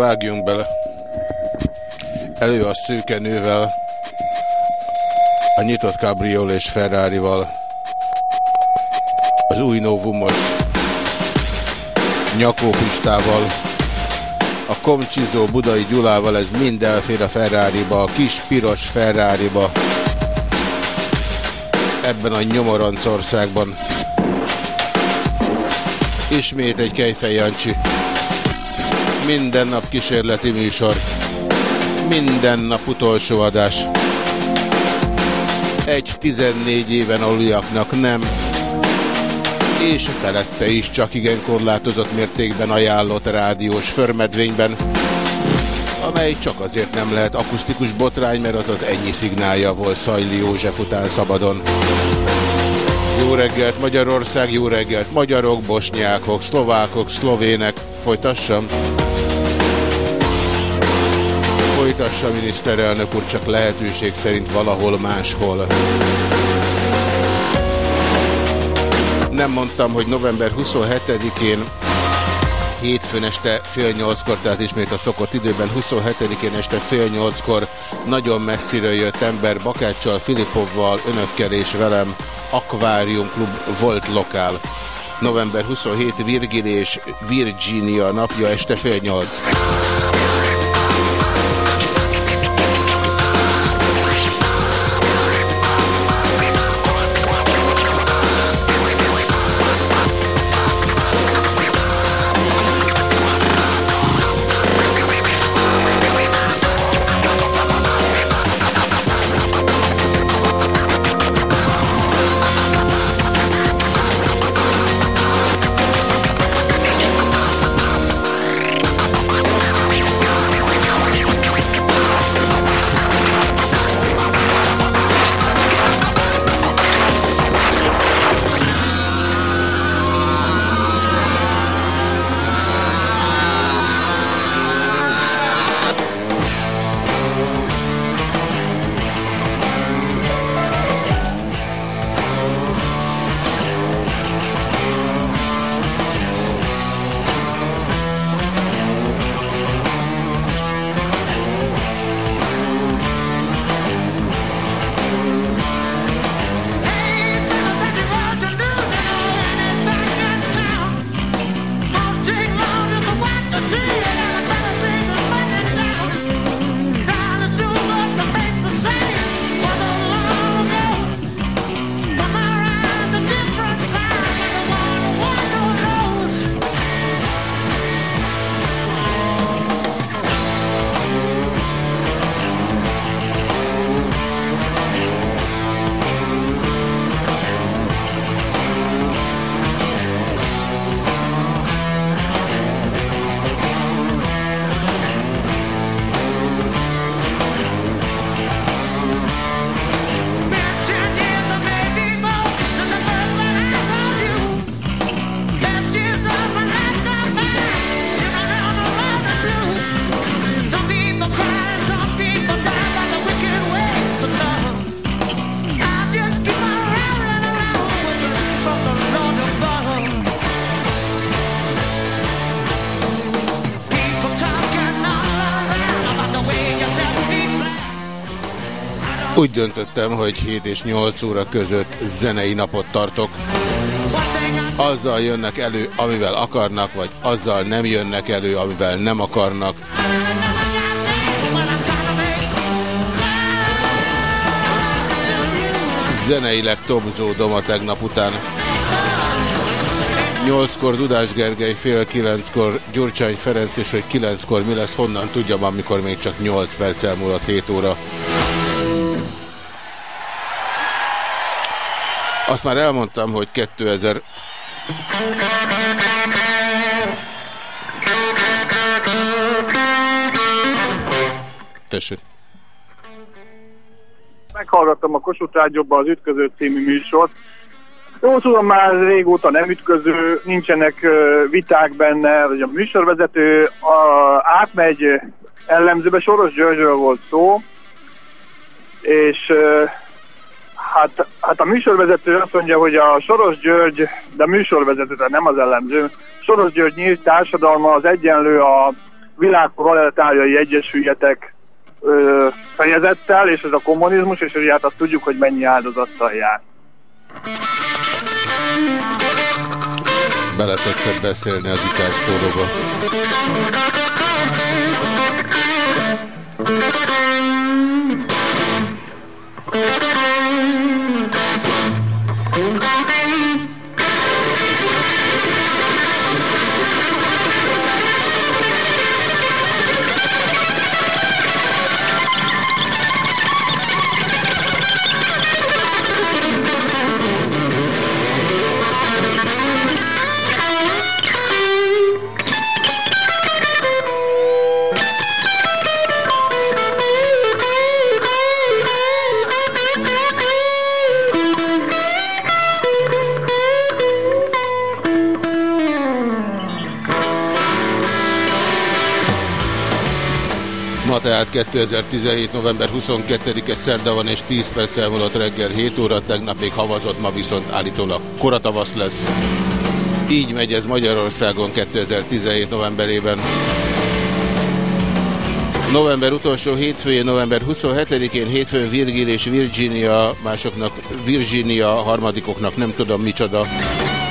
Vágjunk bele. Elő a szőke nővel, a nyitott kabriol és Ferrari-val, az új novumos nyakópistával, a komcsizó budai Gyulával, ez mind elfér a Ferrari-ba, a kis piros Ferrari-ba, ebben a nyomorancországban. Ismét egy Kejfej Jancsi. Minden nap kísérleti műsor. Minden nap utolsó adás. Egy 14 éven aluliaknak nem. És felette is csak igen korlátozott mértékben ajánlott rádiós förmedvényben, amely csak azért nem lehet akusztikus botrány, mert az az ennyi szignálja volt Szajli József után szabadon. Jó reggelt Magyarország, jó reggelt magyarok, bosnyákok, szlovákok, szlovének. Folytassam? Folytassa, miniszterelnök úr, csak lehetőség szerint valahol máshol. Nem mondtam, hogy november 27-én hétfőn este fél nyolckor, tehát ismét a szokott időben, 27-én este fél nyolckor nagyon messziről jött ember Bakáccsal, Filipovval, önökkel és velem Aquarium Club volt lokál. November 27 Virgil és Virginia napja este fél nyolc. Úgy döntöttem, hogy 7 és 8 óra között zenei napot tartok. Azzal jönnek elő, amivel akarnak, vagy azzal nem jönnek elő, amivel nem akarnak. Zeneileg topzódom a tegnap után. 8-kor Dudás Gergely, fél 9-kor Gyurcsány Ferenc, és hogy 9-kor mi lesz, honnan tudjam, amikor még csak 8 perc elmúlott 7 óra. Azt már elmondtam, hogy 2000... Tessék. Meghallgattam a Kossuth Rádióban az Ütköző című műsort. Jó tudom, már régóta nem ütköző, nincsenek viták benne, hogy a műsorvezető a, átmegy ellenzőbe, Soros Györgyről volt szó, és hát, hát a műsorvezető azt mondja, hogy a Soros György, de műsorvezető, tehát nem az ellenző, Soros György nyílt társadalma az egyenlő a világ proletáriai egyesüljetek ö, fejezettel, és ez a kommunizmus, és ugye hát azt tudjuk, hogy mennyi áldozattal jár. Bele tetszett beszélni a gitárszólóba. Ma tehát 2017. november 22-e szerda van és 10 perc elmúlott reggel 7 óra, tegnap még havazott, ma viszont állítólag koratavasz lesz. Így megy ez Magyarországon 2017 novemberében. November utolsó hétfőjén, november 27-én, hétfőn Virgil és Virginia, másoknak Virginia, harmadikoknak nem tudom micsoda.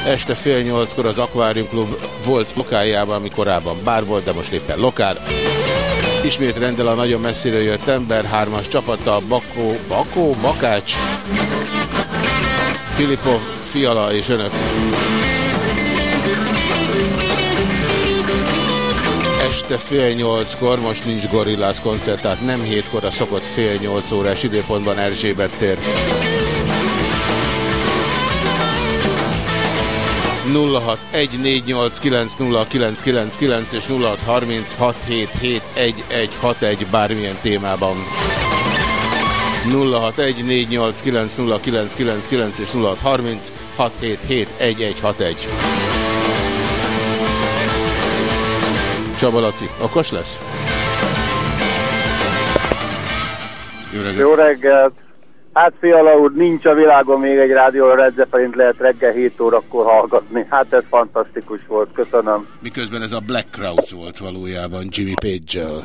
Este fél nyolckor az Aquarium Club volt lokájában, ami korábban bár volt, de most éppen lokál. Ismét rendel a nagyon messziről jött ember, hármas csapata, Bakó, Bakó, Bakács, Filipov, Fiala és önök. Este fél nyolckor, most nincs Gorillász koncert, tehát nem hétkor a szokott fél nyolc órás időpontban Erzsébet tér. 0614890999 és 0636771161 bármilyen témában. 0614890999 és 0636771161. Csaba Laci, okos lesz? Jó reggelt! Jó reggelt. Hát Fiala úr, nincs a világon még egy rádió, a Red Zeppelin lehet reggel 7 órakor hallgatni. Hát ez fantasztikus volt, köszönöm. Miközben ez a Black Crowes volt valójában Jimmy Page-el.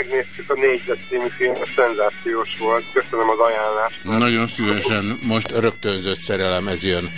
Megnéztük a négyzet című film, a szenzációs volt. Köszönöm az ajánlást. Nagyon szívesen. Most rögtönzött szerelem, ez jön.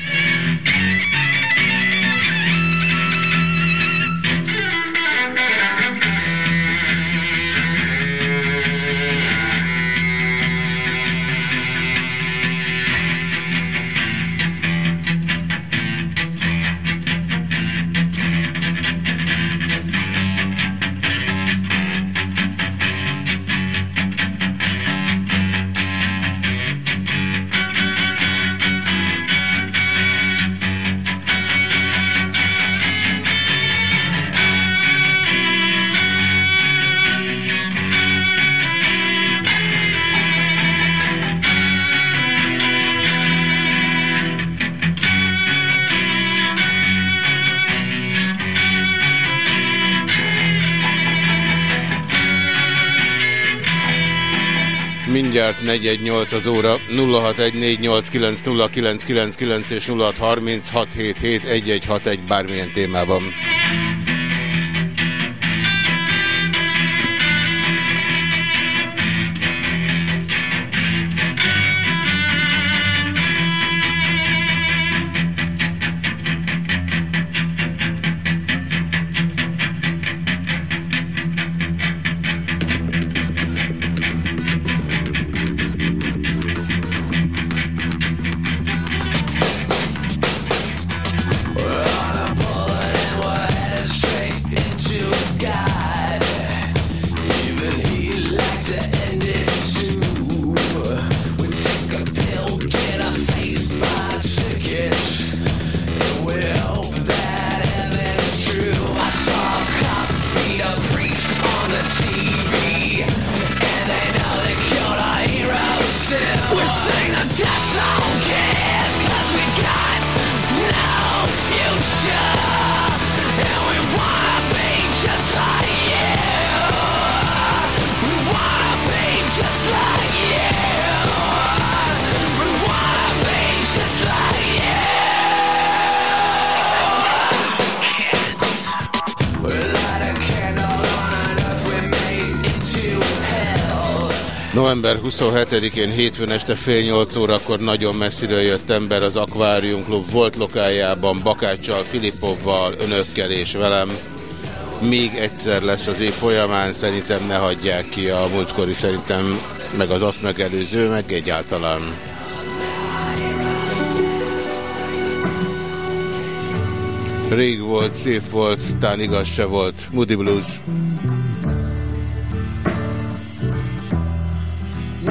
418 az óra 0614890999 és 0636771161 bármilyen témában. November 27-én hétfőn este fél nyolc órakor nagyon messziről jött ember az Aquarium Club volt lokájában, Bakáccsal, Filipovval, önökkel és velem. Még egyszer lesz az év folyamán, szerintem ne hagyják ki a múltkori, szerintem meg az azt megelőző, meg egyáltalán. Rég volt, szép volt, tán igaz se volt. Moody Blues.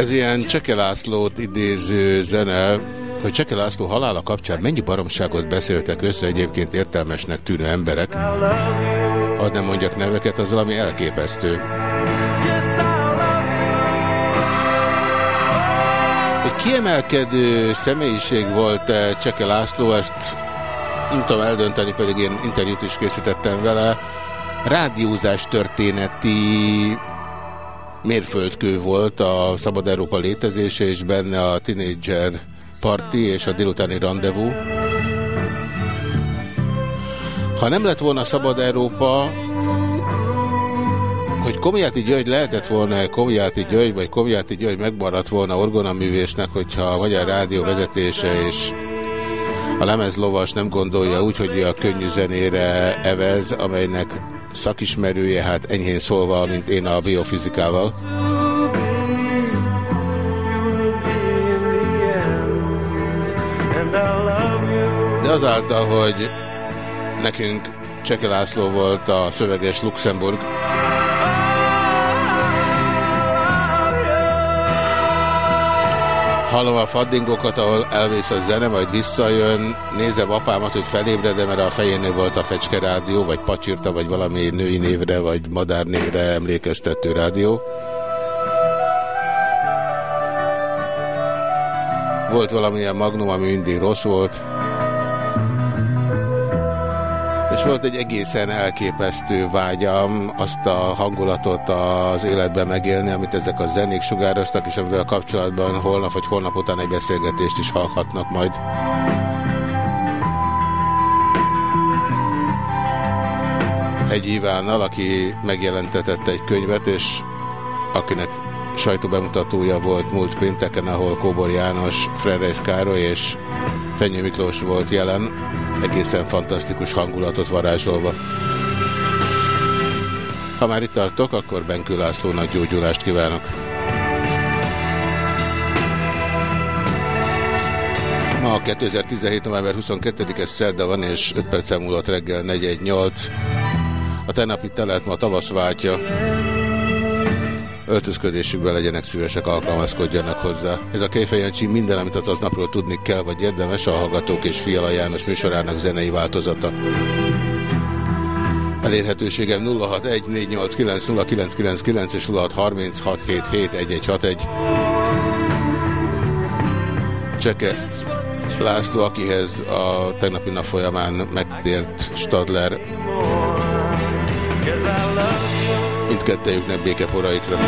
Ez ilyen Cseke Lászlót idéző zene, hogy Cseke László halála kapcsán mennyi baromságot beszéltek össze egyébként értelmesnek tűnő emberek. Hadd nem mondjak neveket, az valami elképesztő. Egy kiemelkedő személyiség volt Cseke László, ezt nem tudom eldönteni, pedig én interjút is készítettem vele. Rádiózás történeti mérföldkő volt a Szabad Európa létezése, és benne a Teenager Party és a délutáni rendezvú. Ha nem lett volna Szabad Európa, hogy Komjáti György lehetett volna Komjáti György, vagy Komjáti György megmaradt volna orgonaművésznek, hogyha a Magyar Rádió vezetése és a lemezlovas nem gondolja úgy, hogy a könnyű zenére evez, amelynek szakismerője, hát enyhén szólva, mint én a biofizikával. De azáltal, hogy nekünk Cseke László volt a szöveges Luxemburg, Hallom a faddingokat, ahol elvész a zene, majd visszajön. Nézem apámat, hogy felébredem, mert a fejénél volt a Fecske rádió, vagy Pacsirta, vagy valami női névre, vagy madár névre emlékeztető rádió. Volt valamilyen magnum, ami mindig rossz volt. És volt egy egészen elképesztő vágyam azt a hangulatot az életben megélni, amit ezek a zenék sugároztak, és amivel kapcsolatban holnap vagy holnap után egy beszélgetést is hallhatnak majd. Egy Ivánnal, aki megjelentetett egy könyvet, és akinek sajtóbemutatója volt múlt pénteken, ahol Kóbor János, Frereis Károly és Fenyő Miklós volt jelen, egészen fantasztikus hangulatot varázsolva. Ha már itt tartok, akkor Benkő Lászlónak gyógyulást kívánok. Ma 2017. november 22-e szerda van, és 5 perc múlott reggel 418. A tennapi telet ma tavasz váltja öltözködésükben legyenek szívesek, alkalmazkodjanak hozzá. Ez a Kejfejancsi minden, amit az aznapról tudni kell, vagy érdemes, a Hallgatók és Fiala János műsorának zenei változata. Elérhetőségem 0614890999 és 0636771161. Cseke László, akihez a tegnapi nap folyamán megtért Stadler mindkettejüknek békeporaikra.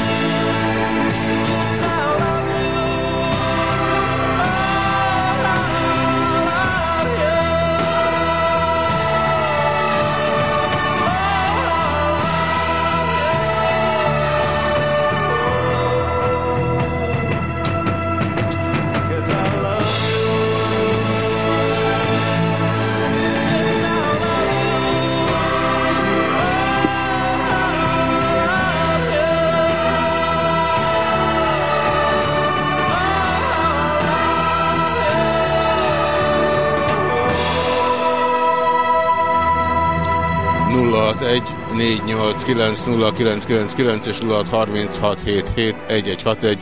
Egy 489 és 0636771161.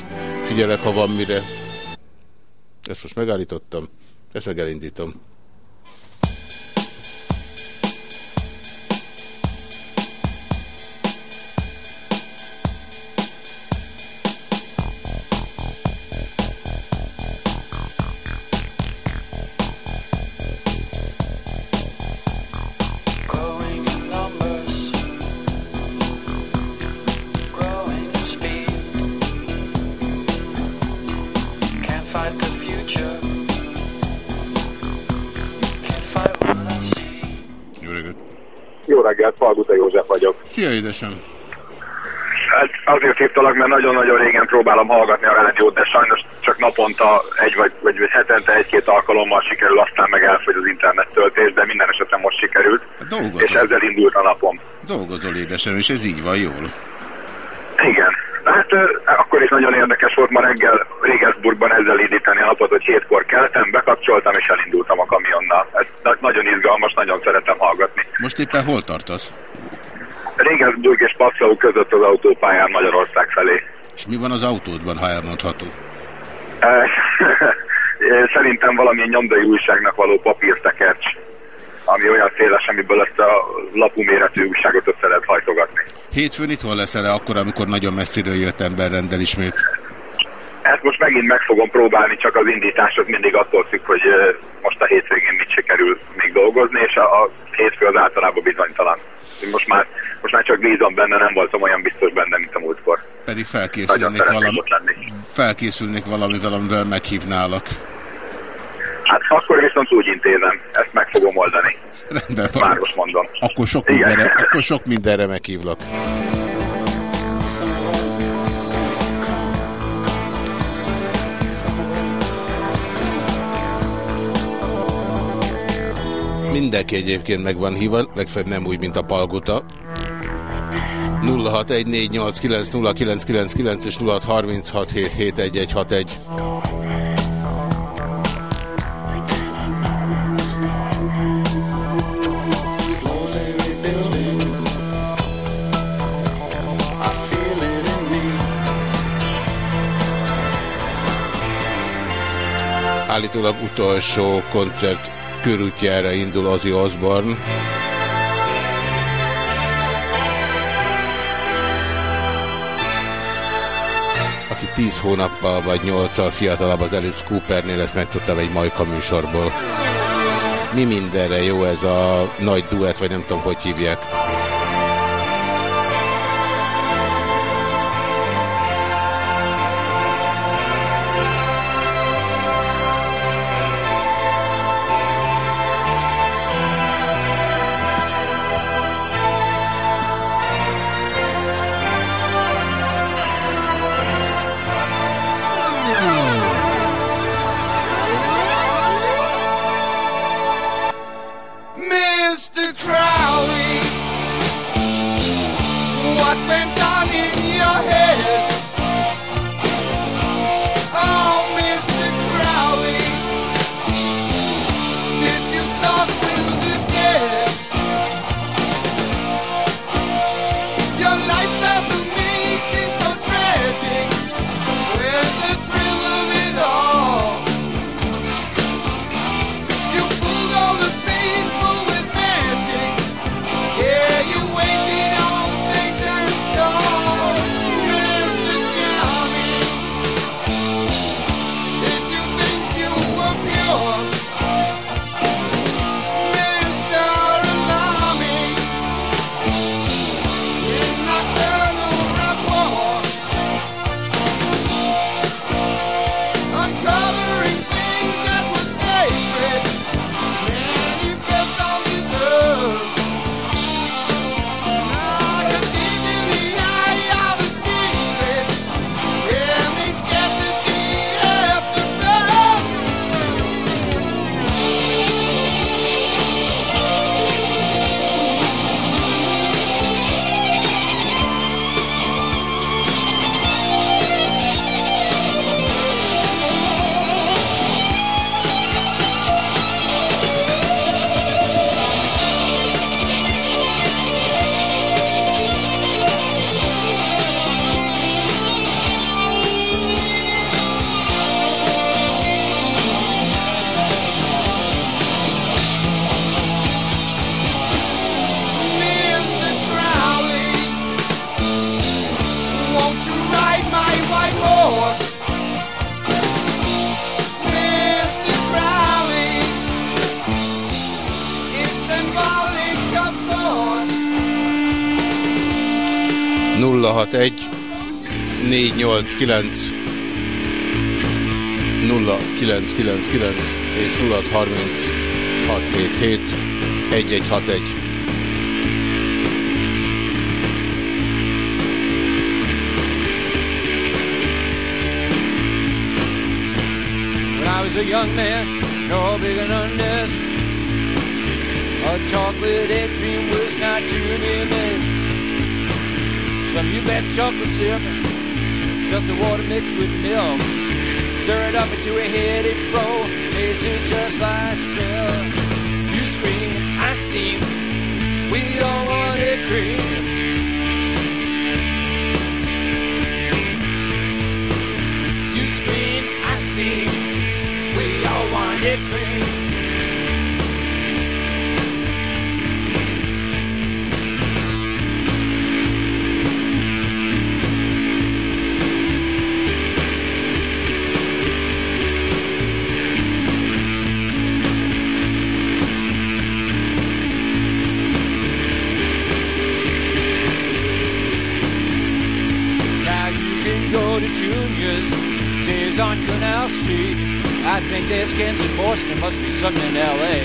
Figyelek, ha van mire. Ezt most megállítottam. Ezt meg elindítom. Szia, édesem! Hát azért hívtalak, mert nagyon-nagyon régen próbálom hallgatni a rádiót, de sajnos csak naponta egy vagy, vagy hetente egy-két alkalommal sikerül, aztán meg elfogy az internet töltés, de minden esetben most sikerült, Dolgozol. és ezzel indult a napom. Dolgozol, édesem, és ez így van jól. Igen. Hát akkor is nagyon érdekes volt ma reggel Regensburgban ezzel indítani a napot, hogy hétkor keltem, bekapcsoltam és elindultam a kamionnal. Ez nagyon izgalmas, nagyon szeretem hallgatni. Most éppen hol tartasz? Regensburg és Passau között az autópályán Magyarország felé. És mi van az autódban, ha elmondható? Szerintem valamilyen nyomdai újságnak való papírtekercs, ami olyan széles, amiből ezt a lapú méretű újságot össze lehet hajtogatni. Hétfőn itthon leszel-e akkor, amikor nagyon messziről jött ember rendel ismét? Ezt most megint meg fogom próbálni, csak az indítás az mindig attól függ, hogy most a hétvégén mit sikerül még dolgozni, és a, a hétfő az általában bizonytalan. Most már, most már csak bízom benne, nem voltam olyan biztos benne, mint a múltkor. Pedig felkészülnék, valami, felkészülnék valamivel, amivel meghívnálak. Hát akkor viszont úgy intézem, ezt meg fogom oldani. Rendben van. Már most mondom. Akkor sok, mindenre, akkor sok mindenre meghívlak. Mindenki egyébként meg van hívva, legfeljebb nem úgy, mint a Palguta. 0614890999 és 0636771161. állítólag utolsó koncert körútjára indul Ozzy Osbourne. Aki 10 hónappal vagy 8-al fiatalabb az Alice Coopernél, ezt megtudtam egy Majka műsorból. Mi mindenre jó ez a nagy duett, vagy nem tudom, hogy hívják. 489 0999 és 0630 677 1161. When I was a young man, no bigger than this. A chocolate egg cream was not to be missed. Some you bet chocolate syrup, seltzer water mixed with milk. Stir it up into a heady fro, tasted just like silk. You scream, I steam, we don't want it cream. Think there's Ken's in Boston, must be something in LA.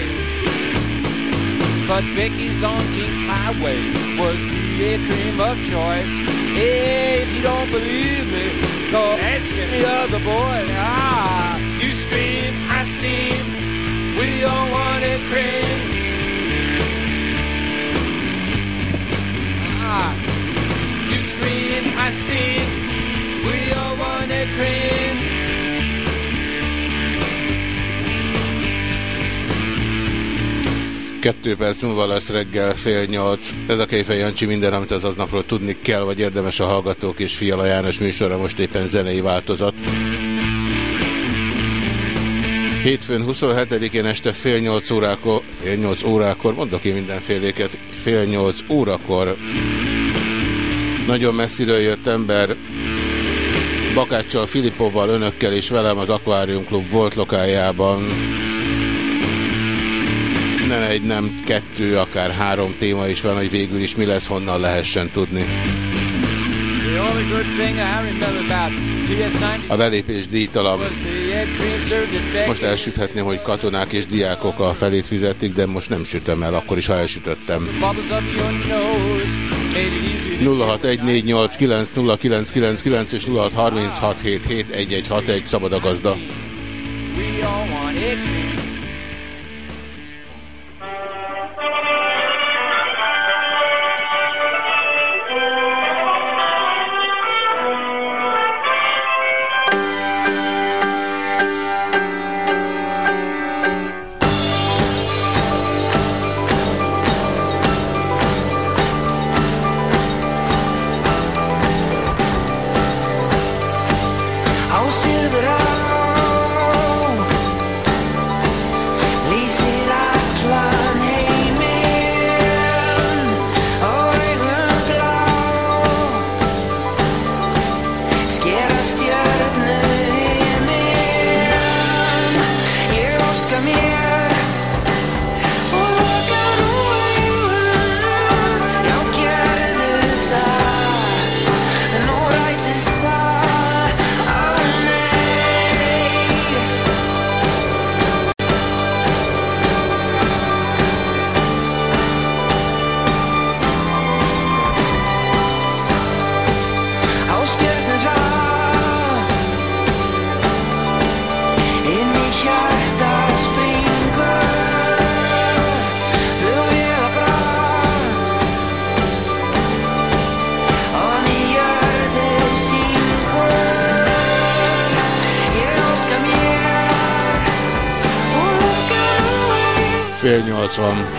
But Becky's on King's Highway was the cream of choice. Hey, if you don't believe me, go ask any other boy. Ah, you scream, I steam, we all want it cream. Ah, you scream, I steam, we all want it cream. Kettő perc múlva lesz reggel fél nyolc. Ez a Kejfej Jancsi minden, amit az aznapról tudni kell, vagy érdemes a Hallgatók és Fiala János műsora, most éppen zenei változat. Hétfőn 27-én este fél nyolc órákor, fél nyolc órákor, mondok én mindenféléket, fél nyolc órakor nagyon messziről jött ember Bakáccsal, Filipovval, önökkel és velem az Aquarium Club volt lokájában. Nem egy, nem kettő, akár három téma is van, hogy végül is mi lesz, honnan lehessen tudni. The only good thing I remember about PS90 A belépés díjtalan. Most elsüthetném, hogy katonák és diákok a felét fizetik, de most nem sütöm el, akkor is, ha elsütöttem. Bubbles up your nose made it easy to 0614890999 és 0636771161 szabad a gazda. Fél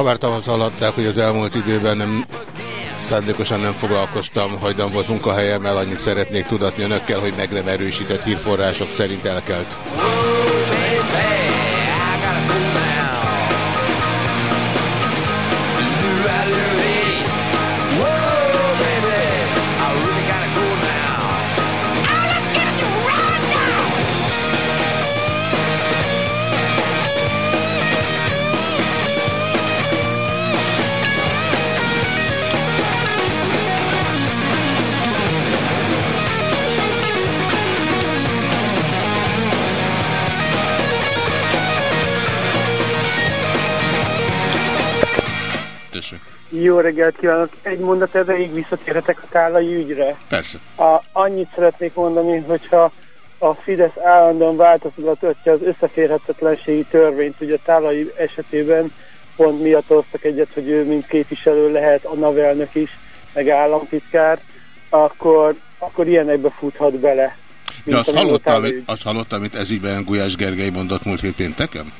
ha már tavasz hallották, hogy az elmúlt időben nem szándékosan nem foglalkoztam, hajdan volt munkahelyemmel, annyit szeretnék tudatni önökkel, hogy meg nem erősített hírforrások szerint elkelt. Jó reggelt kívánok! Egy mondat erejéig visszatérhetek a Kálai ügyre. Persze. A, annyit szeretnék mondani, hogyha a Fidesz állandóan változtatja az összeférhetetlenségi törvényt, ugye a Tálai esetében pont miatt hoztak egyet, hogy ő mint képviselő lehet a navelnök is, meg államtitkár, akkor, akkor ilyenekbe futhat bele. De azt hallottam, amit, azt hallottam, amit ezügyben Gulyás Gergely mondott múlt hét pénteken?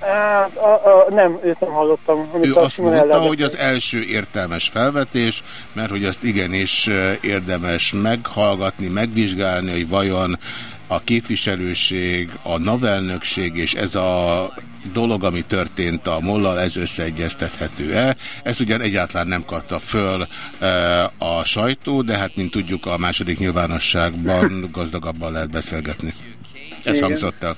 Hát, a, a, nem, őt nem hallottam. Amit Ő a azt Simon mondta, Ellen- hogy az első értelmes felvetés, mert hogy azt igenis érdemes meghallgatni, megvizsgálni, hogy vajon a képviselőség, a navelnökség és ez a dolog, ami történt a mollal, ez összeegyeztethető-e. Ezt ugyan egyáltalán nem kapta föl e, a sajtó, de hát, mint tudjuk, a második nyilvánosságban gazdagabban lehet beszélgetni. Ez hangzott el.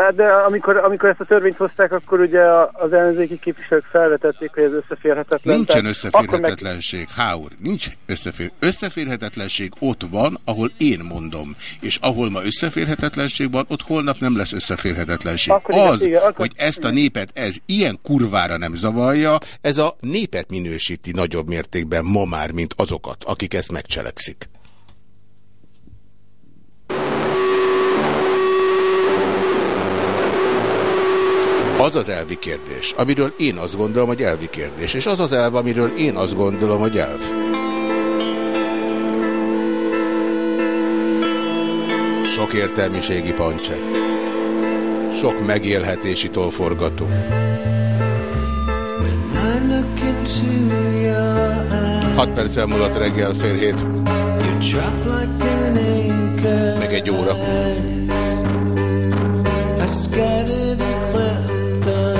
Hát de amikor, amikor ezt a törvényt hozták, akkor ugye az ellenzéki képviselők felvetették, hogy ez összeférhetetlen. Nincsen akkor meg- összeférhetetlenség, Háur, nincs összefér. Összeférhetetlenség ott van, ahol én mondom. És ahol ma összeférhetetlenség van, ott holnap nem lesz összeférhetetlenség. Akkor igen, az, igen, akkor- hogy ezt a népet ez ilyen kurvára nem zavarja, ez a népet minősíti nagyobb mértékben ma már, mint azokat, akik ezt megcselekszik. Az az elvi kérdés, amiről én azt gondolom, hogy elvi kérdés, és az az elv, amiről én azt gondolom, hogy elv. Sok értelmiségi pancsek. Sok megélhetési tolforgató. I look into your eyes. 6 perccel múlott reggel fél hét, meg egy óra. I scattered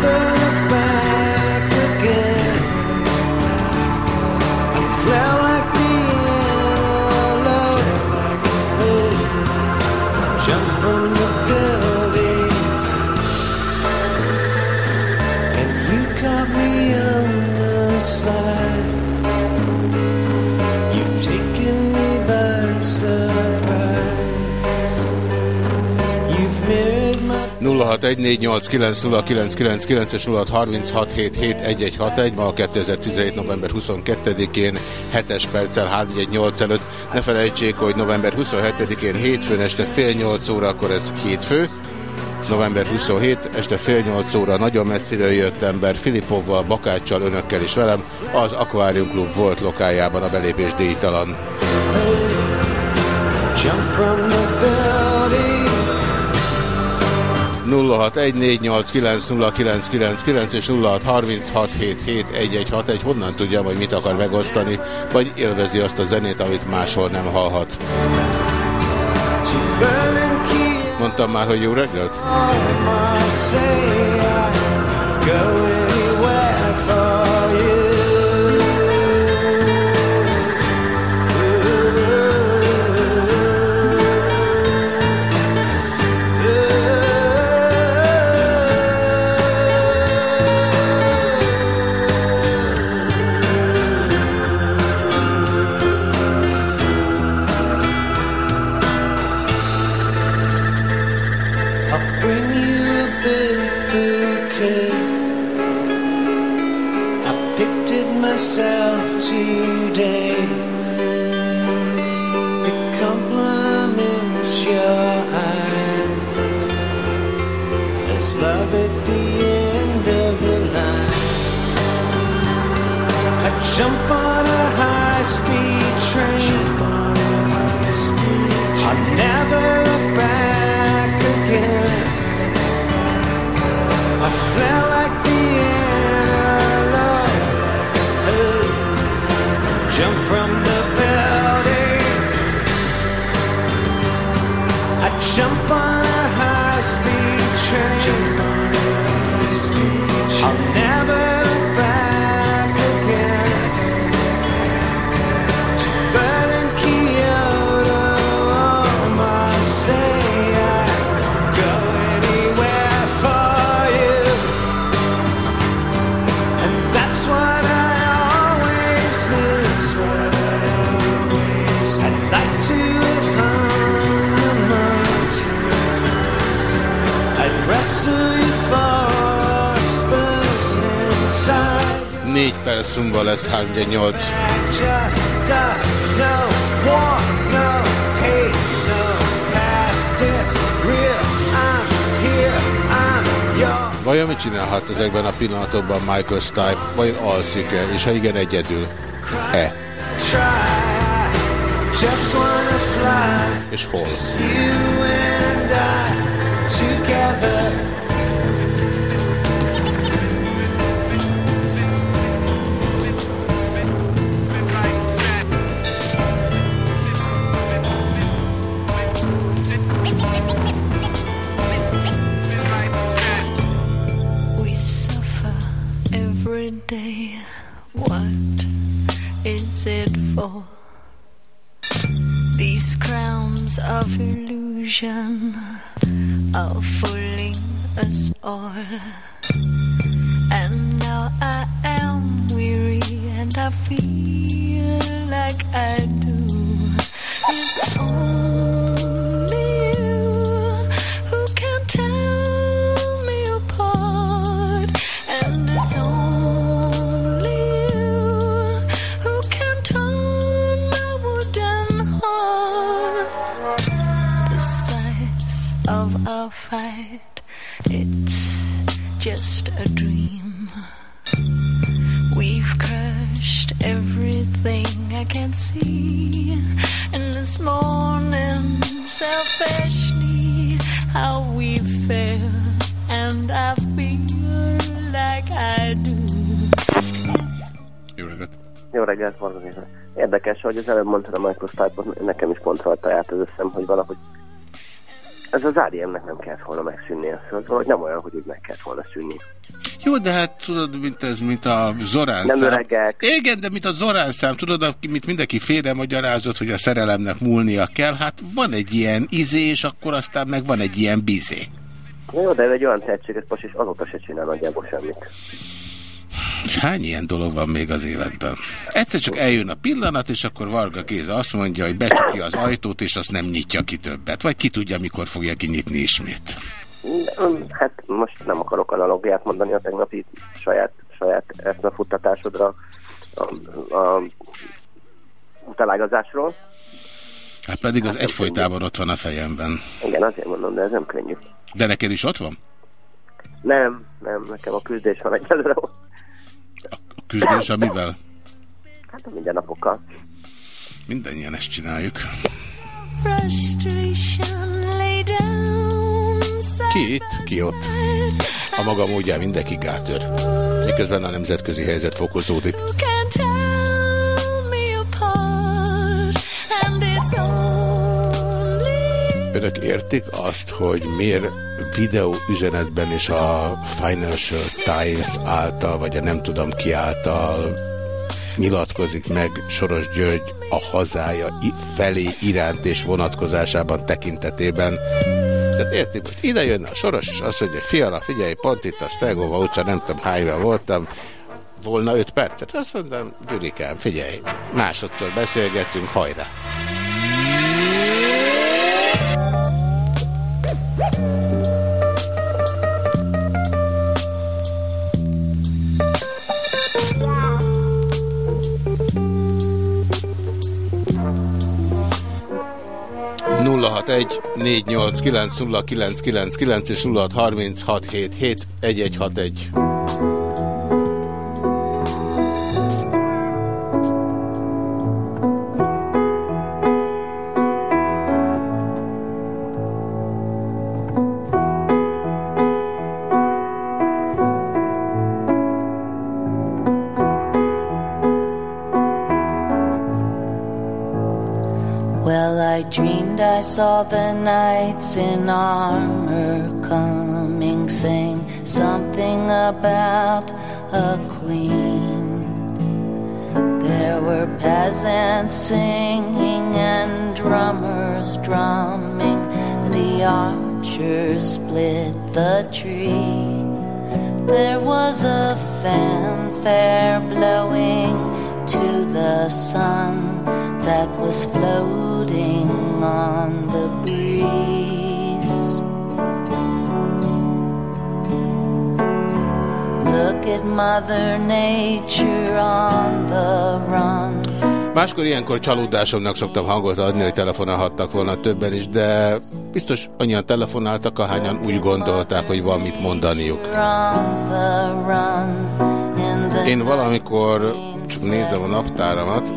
girl 0614890999 és 0636771161 ma a 2017. november 22-én 7-es perccel 318 előtt. Ne felejtsék, hogy november 27-én hétfőn este fél 8 óra, akkor ez hétfő. November 27, este fél 8 óra nagyon messziről jött ember Filipovval, Bakáccsal, önökkel és velem az Aquarium Club volt lokájában a belépés díjtalan. jump from the building. 0614890999 és 0636771161. Honnan tudjam, hogy mit akar megosztani, vagy élvezi azt a zenét, amit máshol nem hallhat. Mondtam már, hogy jó reggelt? Jump on here. I'm yours. Vajon mit csinálhat ezekben a pillanatokban Michael Stipe? Vajon alszik-e? És ha igen, egyedül? E. És hol? Day. What is it for? These crowns of illusion are fooling us all. And now I am weary and I feel reggelt, Varga. Érdekes, hogy az előbb mondtad a Stipe-ot, nekem is pont rajta járt az összem, hogy valahogy ez az ADM-nek nem kellett volna megszűnnie. Szóval valahogy nem olyan, hogy úgy meg kellett volna szűnni. Jó, de hát tudod, mint ez, mint a Zorán Nem szám. öregek. Igen, de mint a Zorán szám, tudod, mint mindenki félre magyarázott, hogy a szerelemnek múlnia kell, hát van egy ilyen izé, és akkor aztán meg van egy ilyen bizé. Jó, de egy olyan tehetséges pas, és azóta se csinál nagyjából semmit. És hány ilyen dolog van még az életben? Egyszer csak eljön a pillanat, és akkor Varga Géza azt mondja, hogy becsukja az ajtót, és azt nem nyitja ki többet. Vagy ki tudja, mikor fogja kinyitni ismét. Mm, Hát most nem akarok analogiát mondani a tegnapi saját, saját eszmefuttatásodra a, a utalágazásról. Hát pedig az egyfolytában ott van a fejemben. Igen, azért mondom, de ez nem könnyű. De neked is ott van? Nem, nem, nekem a küzdés van egyelőre. A küzdés amivel? Hát a mindennapokkal. Mindennyian ezt csináljuk. Ki itt? Ki ott? A maga módján mindenki gátör. Miközben a nemzetközi helyzet fokozódik. can tell me apart, and it's only Önök értik azt, hogy miért videó üzenetben is a Financial Times által, vagy a nem tudom ki által nyilatkozik meg Soros György a hazája felé iránt és vonatkozásában tekintetében. Tehát érti, hogy ide jönne a Soros, és azt mondja, fiala, figyelj, pont itt a Stegova utca, nem tudom hányra voltam, volna 5 percet. Azt mondom, Gyurikám, figyelj, másodszor beszélgetünk, hajrá! Egy 489 és 0636771161. I saw the knights in armor coming, saying something about a queen. There were peasants singing and drummers drumming. The archers split the tree. There was a fanfare blowing to the sun that was floating on the breeze. Look at Mother Nature on the run. Máskor ilyenkor csalódásomnak szoktam hangot adni, hogy telefonálhattak volna többen is, de biztos annyian telefonáltak, ahányan úgy gondolták, hogy van mit mondaniuk. Én valamikor, csak nézem a naptáramat,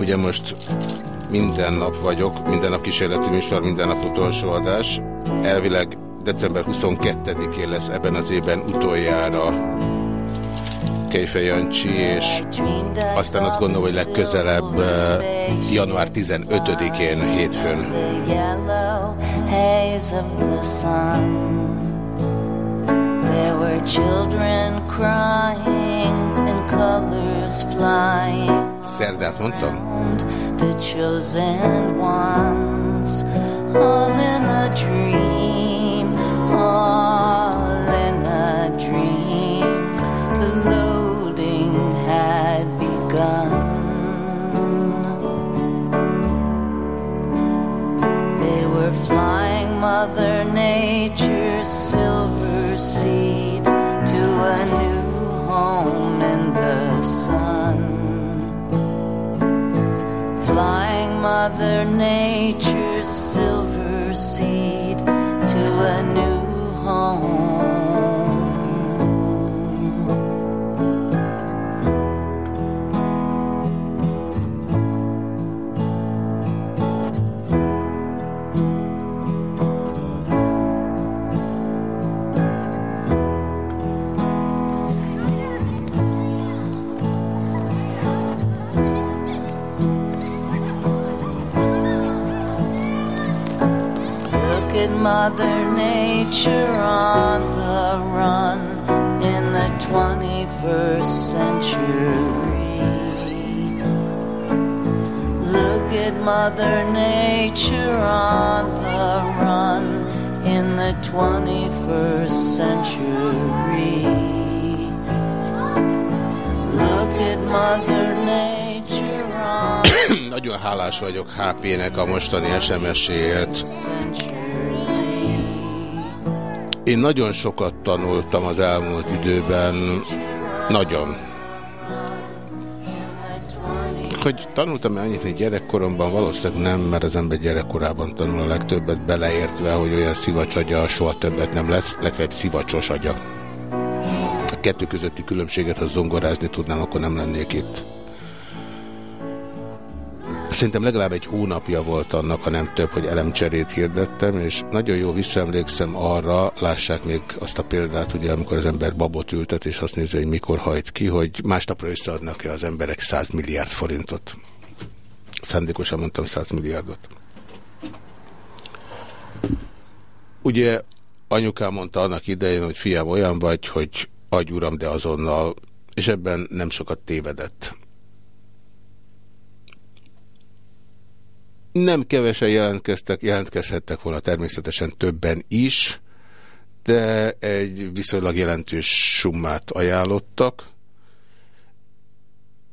ugye most minden nap vagyok, minden nap kísérleti műsor, minden nap utolsó adás. Elvileg december 22-én lesz ebben az évben utoljára Kejfej Jancsi, és aztán azt gondolom, hogy legközelebb eh, január 15-én hétfőn. There were children crying and colors flying. Szerdát mondtam? The chosen ones, all in a dream, all in a dream. The loading had begun. They were flying Mother Nature's silver seed to a new home in the sun. Flying Mother Nature's silver seed to a new home. Mother Nature on the run in the 21st century. Look at Mother Nature on the run in the 21st century. Look at Mother Nature on Nagyon hálás vagyok HP-nek a mostani SMS-éért. Én nagyon sokat tanultam az elmúlt időben. Nagyon. Hogy tanultam-e annyit, hogy gyerekkoromban valószínűleg nem, mert az ember gyerekkorában tanul a legtöbbet beleértve, hogy olyan szivacs agya soha többet nem lesz, legfeljebb szivacsos agya. A kettő közötti különbséget, ha zongorázni tudnám, akkor nem lennék itt. Szerintem legalább egy hónapja volt annak, ha nem több, hogy elemcserét hirdettem, és nagyon jó visszaemlékszem arra, lássák még azt a példát, ugye, amikor az ember babot ültet, és azt nézi, hogy mikor hajt ki, hogy másnapra összeadnak-e az emberek 100 milliárd forintot. Szándékosan mondtam 100 milliárdot. Ugye anyukám mondta annak idején, hogy fiam olyan vagy, hogy adj uram, de azonnal, és ebben nem sokat tévedett. Nem kevesen jelentkeztek, jelentkezhettek volna természetesen többen is, de egy viszonylag jelentős summát ajánlottak,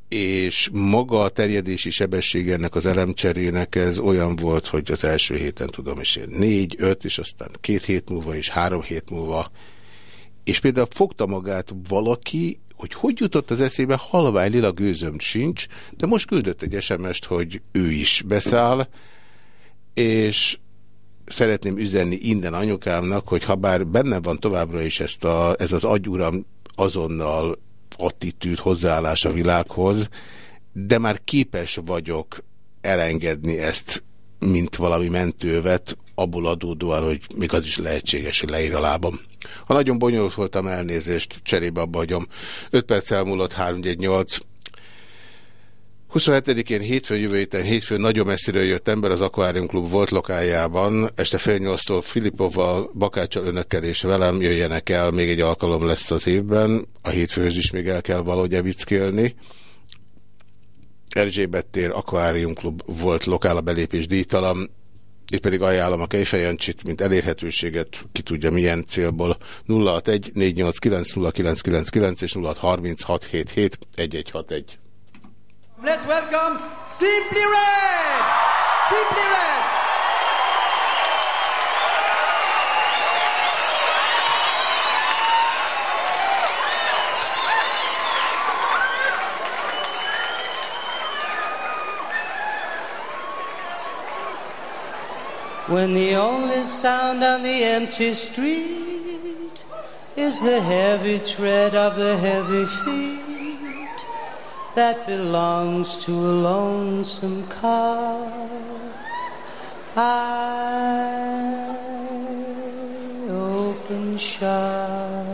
és maga a terjedési sebesség ennek az elemcserének ez olyan volt, hogy az első héten tudom is én négy, öt, és aztán két hét múlva és három hét múlva. És például fogta magát valaki, hogy hogy jutott az eszébe, halvány lila gőzöm sincs, de most küldött egy sms hogy ő is beszáll, és szeretném üzenni innen anyukámnak, hogy ha bár benne van továbbra is ezt a, ez az agyuram azonnal attitűd, hozzáállás a világhoz, de már képes vagyok elengedni ezt, mint valami mentővet, abból adódóan, hogy még az is lehetséges, hogy leír a lábam. Ha nagyon bonyolult voltam, elnézést, cserébe abba hagyom. 5 perc elmúlott, 318. 27-én hétfőn jövő héten hétfőn nagyon messziről jött ember az Aquarium Klub volt lokájában. Este fél nyolctól Filipovval, Bakáccsal, önökkel és velem jöjjenek el. Még egy alkalom lesz az évben. A hétfőhöz is még el kell valahogy evickélni. Erzsébet tér, Aquarium Klub volt lokál a belépés díjtalan. Itt pedig ajánlom a Kejfejancsit, mint elérhetőséget, ki tudja milyen célból. 061 489 0999 és 063677 1161. Let's welcome Simply Red! Simply Red! When the only sound on the empty street is the heavy tread of the heavy feet that belongs to a lonesome car, I open shut.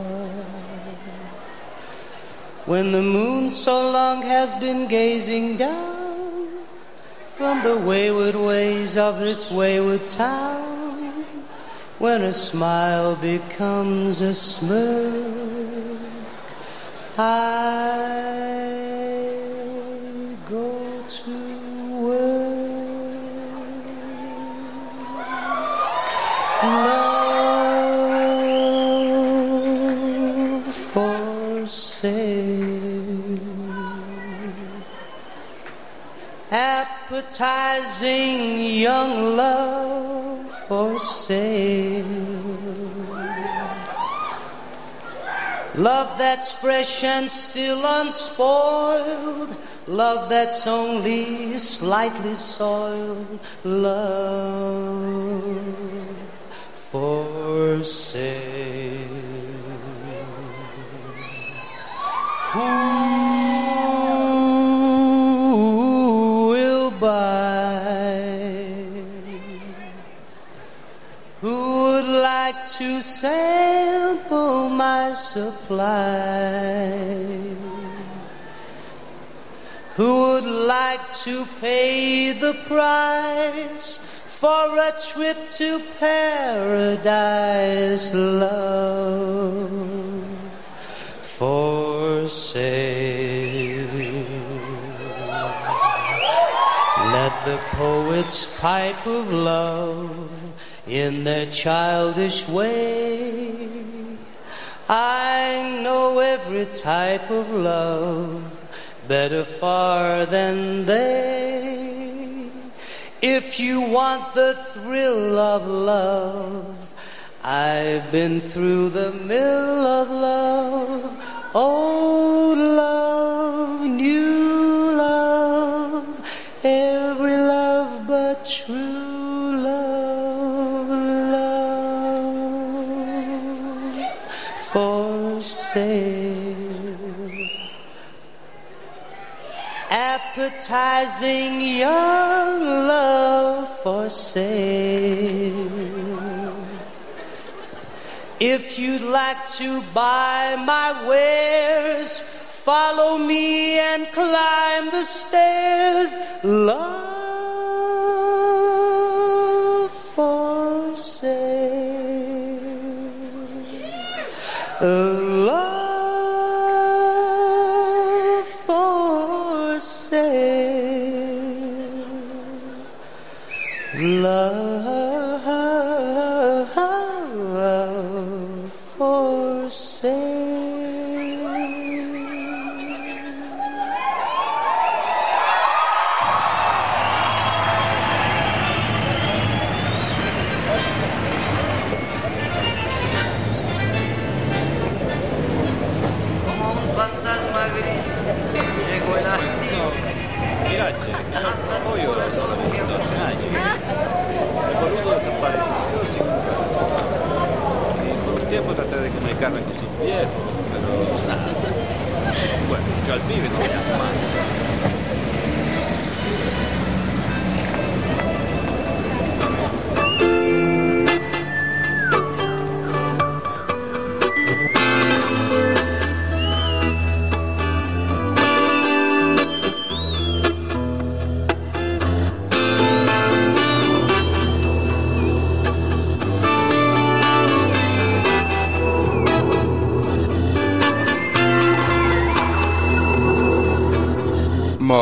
When the moon so long has been gazing down from the wayward ways of this wayward town when a smile becomes a smirk. I appetizing young love for sale. Love that's fresh and still unspoiled. Love that's only slightly soiled. Love for sale. Who would like to pay the price for a trip to paradise? Love for sale. Let the poets pipe of love in their childish way. Know every type of love better far than they. If you want the thrill of love, I've been through the mill of love, old love, new love, every love but true Appetizing young love for sale. If you'd like to buy my wares, follow me and climb the stairs. Love for sale. love Love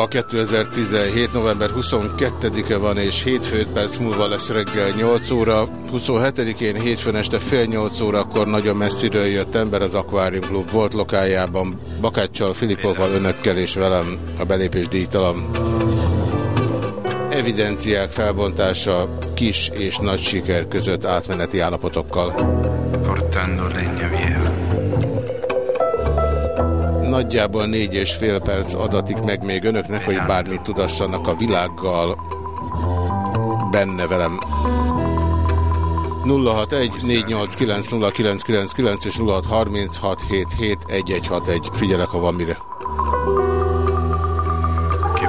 Ma 2017. november 22-e van, és 7 5 perc múlva lesz reggel 8 óra. 27-én hétfőn este fél 8 órakor nagyon messziről jött ember az Aquarium Club volt lokájában. Bakáccsal, Filipovval, önökkel és velem a belépés díjtalan. Evidenciák felbontása kis és nagy siker között átmeneti állapotokkal. Portando vieja. Nagyjából négy és fél perc adatik meg még önöknek, hogy bármit tudassanak a világgal benne velem. 061 489 0999 és 0636771161. Figyelek, ha van mire. ¿Qué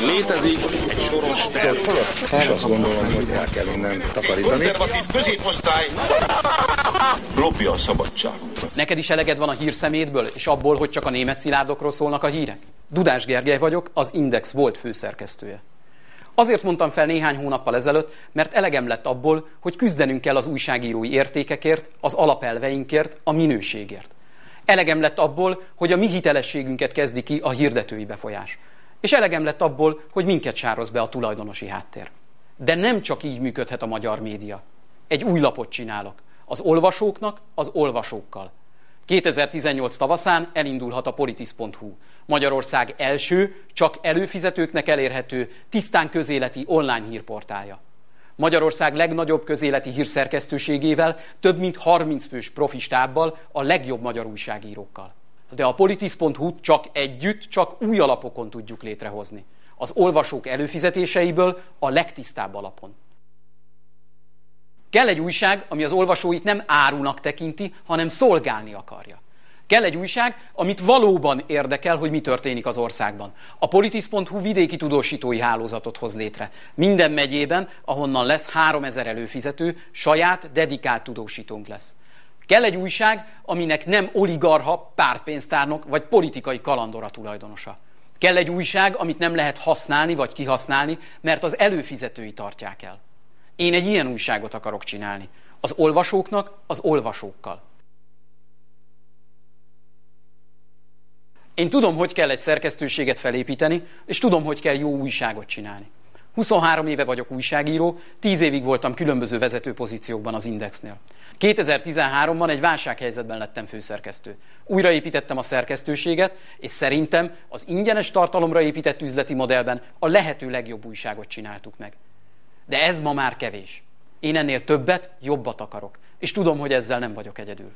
Létezik egy soros terv. És azt gondolom, hogy el kell innen takarítani. Konzervatív középosztály lopja a szabadságunkat. Neked is eleged van a hírszemétből, és abból, hogy csak a német szilárdokról szólnak a hírek? Dudás Gergely vagyok, az Index volt főszerkesztője. Azért mondtam fel néhány hónappal ezelőtt, mert elegem lett abból, hogy küzdenünk kell az újságírói értékekért, az alapelveinkért, a minőségért. Elegem lett abból, hogy a mi hitelességünket kezdi ki a hirdetői befolyás. És elegem lett abból, hogy minket sároz be a tulajdonosi háttér. De nem csak így működhet a magyar média. Egy új lapot csinálok. Az olvasóknak, az olvasókkal. 2018 tavaszán elindulhat a politis.hu. Magyarország első, csak előfizetőknek elérhető, tisztán közéleti online hírportálja. Magyarország legnagyobb közéleti hírszerkesztőségével, több mint 30 fős profistábbal, a legjobb magyar újságírókkal. De a politis.hu csak együtt, csak új alapokon tudjuk létrehozni. Az olvasók előfizetéseiből a legtisztább alapon. Kell egy újság, ami az olvasóit nem árunak tekinti, hanem szolgálni akarja. Kell egy újság, amit valóban érdekel, hogy mi történik az országban. A politis.hu vidéki tudósítói hálózatot hoz létre. Minden megyében, ahonnan lesz 3000 előfizető, saját, dedikált tudósítónk lesz. Kell egy újság, aminek nem oligarha, pártpénztárnok vagy politikai kalandora tulajdonosa. Kell egy újság, amit nem lehet használni vagy kihasználni, mert az előfizetői tartják el. Én egy ilyen újságot akarok csinálni. Az olvasóknak, az olvasókkal. Én tudom, hogy kell egy szerkesztőséget felépíteni, és tudom, hogy kell jó újságot csinálni. 23 éve vagyok újságíró, 10 évig voltam különböző vezető pozíciókban az Indexnél. 2013-ban egy válsághelyzetben lettem főszerkesztő. Újraépítettem a szerkesztőséget, és szerintem az ingyenes tartalomra épített üzleti modellben a lehető legjobb újságot csináltuk meg. De ez ma már kevés. Én ennél többet, jobbat akarok. És tudom, hogy ezzel nem vagyok egyedül.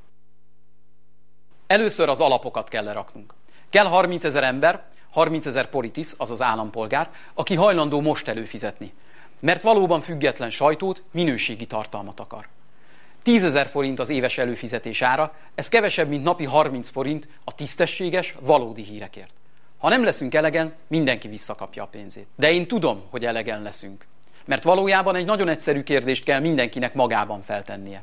Először az alapokat kell leraknunk. Kell 30 ezer ember, 30 ezer politis, azaz állampolgár, aki hajlandó most előfizetni. Mert valóban független sajtót, minőségi tartalmat akar. 10 ezer forint az éves előfizetés ára, ez kevesebb, mint napi 30 forint a tisztességes, valódi hírekért. Ha nem leszünk elegen, mindenki visszakapja a pénzét. De én tudom, hogy elegen leszünk. Mert valójában egy nagyon egyszerű kérdést kell mindenkinek magában feltennie.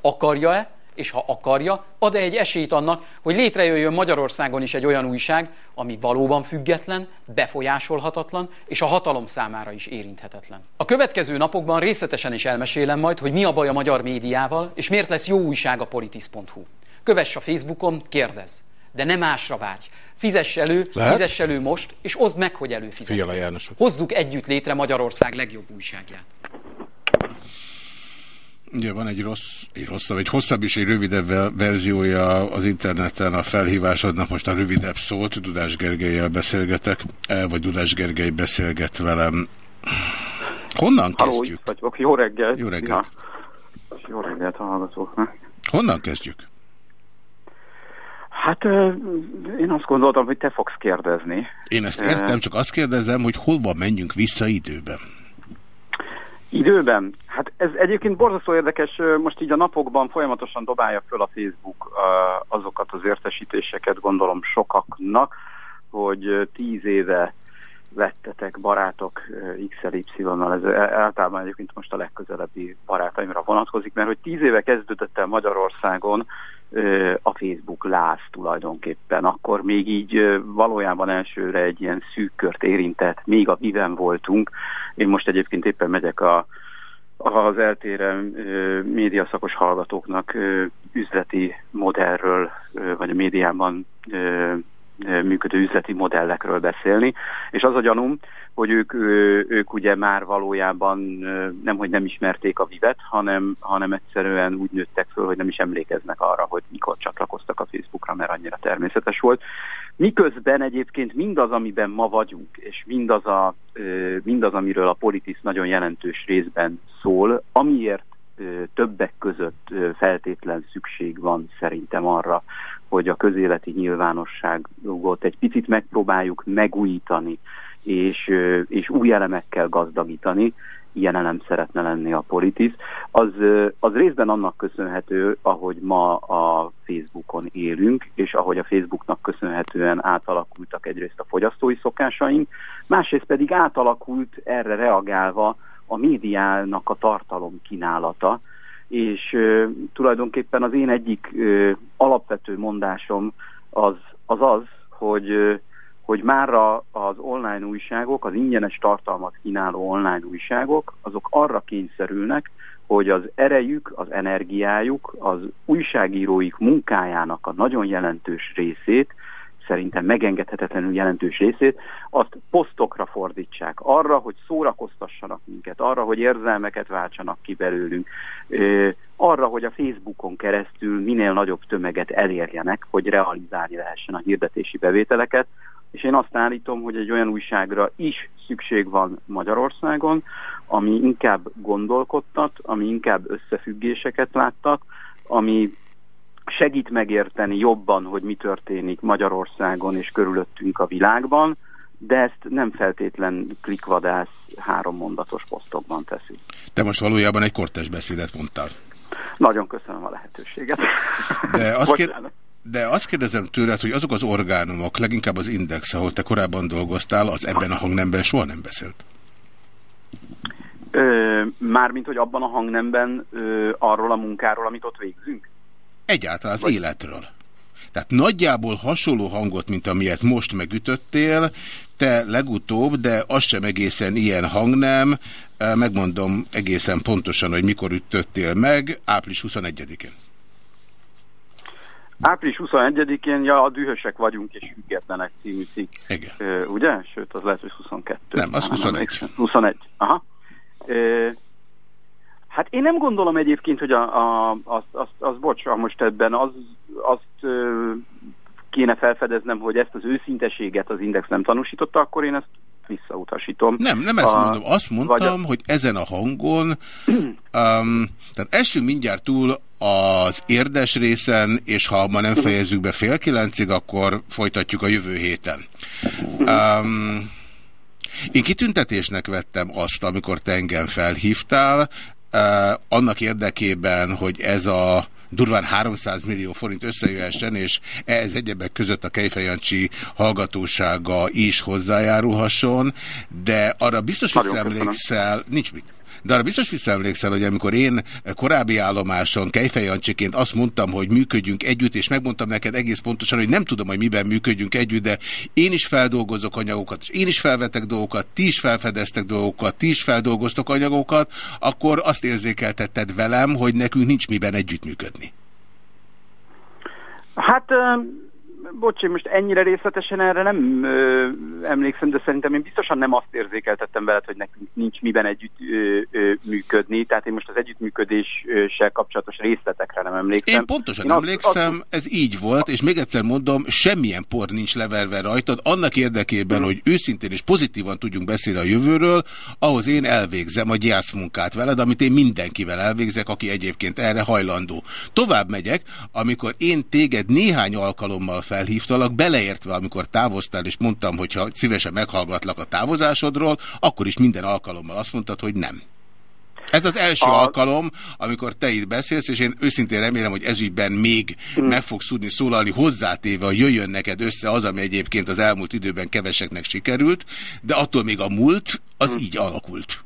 Akarja-e, és ha akarja, ad-e egy esélyt annak, hogy létrejöjjön Magyarországon is egy olyan újság, ami valóban független, befolyásolhatatlan, és a hatalom számára is érinthetetlen. A következő napokban részletesen is elmesélem majd, hogy mi a baj a magyar médiával, és miért lesz jó újság a politis.hu. Kövess a Facebookon, kérdezz, de nem másra vágy. Fizess elő, Lehet? fizess elő most, és oszd meg, hogy előfizet. Fiala János. Hozzuk együtt létre Magyarország legjobb újságját. Ugye van egy rossz, egy rosszabb, egy hosszabb és egy rövidebb ve- verziója az interneten a felhívásodnak, most a rövidebb szólt, Dudás Gergelyel beszélgetek, eh, vagy Dudás Gergely beszélget velem. Honnan Halló, kezdjük? vagyok. Jó reggelt. Jó reggelt. Ja. Jó reggelt a hallgatóknak. Honnan kezdjük? Hát én azt gondoltam, hogy te fogsz kérdezni. Én ezt értem, csak azt kérdezem, hogy hova menjünk vissza időben. Időben? Hát ez egyébként borzasztó érdekes, most így a napokban folyamatosan dobálja föl a Facebook azokat az értesítéseket, gondolom sokaknak, hogy tíz éve lettetek barátok XLY-nal, ez el- általában egyébként most a legközelebbi barátaimra vonatkozik, mert hogy tíz éve kezdődött el Magyarországon a Facebook láz tulajdonképpen. Akkor még így valójában elsőre egy ilyen szűk kört érintett, még a Viven voltunk. Én most egyébként éppen megyek a az eltére médiaszakos hallgatóknak üzleti modellről, vagy a médiában működő üzleti modellekről beszélni, és az a gyanúm, hogy ők, ők ugye már valójában ö, nemhogy nem ismerték a vivet, hanem, hanem egyszerűen úgy nőttek föl, hogy nem is emlékeznek arra, hogy mikor csatlakoztak a Facebookra, mert annyira természetes volt. Miközben egyébként mindaz, amiben ma vagyunk, és mindaz, a, mindaz amiről a politis nagyon jelentős részben szól, amiért többek között feltétlen szükség van szerintem arra, hogy a közéleti nyilvánosságot egy picit megpróbáljuk megújítani, és, és új elemekkel gazdagítani, ilyen elem szeretne lenni a Politis, az, az részben annak köszönhető, ahogy ma a Facebookon élünk, és ahogy a Facebooknak köszönhetően átalakultak egyrészt a fogyasztói szokásaink, másrészt pedig átalakult erre reagálva a médiának a tartalom kínálata, és ö, tulajdonképpen az én egyik ö, alapvető mondásom az az, az hogy, ö, hogy márra az online újságok, az ingyenes tartalmat kínáló online újságok, azok arra kényszerülnek, hogy az erejük, az energiájuk, az újságíróik munkájának a nagyon jelentős részét, szerintem megengedhetetlenül jelentős részét, azt posztokra fordítsák, arra, hogy szórakoztassanak minket, arra, hogy érzelmeket váltsanak ki belőlünk, arra, hogy a Facebookon keresztül minél nagyobb tömeget elérjenek, hogy realizálni lehessen a hirdetési bevételeket, és én azt állítom, hogy egy olyan újságra is szükség van Magyarországon, ami inkább gondolkodtat, ami inkább összefüggéseket láttat, ami segít megérteni jobban, hogy mi történik Magyarországon és körülöttünk a világban, de ezt nem feltétlen klikvadász három mondatos posztokban teszi. Te most valójában egy kortes beszédet mondtál. Nagyon köszönöm a lehetőséget. De azt, kér. De azt kérdezem tőled, hogy azok az orgánumok, leginkább az Index, ahol te korábban dolgoztál, az ebben a hangnemben soha nem beszélt. Ö, mármint, hogy abban a hangnemben ö, arról a munkáról, amit ott végzünk? Egyáltalán az életről. Tehát nagyjából hasonló hangot, mint amilyet most megütöttél, te legutóbb, de az sem egészen ilyen hangnem, megmondom egészen pontosan, hogy mikor ütöttél meg, április 21-én. Április 21-én, ja, a dühösek vagyunk és függetlenek című cikk. Igen. Ö, ugye? Sőt, az lehet, hogy 22. Nem, az Á, 21. emlékszem. 21. Aha. Ö, hát én nem gondolom egyébként, hogy a, a, az, az, az, bocs, most ebben az, azt ö, kéne felfedeznem, hogy ezt az őszinteséget az Index nem tanúsította, akkor én ezt visszautasítom. Nem, nem ezt A- mondom. Azt mondtam, hogy ezen a hangon, um, tehát essünk mindjárt túl az érdes részen, és ha ma nem fejezzük be fél kilencig, akkor folytatjuk a jövő héten. Um, én kitüntetésnek vettem azt, amikor te engem felhívtál, uh, annak érdekében, hogy ez a durván 300 millió forint összejöhessen, és ez egyebek között a Kejfej Jancsi hallgatósága is hozzájárulhasson, de arra biztos visszaemlékszel, nincs mit. De arra biztos visszaemlékszel, hogy amikor én korábbi állomáson Kejfej Jancsiként azt mondtam, hogy működjünk együtt, és megmondtam neked egész pontosan, hogy nem tudom, hogy miben működjünk együtt, de én is feldolgozok anyagokat, és én is felvetek dolgokat, ti is felfedeztek dolgokat, ti is feldolgoztok anyagokat, akkor azt érzékeltetted velem, hogy nekünk nincs miben együttműködni. Hát, bocs, én most ennyire részletesen erre nem ö, emlékszem, de szerintem én biztosan nem azt érzékeltettem veled, hogy nekünk nincs miben együtt ö, ö, működni, tehát én most az együttműködéssel kapcsolatos részletekre nem emlékszem. Én pontosan Én azt- emlékszem, ez így volt, és még egyszer mondom, semmilyen por nincs leverve rajtad, annak érdekében, hogy őszintén és pozitívan tudjunk beszélni a jövőről, ahhoz én elvégzem a gyászmunkát veled, amit én mindenkivel elvégzek, aki egyébként erre hajlandó. Tovább megyek, amikor én téged néhány alkalommal felhívtalak, beleértve, amikor távoztál, és mondtam, hogy ha szívesen meghallgatlak a távozásodról, akkor is minden alkalommal azt mondtad, hogy nem. Ez az első A- alkalom, amikor te itt beszélsz, és én őszintén remélem, hogy ezügyben még Hmm. meg fogsz tudni szólalni hozzátéve, hogy jöjjön neked össze az, ami egyébként az elmúlt időben keveseknek sikerült, de attól még a múlt az Hmm. így alakult.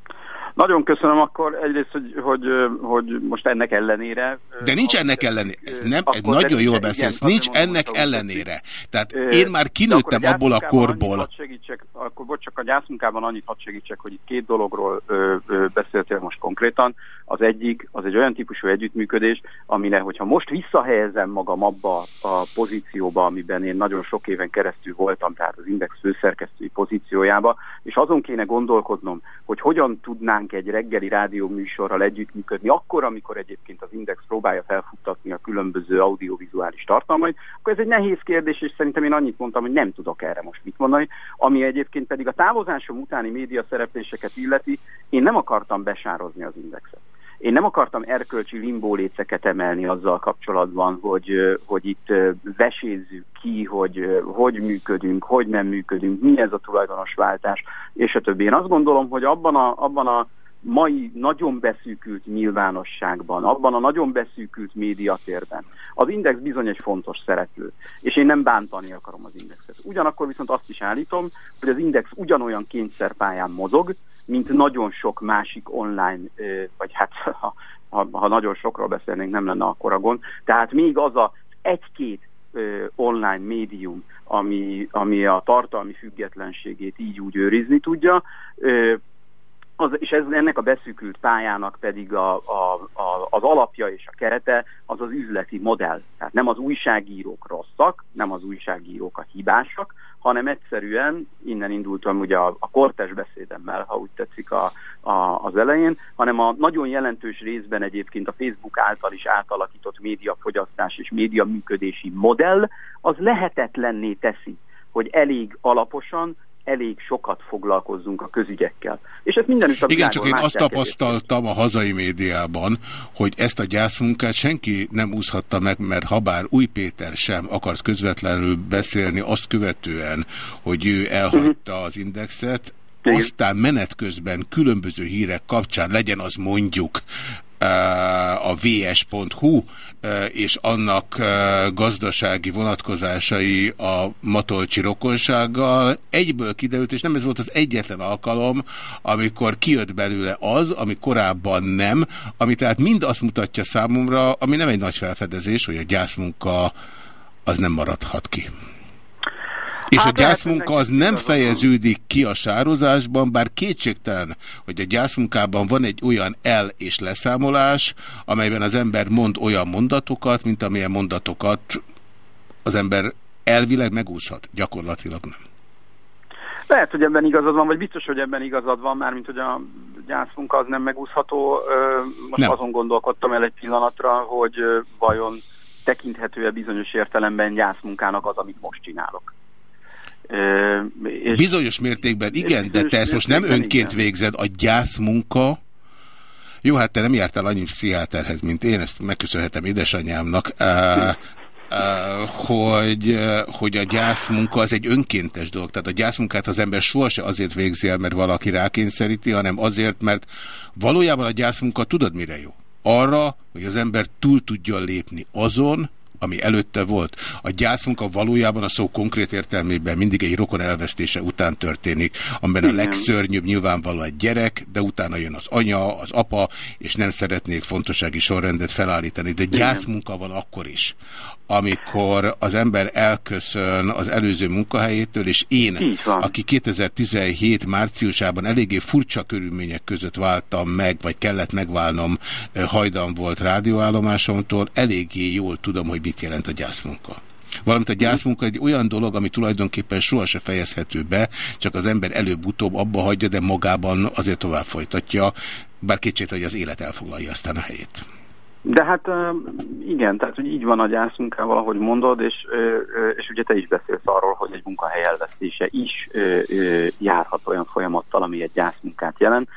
Nagyon köszönöm akkor egyrészt, hogy, hogy, hogy most ennek ellenére. De nincs ennek ellenére, ez nem, ez nagyon jól beszélsz, nincs ennek ellenére. Tehát én már kinőttem abból a korból. Segítsek, akkor bocs, csak a gyászmunkában annyit hadd segítsek, hogy itt két dologról ö, ö, beszéltél most konkrétan. Az egyik, az egy olyan típusú együttműködés, amire, hogyha most visszahelyezem magam abba a pozícióba, amiben én nagyon sok éven keresztül voltam, tehát az Index főszerkesztői pozíciójába, és azon kéne gondolkodnom, hogy hogyan tudnánk egy reggeli rádió műsorral együttműködni, akkor, amikor egyébként az Index próbálja felfuttatni a különböző audiovizuális tartalmait, akkor ez egy nehéz kérdés, és szerintem én annyit mondtam, hogy nem tudok erre most mit mondani, ami egyébként pedig a távozásom utáni média szerepléseket illeti, én nem akartam besározni az Indexet. Én nem akartam erkölcsi limbóléceket emelni azzal kapcsolatban, hogy, hogy itt vesézzük ki, hogy hogy működünk, hogy nem működünk, mi ez a tulajdonosváltás, és a többi. Én azt gondolom, hogy abban a, abban a mai nagyon beszűkült nyilvánosságban, abban a nagyon beszűkült médiatérben, az Index bizony egy fontos szereplő, és én nem bántani akarom az Indexet. Ugyanakkor viszont azt is állítom, hogy az Index ugyanolyan kényszerpályán mozog, mint nagyon sok másik online, vagy hát ha, ha, ha nagyon sokról beszélnénk, nem lenne akkora gond. Tehát még az a egy-két online médium, ami, ami a tartalmi függetlenségét így úgy őrizni tudja, az, és ez, ennek a beszűkült pályának pedig a, a, a, az alapja és a kerete az az üzleti modell. Tehát nem az újságírók rosszak, nem az újságírók a hibásak, hanem egyszerűen, innen indultam ugye a, a kortes beszédemmel, ha úgy tetszik a, a, az elején, hanem a nagyon jelentős részben egyébként a Facebook által is átalakított médiafogyasztás és média működési modell, az lehetetlenné teszi, hogy elég alaposan, elég sokat foglalkozzunk a közügyekkel. És ez mindenütt a Igen, csak én azt tapasztaltam a hazai médiában, hogy ezt a gyászmunkát senki nem úszhatta meg, mert habár Új Péter sem akart közvetlenül beszélni azt követően, hogy ő elhagyta az indexet, aztán menet közben különböző hírek kapcsán, legyen az mondjuk a vs.hu eh, és annak eh, gazdasági vonatkozásai a Matolcsi rokonsággal egyből kiderült, és nem ez volt az egyetlen alkalom, amikor kijött belőle az, ami korábban nem, ami tehát mind azt mutatja számomra, ami nem egy nagy felfedezés, hogy a gyászmunka az nem maradhat ki. És a Hát lehet, gyászmunka az nem fejeződik ki a sározásban, bár kétségtelen, hogy a gyászmunkában van egy olyan el- és leszámolás, amelyben az ember mond olyan mondatokat, mint amilyen mondatokat az ember elvileg megúszhat, gyakorlatilag nem. Lehet, hogy ebben igazad van, vagy biztos, hogy ebben igazad van, mármint hogy a gyászmunka az nem megúszható. Most Nem. azon gondolkodtam el egy pillanatra, hogy vajon tekinthető-e bizonyos értelemben gyászmunkának az, amit most csinálok. És Bizonyos mértékben igen, de te ezt most nem önként igen. végzed, a gyászmunka, jó, hát te nem jártál annyi pszichiáterhez, mint én, ezt megköszönhetem édesanyámnak, eh, eh, hogy, hogy a gyászmunka az egy önkéntes dolog. Tehát a gyászmunkát az ember sohasem azért végzi el, mert valaki rákényszeríti, hanem azért, mert valójában a gyászmunka tudod mire jó? Arra, hogy az ember túl tudjon lépni azon, ami előtte volt. A gyászmunka valójában a szó konkrét értelmében mindig egy rokon elvesztése után történik, amiben a legszörnyűbb nyilvánvalóan egy gyerek, de utána jön az anya, az apa, és nem szeretnék fontossági sorrendet felállítani. De gyászmunka van akkor is, amikor az ember elköszön az előző munkahelyétől, és én, aki 2017 márciusában eléggé furcsa körülmények között váltam meg, vagy kellett megválnom, eh, hajdan volt rádióállomásomtól, eléggé jól tudom, hogy mit jelent a gyászmunka. Valamint a gyászmunka egy olyan dolog, ami tulajdonképpen sohasem fejezhető be, csak az ember előbb-utóbb abba hagyja, de magában azért tovább folytatja, bár kétségtelen, hogy az élet elfoglalja aztán a helyét. De hát igen, tehát hogy így van a gyászmunkával, ahogy mondod, és, és ugye te is beszélsz arról, hogy egy munkahely elvesztése is járhat olyan folyamattal, ami egy gyászmunkát jelent.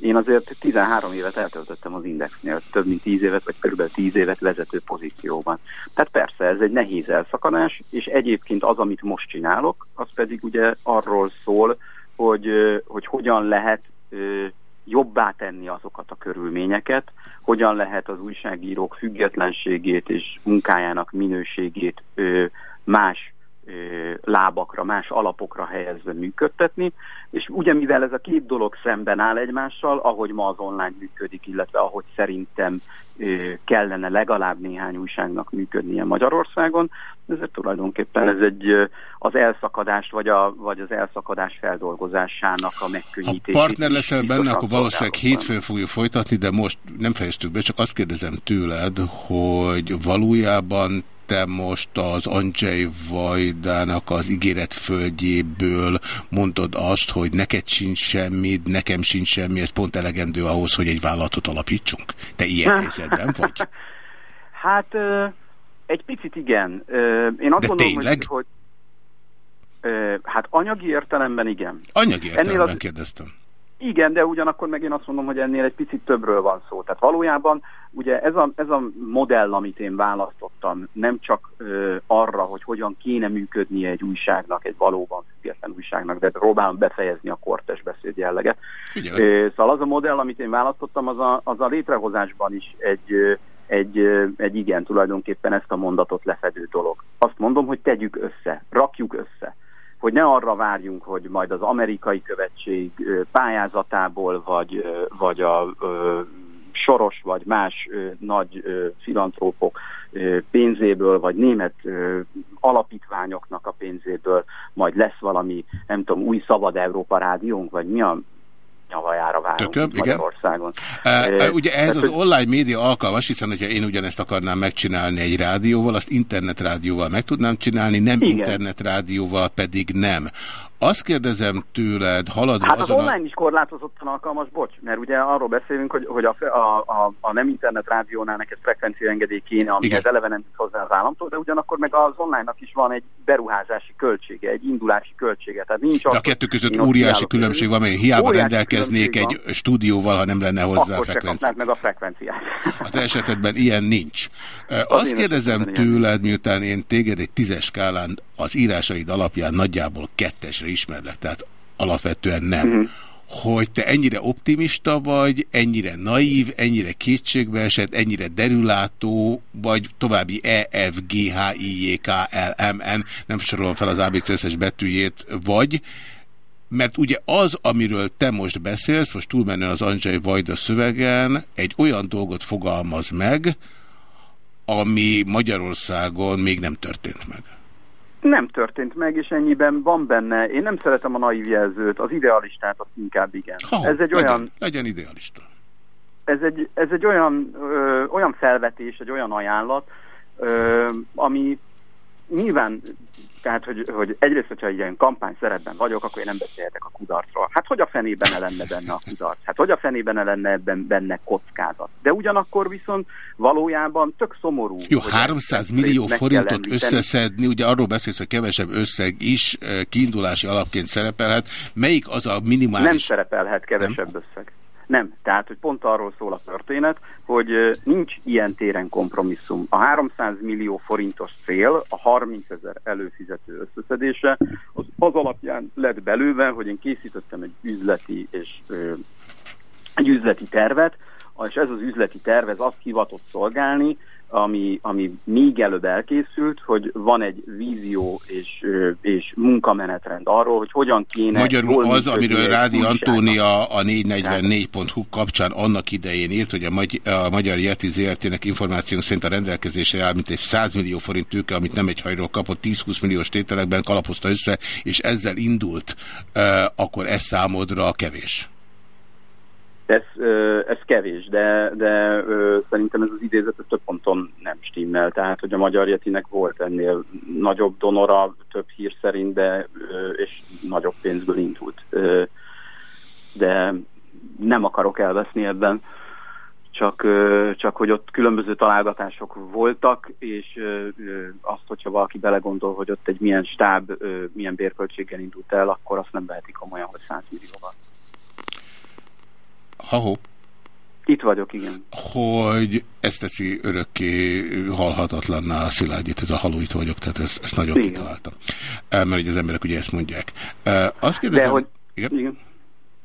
Én azért 13 évet eltöltöttem az Indexnél, több mint 10 évet, vagy körülbelül 10 évet vezető pozícióban. Tehát persze ez egy nehéz elszakadás, és egyébként az, amit most csinálok, az pedig ugye arról szól, hogy, hogy hogyan lehet jobbá tenni azokat a körülményeket, hogyan lehet az újságírók függetlenségét és munkájának minőségét más lábakra, más alapokra helyezve működtetni, és ugye mivel ez a két dolog szemben áll egymással, ahogy ma az online működik, illetve ahogy szerintem kellene legalább néhány újságnak működnie Magyarországon, ezért tulajdonképpen ez egy az elszakadást, vagy, a, vagy az elszakadás feldolgozásának a Ha megkönnyítését. partner leszel benne, akkor valószínűleg hétfőn fogjuk folytatni, de most nem fejeztük be, csak azt kérdezem tőled, hogy valójában te most az Andrzej Vajdának az ígéret földjéből mondod azt, hogy neked sincs semmi, nekem sincs semmi, ez pont elegendő ahhoz, hogy egy vállalatot alapítsunk? Te ilyen helyzetben vagy? Hát egy picit igen. Én azt De gondolom, tényleg? hogy, hát anyagi értelemben igen. Anyagi Ennél értelemben az- kérdeztem. Igen, de ugyanakkor meg én azt mondom, hogy ennél egy picit többről van szó. Tehát valójában ugye ez a, ez a modell, amit én választottam, nem csak ö, arra, hogy hogyan kéne működnie egy újságnak, egy valóban független újságnak, de próbálom befejezni a kortes beszéd jelleget. Ö, szóval az a modell, amit én választottam, az a, az a létrehozásban is egy, ö, egy, ö, egy igen, tulajdonképpen ezt a mondatot lefedő dolog. Azt mondom, hogy tegyük össze, rakjuk össze hogy ne arra várjunk, hogy majd az amerikai követség pályázatából, vagy, vagy a Soros, vagy más nagy filantrópok pénzéből, vagy német alapítványoknak a pénzéből majd lesz valami, nem tudom, új szabad Európa rádiónk, vagy mi a nyavajára várunk Tököm, itt igen. Magyarországon. Uh, Ö, ugye ehhez tehát, az online média alkalmas, hiszen hogyha én ugyanezt akarnám megcsinálni egy rádióval, azt internetrádióval meg tudnám csinálni, nem Igen. internetrádióval pedig nem. Azt kérdezem tőled, haladva Hát az azon a... online is korlátozottan alkalmas, bocs, mert ugye arról beszélünk, hogy, hogy a, a, a, a nem internet rádiónál neked frekvencia engedély kéne, amihez eleve nem jut hozzá az államtól, de ugyanakkor meg az online-nak is van egy beruházási költsége, egy indulási költsége. Tehát nincs De a az, kettő között óriási különbség van, mert hiába rendelkeznék egy stúdióval, ha nem lenne hozzá akkor se frekvencia. meg a frekvenciát. Az esetedben ilyen nincs. Az Azt kérdezem tőled, miután én téged egy tízes skálán az írásaid alapján nagyjából kettesre ismerlek, tehát alapvetően nem. Mhm. Hogy te ennyire optimista vagy, ennyire naív, ennyire kétségbeesett, ennyire derülátó, vagy további E, F, G, H, I, J, K, L, M, N, nem sorolom fel az ABC összes betűjét, vagy, mert ugye az, amiről te most beszélsz, most túlmenően az Andrzej Vajda szövegen, egy olyan dolgot fogalmaz meg, ami Magyarországon még nem történt meg. Nem történt meg, és ennyiben van benne. Én nem szeretem a naív jelzőt, az idealistát azt inkább igen. Ha, Ez egy legyen, olyan legyen idealista. ez egy, ez egy olyan, ö, olyan felvetés, egy olyan ajánlat, ö, ami nyilván, tehát, hogy, hogy egyrészt, hogyha ilyen kampány szerepben vagyok, akkor én nem beszélhetek a kudarcról. Hát hogy a fenében ne lenne benne a kudarc? Hát hogy a fenében ne lenne ebben benne kockázat? De ugyanakkor viszont valójában tök szomorú. Jó, hogy 300 ezt millió forintot összeszedni, ugye arról beszélsz, hogy kevesebb összeg is eh, kiindulási alapként szerepelhet. Melyik az a Nem minimális... szerepelhet kevesebb nem? összeg. Nem, tehát, hogy pont arról szól a történet, hogy nincs ilyen téren kompromisszum. A 300 millió forintos cél, a 30 ezer előfizető összeszedése, az, az alapján lett belőve, hogy én készítettem egy üzleti és ö, egy üzleti tervet, és ez az üzleti terv ez azt hivatott szolgálni, ami, ami még előbb elkészült, hogy van egy vízió és, és munkamenetrend arról, hogy hogyan kéne... Magyarul jól az, amiről Rádi. Antónia a 444.hu kapcsán annak idején írt, hogy a, Magy a Magyar Yeti ZRT-nek információnk szerint a rendelkezésre áll, mint egy 100 millió forint tőke, amit nem egy hajról kapott, 10-20 milliós tételekben kalapozta össze, és ezzel indult, uh, akkor ez számodra kevés. Ez, ez kevés, de, de szerintem ez az idézet több ponton nem stimmel. Tehát, hogy a Magyar Yetinek volt ennél nagyobb donora, több hír szerint, de, és nagyobb pénzből indult. De nem akarok elveszni ebben, csak, csak hogy ott különböző találgatások voltak, és azt, hogyha valaki belegondol, hogy ott egy milyen stáb, milyen bérköltséggel indult el, akkor azt nem vehetik komolyan, hogy 100 millióval. Ha-ho. Itt vagyok, igen. hogy ezt teszi örökké halhatatlanná a Szilágyit, ez a haló itt vagyok, tehát ezt, ezt nagyon Igen. kitaláltam. Mert ugye az emberek ugye ezt mondják. Azt kérdezem... De hogy... Igen? igen.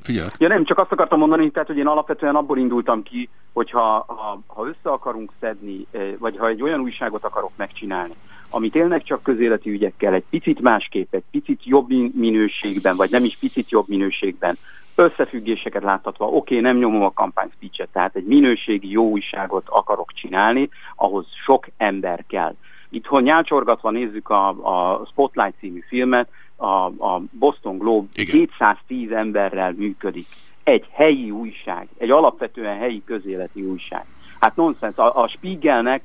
Figyelj. Ja nem, csak azt akartam mondani, tehát, hogy én alapvetően abból indultam ki, hogyha ha, ha össze akarunk szedni, vagy ha egy olyan újságot akarok megcsinálni, ami tényleg csak közéleti ügyekkel, egy picit másképp, egy picit jobb min- minőségben, vagy nem is picit jobb minőségben, összefüggéseket láthatva, oké, nem nyomom a kampány speechet, tehát egy minőségi jó újságot akarok csinálni, ahhoz sok ember kell. Itthon nyálcsorgatva nézzük a, a Spotlight című filmet, a, a Boston Globe Igen. 210 emberrel működik. Egy helyi újság, egy alapvetően helyi közéleti újság. Hát nonsens. A, a Spiegelnek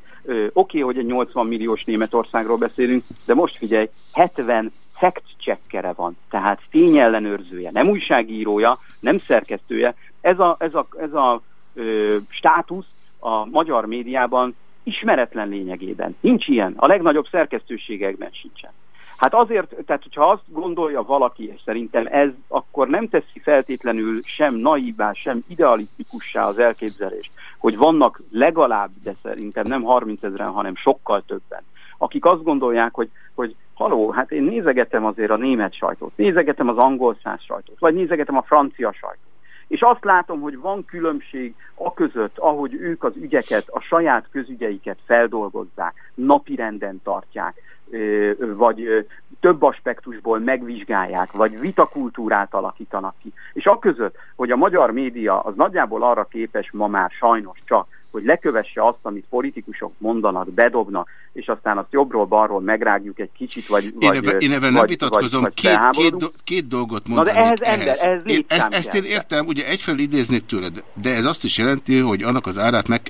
oké, hogy egy 80 milliós Németországról beszélünk, de most figyelj, 70 fact-checkere van, tehát tényellenőrzője, nem újságírója, nem szerkesztője. Ez a, ez a, ez a ö, státusz a magyar médiában ismeretlen lényegében. Nincs ilyen. A legnagyobb szerkesztőségekben sincsen. Hát azért, tehát hogyha azt gondolja valaki, és szerintem ez akkor nem teszi feltétlenül sem naívá, sem idealisztikussá az elképzelést, hogy vannak legalább, de szerintem nem 30 ezeren, hanem sokkal többen, akik azt gondolják, hogy, hogy haló, hát én nézegetem azért a német sajtót, nézegetem az angol száz sajtót, vagy nézegetem a francia sajtót. És azt látom, hogy van különbség a között, ahogy ők az ügyeket, a saját közügyeiket feldolgozzák, napirenden tartják, vagy több aspektusból megvizsgálják, vagy vitakultúrát alakítanak ki. És a között, hogy a magyar média az nagyjából arra képes ma már sajnos csak, hogy lekövesse azt, amit politikusok mondanak, bedobnak, és aztán azt jobbról-balról megrágjuk egy kicsit, vagy Én vagy, ebben, én ebben nem vitatkozom, vagy- két, két, do, két dolgot Na mondanék de ehhez. ember, ehhez Én ezt, ezt én értem, ugye egyfelől idéznék tőled, de ez azt is jelenti, hogy annak az árát, meg,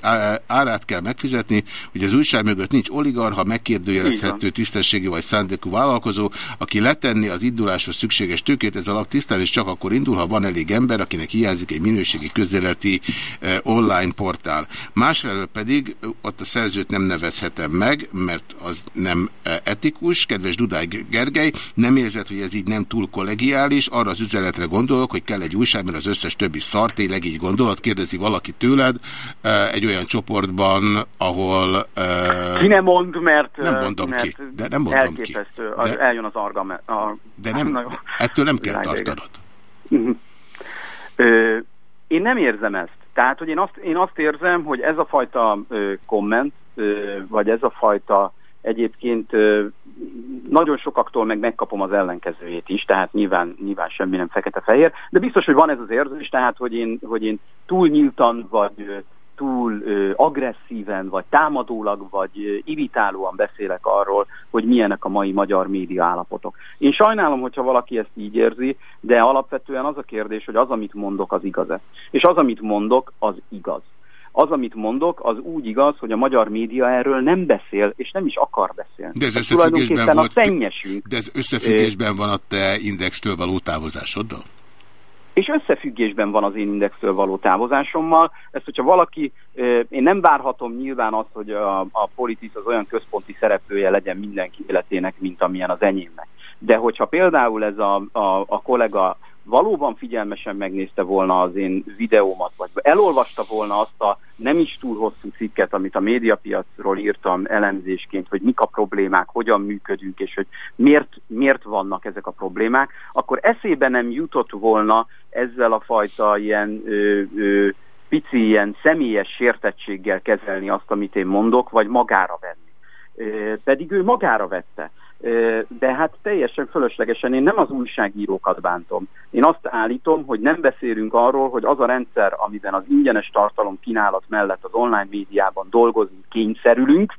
árát kell megfizetni, hogy az újság mögött nincs oligarha, megkérdőjelezhető tisztességi vagy szándékú vállalkozó, aki letenni az induláshoz szükséges tőkét, ez alap tisztán, és csak akkor indul, ha van elég ember, akinek hiányzik egy minőségi közeleti eh, online portál. Másfelől pedig eh, ott a szerzőt nem nevezhetem meg, mert az nem eh, etikus. Kedves Dudály Gergely, nem érzed, hogy ez így nem túl kollegiális, arra az üzenetre gondolok, hogy kell egy újság, mert az összes többi szar, tényleg így gondolod, kérdezi valaki tőled egy olyan csoportban, ahol... Ki ne mond, mert, Nem mondom mert ki, de nem mondom ki. elképesztő, az, De- eljön az arga, me- a, De nem, Na jó. ettől nem kell tartanod. Ö, én nem érzem ezt. Tehát, hogy én azt, én azt érzem, hogy ez a fajta ö, komment, ö, vagy ez a fajta egyébként ö, nagyon sokaktól meg megkapom az ellenkezőjét is, tehát nyilván, nyilván semmi nem fekete-fehér, de biztos, hogy van ez az érzés, tehát, hogy én, hogy én túl nyíltan, vagy túl ö, agresszíven, vagy támadólag, vagy ö, irritálóan beszélek arról, hogy milyenek a mai magyar média állapotok. Én sajnálom, hogyha valaki ezt így érzi, de alapvetően az a kérdés, hogy az, amit mondok, az igaz-e. És az, amit mondok, az igaz. Az, amit mondok, az úgy igaz, hogy a magyar média erről nem beszél, és nem is akar beszélni. De ez Tehát összefüggésben volt, a szennyesünk. de ez összefüggésben van a te indextől való távozásoddal? És összefüggésben van az én indextől való távozásommal. Ezt, hogyha valaki, én nem várhatom nyilván azt, hogy a, a politis az olyan központi szereplője legyen mindenki életének, mint amilyen az enyémnek. De hogyha például ez a, a, a kollega valóban figyelmesen megnézte volna az én videómat, vagy elolvasta volna azt a nem is túl hosszú cikket, amit a médiapiacról írtam elemzésként, hogy mik a problémák, hogyan működünk, és hogy miért, miért vannak ezek a problémák, akkor eszébe nem jutott volna ezzel a fajta ilyen ö, ö, pici, ilyen személyes sértettséggel kezelni azt, amit én mondok, vagy magára venni. Ö, pedig ő magára vette. De hát teljesen fölöslegesen én nem az újságírókat bántom. Én azt állítom, hogy nem beszélünk arról, hogy az a rendszer, amiben az ingyenes tartalom kínálat mellett az online médiában dolgozni kényszerülünk,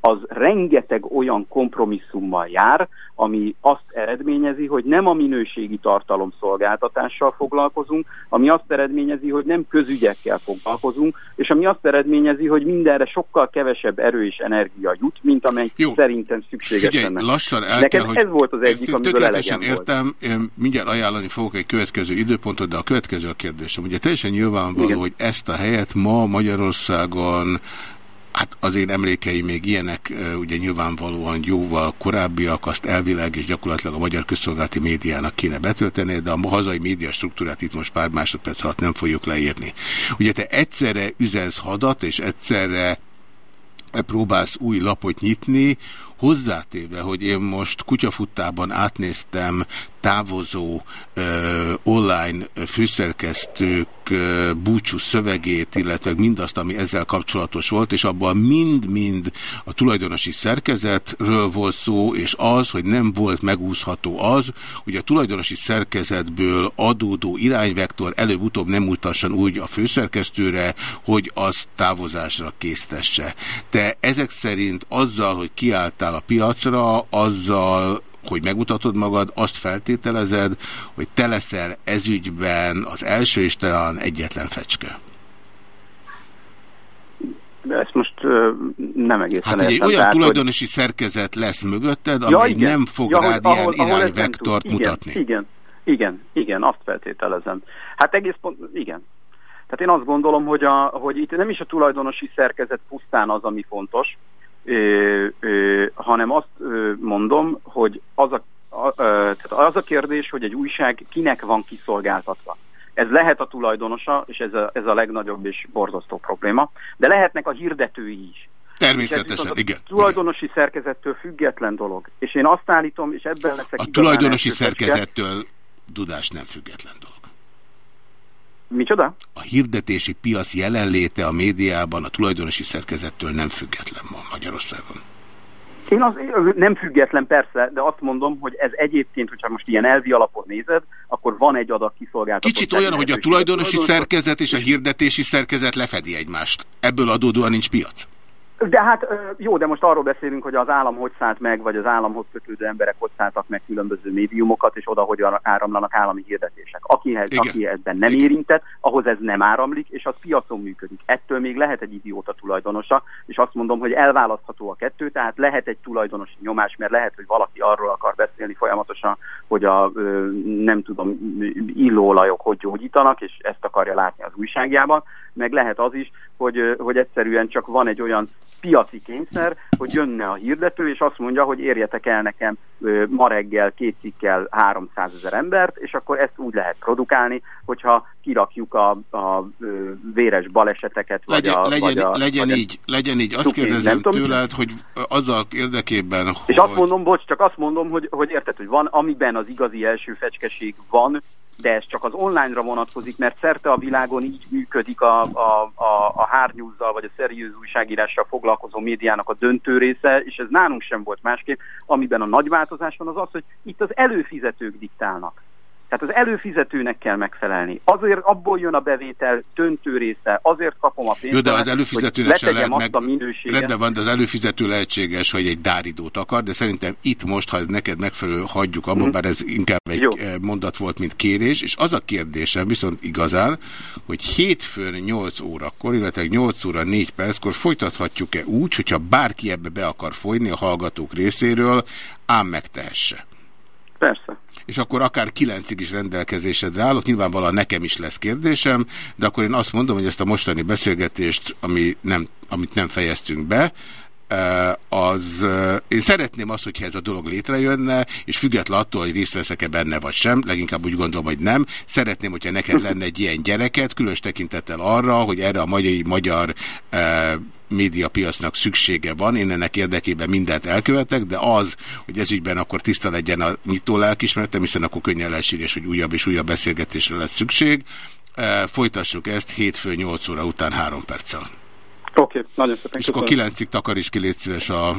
az rengeteg olyan kompromisszummal jár, ami azt eredményezi, hogy nem a minőségi tartalom szolgáltatással foglalkozunk, ami azt eredményezi, hogy nem közügyekkel foglalkozunk, és ami azt eredményezi, hogy mindenre sokkal kevesebb erő és energia jut, mint amely Jó. szerintem szükséges Figyelj, lenne. lassan el Nekem kell, hogy... ez volt az egyik, amiből tökéletesen elegem volt. értem, én mindjárt ajánlani fogok egy következő időpontot, de a következő a kérdésem. Ugye teljesen nyilvánvaló, Igen. hogy ezt a helyet ma Magyarországon Hát az én emlékeim még ilyenek, ugye nyilvánvalóan jóval korábbiak, azt elvileg és gyakorlatilag a magyar közszolgálati médiának kéne betölteni, de a hazai média struktúrát itt most pár másodperc alatt nem fogjuk leírni. Ugye te egyszerre üzensz hadat, és egyszerre próbálsz új lapot nyitni, hozzátéve, hogy én most kutyafuttában átnéztem távozó ö, online főszerkesztők ö, búcsú szövegét, illetve mindazt, ami ezzel kapcsolatos volt, és abban mind-mind a tulajdonosi szerkezetről volt szó, és az, hogy nem volt megúszható az, hogy a tulajdonosi szerkezetből adódó irányvektor előbb-utóbb nem mutasson úgy a főszerkesztőre, hogy az távozásra késztesse. Te ezek szerint azzal, hogy kiálltál a piacra, azzal hogy megmutatod magad, azt feltételezed, hogy te leszel ezügyben az első és talán egyetlen fecske. De ezt most ö, nem egészen Hát ugye egy értem. olyan Tehát, hogy- tulajdonosi szerkezet lesz mögötted, Ja, amely igen. nem fog Ja, rád hogy ilyen ahol- ahol irányvektort. Igen, mutatni. Igen, igen, igen, azt feltételezem. Hát egész pont, igen. Tehát én azt gondolom, hogy, a, hogy itt nem is a tulajdonosi szerkezet pusztán az, ami fontos, ö, ö, hanem azt ö, mondom, hogy az a, a, ö, tehát az a kérdés, hogy egy újság kinek van kiszolgáltatva. Ez lehet a tulajdonosa, és ez a, ez a legnagyobb és borzasztó probléma, de lehetnek a hirdetői is. Természetesen, a igen. tulajdonosi szerkezettől független dolog. És én azt állítom, és ebben leszek A tulajdonosi szerkezettől dudás nem független dolog. Micsoda? A hirdetési piac jelenléte a médiában a tulajdonosi szerkezettől nem független ma Magyarországon. Én az, nem független persze, de azt mondom, hogy ez egyébként, hogyha most ilyen elvi alapon nézed, akkor van egy adag kiszolgáltató. Kicsit olyan, hogy a tulajdonosi szerkezet és a hirdetési szerkezet lefedi egymást. Ebből adódóan nincs piac. De hát jó, de most arról beszélünk, hogy az állam hogy szállt meg, vagy az államhoz kötődő emberek hogy szálltak meg különböző médiumokat, és oda hogy áramlanak állami hirdetések. Akihez, Igen. aki ebben nem érintett, ahhoz ez nem áramlik, és az piacon működik. Ettől még lehet egy idióta tulajdonosa, és azt mondom, hogy elválasztható a kettő, tehát lehet egy tulajdonosi nyomás, mert lehet, hogy valaki arról akar beszélni folyamatosan, hogy a nem tudom, illóolajok hogy gyógyítanak, és ezt akarja látni az újságjában, meg lehet az is, hogy, hogy egyszerűen csak van egy olyan piaci kényszer, hogy jönne a hirdető, és azt mondja, hogy érjetek el nekem ma reggel két cikkel 300 ezer embert, és akkor ezt úgy lehet produkálni, hogyha kirakjuk a, a véres baleseteket, vagy Legyen, a... legyen, vagy a, legyen, vagy a- így, legyen így. Azt kérdezem tudom, tőled, hogy azzal érdekében, hogy... És azt mondom, bocs, csak azt mondom, hogy, hogy érted, hogy van, amiben az igazi első fecskeség van, de ez csak az online-ra vonatkozik, mert szerte a világon így működik a, a, a, a hárnyúzzal vagy a szeriőz újságírással foglalkozó médiának a döntő része, és ez nálunk sem volt másképp. Amiben a nagy változás van az az, hogy itt az előfizetők diktálnak. Tehát az előfizetőnek kell megfelelni. Azért abból jön a bevétel döntő része, azért kapom a pénzt. Jó, de az előfizetőnek sem lehet meg... a minőséget. Rendben van, de az előfizető lehetséges, hogy egy dáridót akar, de szerintem itt most, ha ez neked megfelelő, hagyjuk abban, bár ez inkább egy Jó. eh, mondat volt, mint kérés, és az a kérdésem viszont igazán, hogy hétfőn 8 órakor, illetve 8 óra 4 perckor folytathatjuk-e úgy, hogyha bárki ebbe be akar folyni a hallgatók részéről, ám megtehesse. Persze. És akkor akár kilencig is rendelkezésedre állok. Nyilvánvalóan nekem is lesz kérdésem, de akkor én azt mondom, hogy ezt a mostani beszélgetést, ami nem, amit nem fejeztünk be, az, én szeretném azt, hogyha ez a dolog létrejönne, és független attól, hogy részt veszek-e benne vagy sem, leginkább úgy gondolom, hogy nem. Szeretném, hogyha neked lenne egy ilyen gyereket, különös tekintettel arra, hogy erre a magyar, magyar eh, médiapiacnak szüksége van, én ennek érdekében mindent elkövetek, de az, hogy ezügyben akkor tiszta legyen a nyitó lelkismeretem, hiszen akkor könnyen lehetséges, hogy újabb és újabb beszélgetésre lesz szükség. Eh, Folytassuk ezt hétfő 8 óra után 3 perccel. Oké, okay, nagyon szépen És akkor köszönöm. 9-ig takaríts ki, légy szíves a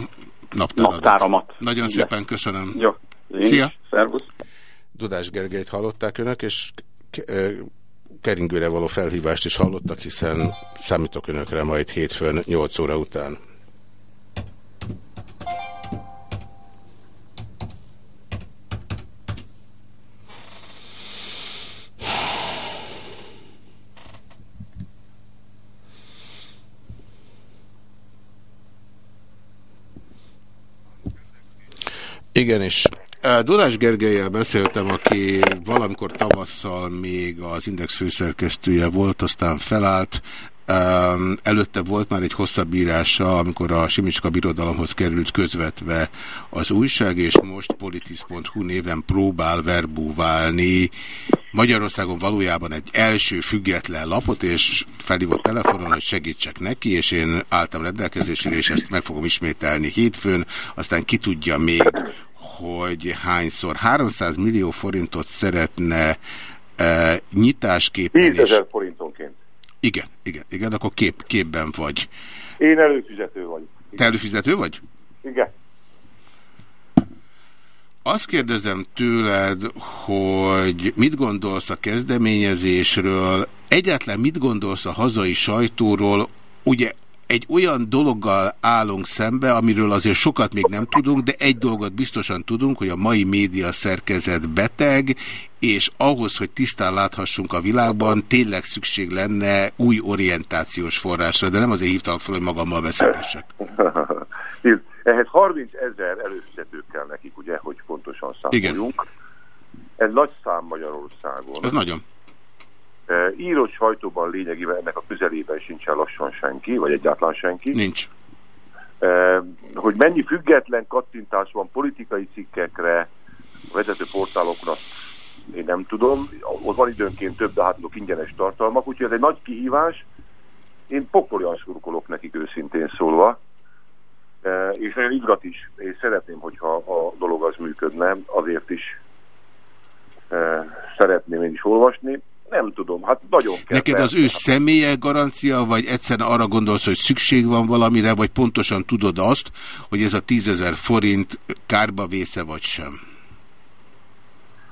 naptáradat. Naptáramat. Nagyon Igen. szépen köszönöm. Jó. Én Szia. is. Szervusz. Dudás Gergelyt hallották önök, és keringőre való felhívást is hallottak, hiszen számítok önökre majd hétfőn 8 óra után. Igen, és eh, Dudás Gergelyel beszéltem, aki valamikor tavasszal még az Index főszerkesztője volt, aztán felállt. Um, előtte volt már egy hosszabb írása, amikor a Simicska birodalomhoz került közvetve az újság, és most politis.hu néven próbál verbúválni Magyarországon valójában egy első független lapot, és felhívott telefonon, hogy segítsek neki, és én álltam rendelkezésére, és ezt meg fogom ismételni hétfőn, aztán ki tudja még, hogy hányszor. 300 millió forintot szeretne e, nyitásképpen 10 és... ezer forintonként. Igen, igen, igen, akkor kép, képben vagy. Én előfizető vagyok. Te előfizető vagy? Igen. Azt kérdezem tőled, hogy mit gondolsz a kezdeményezésről, egyáltalán mit gondolsz a hazai sajtóról, ugye egy olyan dologgal állunk szembe, amiről azért sokat még nem tudunk, de egy dolgot biztosan tudunk, hogy a mai média szerkezet beteg, és ahhoz, hogy tisztán láthassunk a világban, tényleg szükség lenne új orientációs forrásra, de nem azért hívtalak fel, hogy magammal beszélgessek. Ehhez 30 ezer előfizetők kell nekik, ugye, hogy pontosan számoljunk. Ez nagy szám Magyarországon. Ez nagyon. E, írott sajtóban lényegében ennek a közelében sincsen lassan senki, vagy egyáltalán senki. Nincs. E, Hogy mennyi független kattintás van politikai cikkekre, vezető portálokra, én nem tudom. Ott van időnként több, de hát azok ingyenes tartalmak, úgyhogy ez egy nagy kihívás. Én pokolian szurkolok nekik őszintén szólva, E, és nagyon izgat is, és szeretném, hogyha a dolog az működne, azért is szeretném én is olvasni. Nem tudom, hát nagyon kell. Neked az ő személye garancia, vagy egyszerűen arra gondolsz, hogy szükség van valamire, vagy pontosan tudod azt, hogy ez a tízezer forint kárba vésze vagy sem?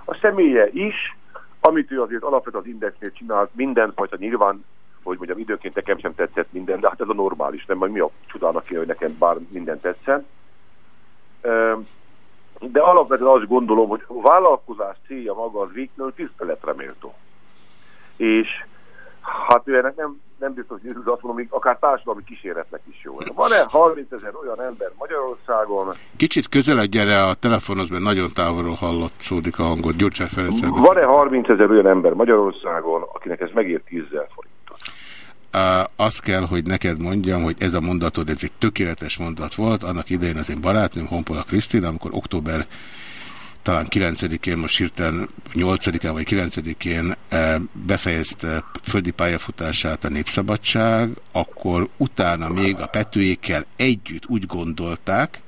A személye is, amit ő azért alapvetően az Indexnél csinált, mindenfajta nyilván, hogy mondjam, időnként nekem sem tetszett minden, de hát ez a normális, nem, majd mi a csodának kéne, hogy nekem bár minden tetszen. De alapvetően azt gondolom, hogy a vállalkozás célja maga az végtől tiszteletre méltó. És hát ő ennek nem, nem biztos, hogy azt mondom, hogy akár társadalmi kísérletnek is jó. Van-e 30 ezer olyan ember Magyarországon, Kicsit közeledj erre a telefonhoz, mert nagyon távolról hallott szódik a hangot. Gyurcsán Ferenc van-e 30 ezer olyan ember Magyarországon, akinek ez megér 10 ezer forint? Uh, azt kell, hogy neked mondjam, hogy ez a mondatod, ez egy tökéletes mondat volt. Annak idején az én barátnőm, Honpola Krisztina, amikor október talán 9-én, most hirtelen 8-án vagy 9-én eh, befejezte földi pályafutását a Népszabadság, akkor utána még a Petőékkel együtt úgy gondolták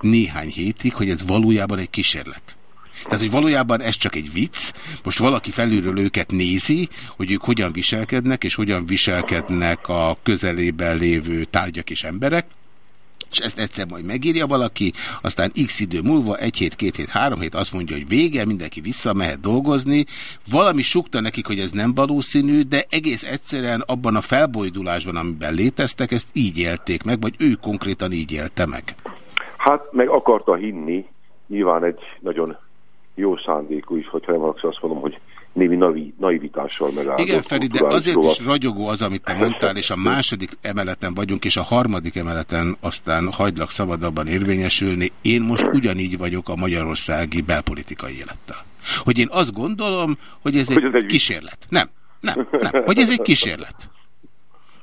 néhány hétig, hogy ez valójában egy kísérlet. Tehát, hogy valójában ez csak egy vicc, most valaki felülről őket nézi, hogy ők hogyan viselkednek, és hogyan viselkednek a közelében lévő tárgyak és emberek, és ezt egyszer majd megírja valaki, aztán x idő múlva, egy hét, két hét, három hét azt mondja, hogy vége, mindenki visszamehet dolgozni. Valami sukta nekik, hogy ez nem valószínű, de egész egyszerűen abban a felbojdulásban, amiben léteztek, ezt így élték meg, vagy ő konkrétan így élte meg. Hát meg akarta hinni, nyilván egy nagyon jó szándékú is, hogyha nem azt mondom, hogy némi navi, naivitással megáldott. Igen, Feri, de azért rovat. is ragyogó az, amit te mondtál, és a második emeleten vagyunk, és a harmadik emeleten aztán hagylak szabadabban érvényesülni. Én most ugyanígy vagyok a magyarországi belpolitikai élettel. Hogy én azt gondolom, hogy ez egy, egy kísérlet. Nem, nem, nem. Hogy ez egy kísérlet.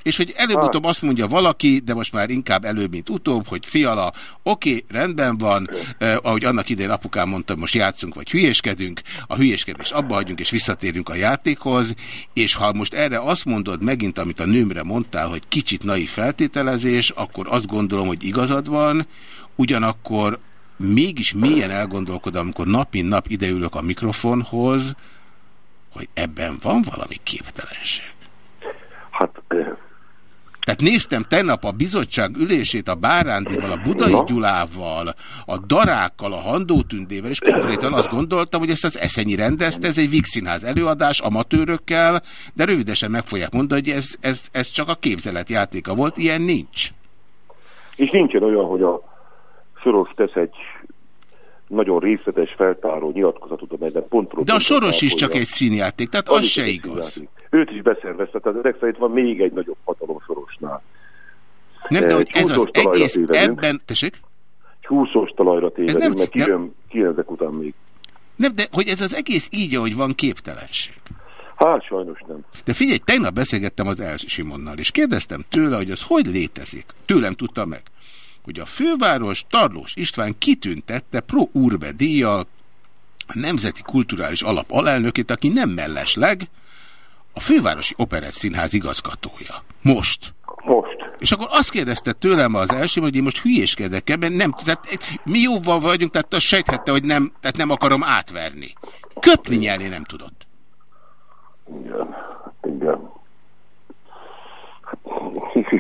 És hogy előbb-utóbb azt mondja valaki, de most már inkább előbb, mint utóbb, hogy fiala, oké, rendben van, eh, ahogy annak idején apukám mondta, most játszunk vagy hülyéskedünk, a hülyéskedést abba hagyunk és visszatérünk a játékhoz, és ha most erre azt mondod megint, amit a nőmre mondtál, hogy kicsit naiv feltételezés, akkor azt gondolom, hogy igazad van, ugyanakkor mégis mélyen elgondolkodom, amikor nap mint nap ideülök a mikrofonhoz, hogy ebben van valami képtelenség. Hát... Tehát néztem tegnap a bizottság ülését a Bárándival, a Budai Gyulával, a Darákkal, a Handó Tündével, és konkrétan azt gondoltam, hogy ezt az Eszenyi rendezte, ez egy Vígszínház előadás amatőrökkel, de rövidesen meg fogják mondani, hogy ez, ez, ez csak a képzelet játéka volt, ilyen nincs. És nincsen olyan, hogy a Soros tesz egy nagyon részletes feltáró nyilatkozatot, amelyben pontról... De a Soros is csak egy színjáték, tehát Az az se igaz. színjáték. Őt is beszervezte, tehát ezek szerint van még egy nagyobb hatalom Sorosnál. Nem, de Eh, hogy ez az csúszós egész tévedünk. ebben... Tessék? Húszós talajra nem- tévedünk, mert nem- kijön, kijön ezek után még. Nem, de hogy ez az egész így, ahogy van képtelenség. Hát sajnos nem. De figyelj, tegnap beszélgettem az Els Simonnal, és kérdeztem tőle, hogy az hogy létezik. Tőlem tudta meg, hogy a főváros Tarlós István kitüntette Pro Urbe díjjal a Nemzeti Kulturális Alap alelnökét, aki nem mellesleg a Fővárosi Operett Színház igazgatója. Most. Most. És akkor azt kérdezte tőlem az első, hogy én most hülyéskedek ebben, nem, tehát mi jóval vagyunk, tehát azt sejthette, hogy nem, tehát nem akarom átverni. Köpni nyelni nem tudott. Igen, igen.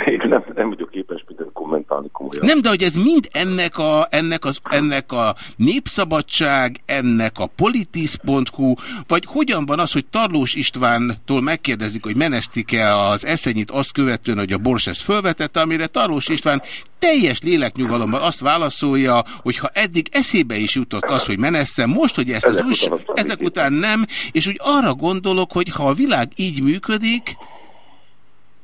Én nem, nem vagyok képes mindent kommentálni komolyan. Nem, de hogy ez mind ennek a, ennek, az, ennek a népszabadság, ennek a politis.hu, vagy hogyan van az, hogy Tarlós Istvántól megkérdezik, hogy menesztik-e az eszenyit azt követően, hogy a Bors ezt fölvetette, amire Tarlós István teljes léleknyugalommal azt válaszolja, hogy ha eddig eszébe is jutott az, hogy menesszen, most, hogy ezt az Ezek újság, után aztán ezek után nem, és úgy arra gondolok, hogy ha a világ így működik,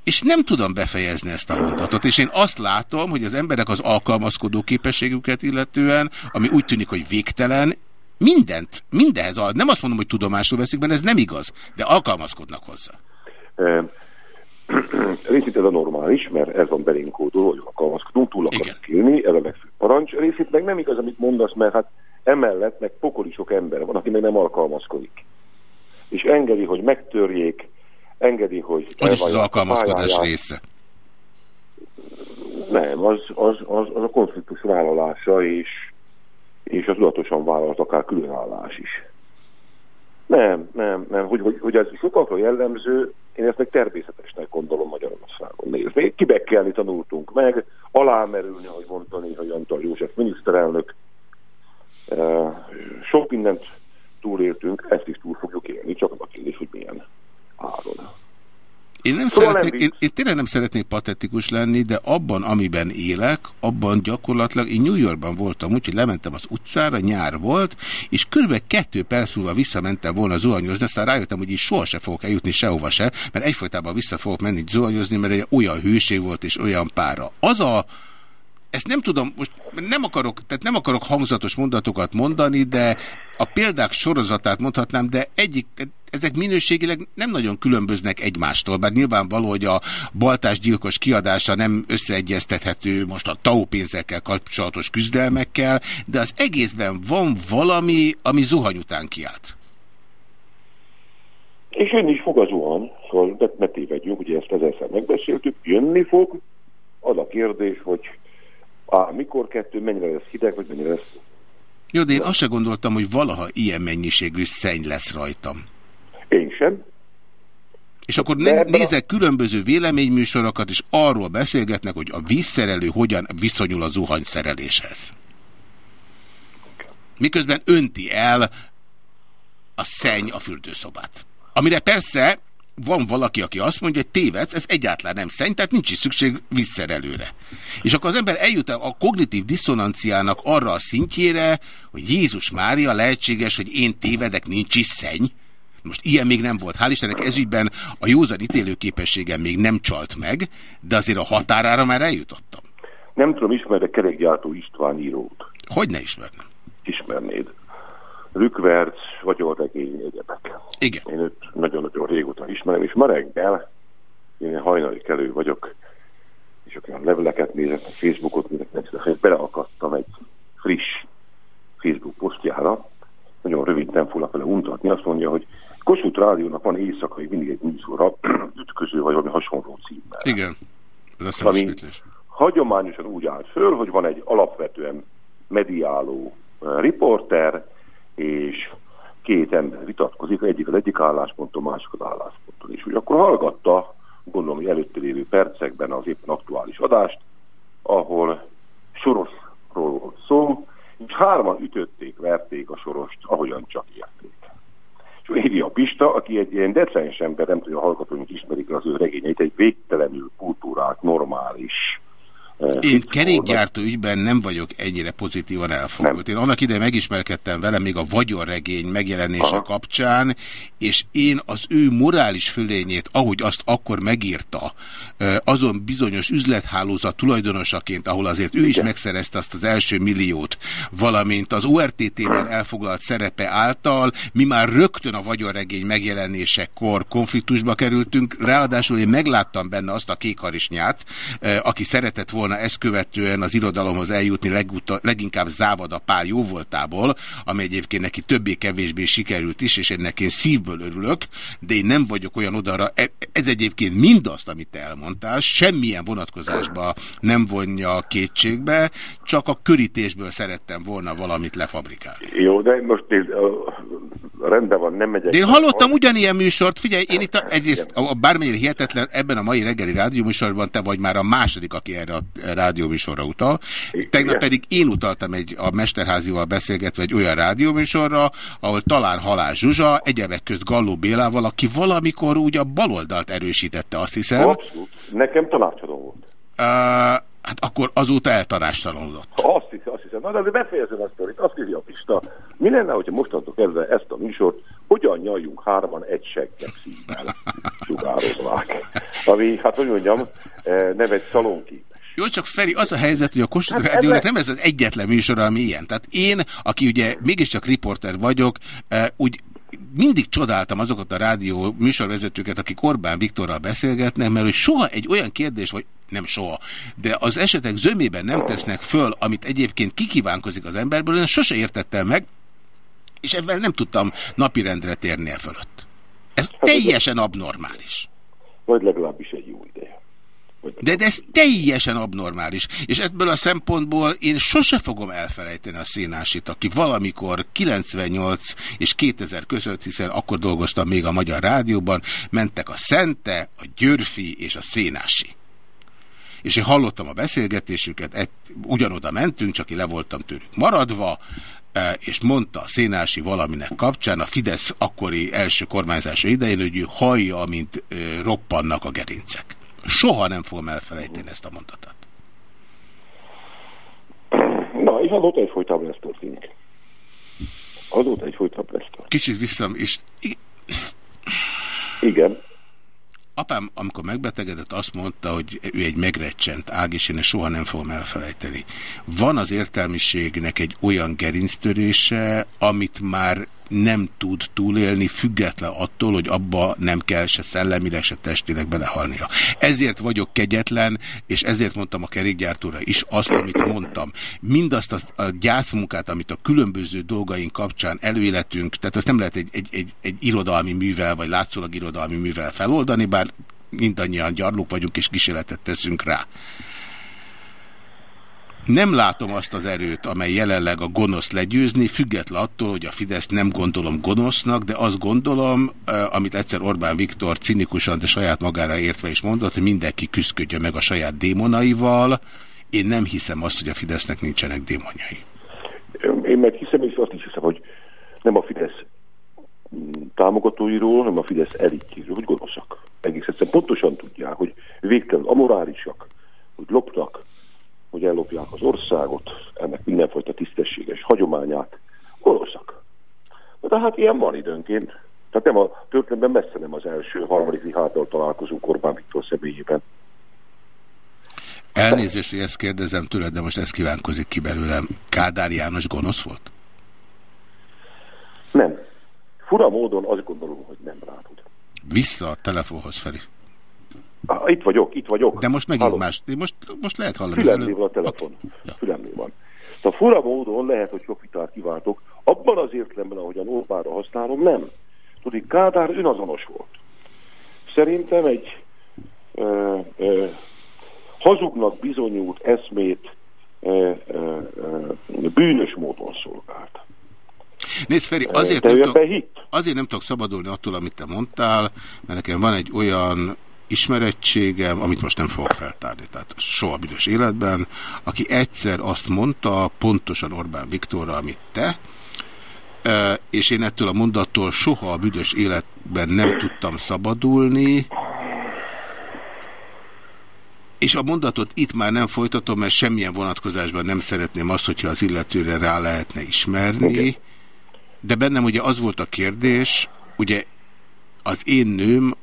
és nem tudom befejezni ezt a mondatot, és én azt látom, hogy az emberek az alkalmazkodó képességüket illetően, ami úgy tűnik, hogy végtelen, mindent, mindenhez, nem azt mondom, hogy tudomásul veszik, mert ez nem igaz, de alkalmazkodnak hozzá. Részét ez a normális, mert ez van belénk kódolva, hogy alkalmazkodunk, túl akarunk élni, ez a legfőbb parancs. Részét meg nem igaz, amit mondasz, mert hát emellett meg pokoli sok ember van, aki meg nem alkalmazkodik. És engedi, hogy megtörjék, engedi, hogy... Az is az a alkalmazkodás pályáját. része. Nem, az, az, az, az a konfliktus vállalása, és, és az tudatosan vállalt akár különállás is. Nem, nem, nem, hogy, hogy, hogy ez sokakra jellemző, én ezt meg természetesnek gondolom Magyarországon nézni. Kibekkelni tanultunk meg, alámerülni, ahogy mondta néha Antal József miniszterelnök. Eh, Sok mindent túléltünk, ezt is túl fogjuk élni, csak az a kérdés, hogy milyen áron. Én, nem Szóval szeretnék, nem én, én tényleg nem szeretnék patetikus lenni, de abban, amiben élek, abban gyakorlatilag én New Yorkban voltam, úgyhogy lementem az utcára, nyár volt, és kb. kettő perc múlva visszamentem volna zuhanyozni, aztán rájöttem, hogy így sohasem fogok eljutni sehova se, mert egyfolytában vissza fogok menni zuhanyozni, mert egy olyan hőség volt és olyan pára. Az a ezt nem tudom, most nem akarok, tehát nem akarok hangzatos mondatokat mondani, de a példák sorozatát mondhatnám, de egyik, ezek minőségileg nem nagyon különböznek egymástól, bár nyilvánvaló, hogy a baltásgyilkos kiadása nem összeegyeztethető most a TAO pénzekkel kapcsolatos küzdelmekkel, de az egészben van valami, ami zuhany után kiállt. És jönni fog a zuhany, szóval ne tévedjünk, ugye ezt ezerszer megbeszéltük, jönni fog, az a kérdés, hogy á, mikor kettő, mennyire lesz hideg, vagy mennyire lesz Jó, de én azt se gondoltam, hogy valaha ilyen mennyiségű szenny lesz rajtam. Én sem. És akkor ne, nézek különböző véleményműsorokat, és arról beszélgetnek, hogy a vízszerelő hogyan viszonyul a zuhanyszereléshez. Miközben önti el a szenny a fürdőszobát. Amire persze van valaki, aki azt mondja, hogy tévedsz, ez egyáltalán nem szenny, tehát nincs is szükség vízszerelőre. És akkor az ember eljut a kognitív diszonanciának arra a szintjére, hogy Jézus Mária lehetséges, hogy én tévedek, nincs is szenny. Most ilyen még nem volt. Hál' Istennek ezügyben a józan ítélőképességem még nem csalt meg, de azért a határára már eljutottam. Nem tudom, ismerek kerékgyártó István írót. Hogy ne ismerném? Ismernéd. Rükverc, vagyonregény, egyebek. Igen. Én őt nagyon-nagyon régóta ismerem, és ma reggel, én hajnali kelő vagyok, és olyan leveleket nézek, Facebookot nézek, nem beleakadtam egy friss Facebook posztjára, nagyon rövid, nem foglak vele untatni, azt mondja, hogy Kossuth Rádiónak van éjszakai mindig egy műsora, ütköző vagy valami hasonló címmel. Igen. Ez a Ami hagyományosan úgy állt föl, hogy van egy alapvetően mediáló eh, riporter, és két ember vitatkozik, egyik az egyik állásponton, másik az állásponton. És úgy akkor hallgatta, gondolom, hogy előtte lévő percekben az éppen aktuális adást, ahol sorosról volt szó, és hárman ütötték, verték a sorost, ahogyan csak érték. És írja a Pista, aki egy ilyen decens ember, nem tudom, a hallgatóink ismerik az ő regényeit, egy végtelenül kultúrált, normális, Én kerékgyártó ügyben nem vagyok ennyire pozitívan elfogult. Én annak idején megismerkedtem vele még a vagyonregény megjelenése Aha. kapcsán, és én az ő morális fölényét, ahogy azt akkor megírta, azon bizonyos üzlethálózat tulajdonosaként, ahol azért ő is megszerezte azt az első milliót, valamint az ORTT-ben elfoglalt szerepe által, mi már rögtön a vagyonregény megjelenésekor konfliktusba kerültünk, ráadásul én megláttam benne azt a kékharisnyát, aki szeretett volna ezt követően az irodalomhoz eljutni leguta, leginkább závad a pár jóvoltából, ami egyébként neki többé-kevésbé sikerült is, és ennek én szívből örülök, de én nem vagyok olyan odara, e- ez egyébként mindazt, amit te elmondtál, semmilyen vonatkozásba nem vonja kétségbe, csak a körítésből szerettem volna valamit lefabrikálni. Jó, de most nézd, a- a rendben van, nem megyek. De én hallottam ugyanilyen műsort, figyelj, én itt a, egyrészt, a, a bármennyire hihetetlen, ebben a mai reggeli rádióműsorban te vagy már a második, aki erre a rádióműsorra utal. Tegnap pedig én utaltam egy a Mesterházival beszélgetve egy olyan rádióműsorra, ahol talán Halás Zsuzsa, egyebek közt Galló Bélával, aki valamikor úgy a baloldalt erősítette, azt hiszem. Abszolút. Nekem tanácsadó volt. Uh, hát akkor azóta eltanástalanodott. Azt hiszem, azt hiszem. Na, de azért befejezem a sztorit. Azt írja a Pista, mi lenne, hogyha mostantól kezdve ezt a műsort hogyan nyaljunk hárman egy seggebb szívvel sugároznák. Ami, hát hogy mondjam, eh, nem egy szalonki. Jó, csak Feri, az a helyzet, hogy a Kossuth Hát Rádiónak nem ez az egyetlen műsor, ami ilyen. Tehát én, aki ugye mégiscsak riporter vagyok, eh, úgy mindig csodáltam azokat a rádió műsorvezetőket, akik Orbán Viktorral beszélgetnek, mert hogy soha egy olyan kérdés, vagy nem soha, de az esetek zömében nem tesznek föl, amit egyébként kikívánkozik az emberből, én sose értettem meg, és ebben nem tudtam napirendre térni e fölött. Ez teljesen abnormális. Vagy legalábbis egy. De, de ez teljesen abnormális. És ebből a szempontból én sose fogom elfelejteni a szénásit, aki valamikor 98 és 2000 között, hiszen akkor dolgoztam még a Magyar Rádióban, mentek a Szente, a Györfi és a Szénási. És én hallottam a beszélgetésüket, egy, ugyanoda mentünk, csak én le voltam tőlük maradva, e, és mondta a Szénási valaminek kapcsán a Fidesz akkori első kormányzása idején, hogy ő hallja, mint ö, roppannak a gerincek. Soha nem fogom elfelejteni ezt a mondatot. Na, és azóta egyfolytában ez történik. Azóta egyfolytában ez történik. Kicsit visszam, és Igen. apám, amikor megbetegedett, azt mondta, hogy ő egy megrecsent ág, és én ezt soha nem fogom elfelejteni. Van az értelmiségnek egy olyan gerinctörése, amit már nem tud túlélni, független attól, hogy abba nem kell se szellemileg, se testileg belehalnia. Ezért vagyok kegyetlen, és ezért mondtam a kerékgyártóra is azt, amit mondtam. Mindazt a, a gyászmunkát, amit a különböző dolgaink kapcsán előéletünk, tehát ezt nem lehet egy, egy, egy, egy irodalmi művel, vagy látszólag irodalmi művel feloldani, bár mindannyian gyarlók vagyunk, és kísérletet teszünk rá. Nem látom azt az erőt, amely jelenleg a gonosz legyőzni, független attól, hogy a Fidesz nem gondolom gonosznak, de azt gondolom, amit egyszer Orbán Viktor cinikusan, de saját magára értve is mondott, hogy mindenki küzdködje meg a saját démonaival. Én nem hiszem azt, hogy a Fidesznek nincsenek démonjai. Én meg hiszem, és azt is hiszem, hogy nem a Fidesz támogatóiról, hanem a Fidesz elitjéről, hogy gonoszak. Egész egyszerűen pontosan tudják, hogy végtelen amorálisak, hogy lopnak, hogy ellopják az országot, ennek mindenfajta tisztességes hagyományát, gonoszak. Na, de hát ilyen van időnként. Tehát nem a történetben messze nem az első harmadik Richárddal találkozunk Orbán Viktor személyében. Elnézést, hogy ezt kérdezem tőled, de most ez kívánkozik ki belőlem. Kádár János gonosz volt? Nem. Fura módon azt gondolom, hogy nem látod. Vissza a telefonhoz, Feri. Itt vagyok, itt vagyok. De most megint más. Most, most lehet hallani. előbb. van a telefon. Fülemnél van. Tehát fura módon lehet, hogy sok vitát kiváltok. Abban az értelemben, ahogyan Orbánra használom, nem. Tudod, Kádár önazonos volt. Szerintem egy ö, ö, hazugnak bizonyult eszmét ö, ö, ö, bűnös módon szolgált. Nézd, Feri, azért nem, tudok, azért nem tudok szabadulni attól, amit te mondtál, mert nekem van egy olyan ismerettségem, amit most nem fogok feltárni, tehát soha büdös életben, aki egyszer azt mondta, pontosan Orbán Viktorra, amit te, és én ettől a mondattól soha a büdös életben nem tudtam szabadulni, és a mondatot itt már nem folytatom, mert semmilyen vonatkozásban nem szeretném azt, hogyha az illetőre rá lehetne ismerni. De bennem ugye az volt a kérdés, ugye az én nőm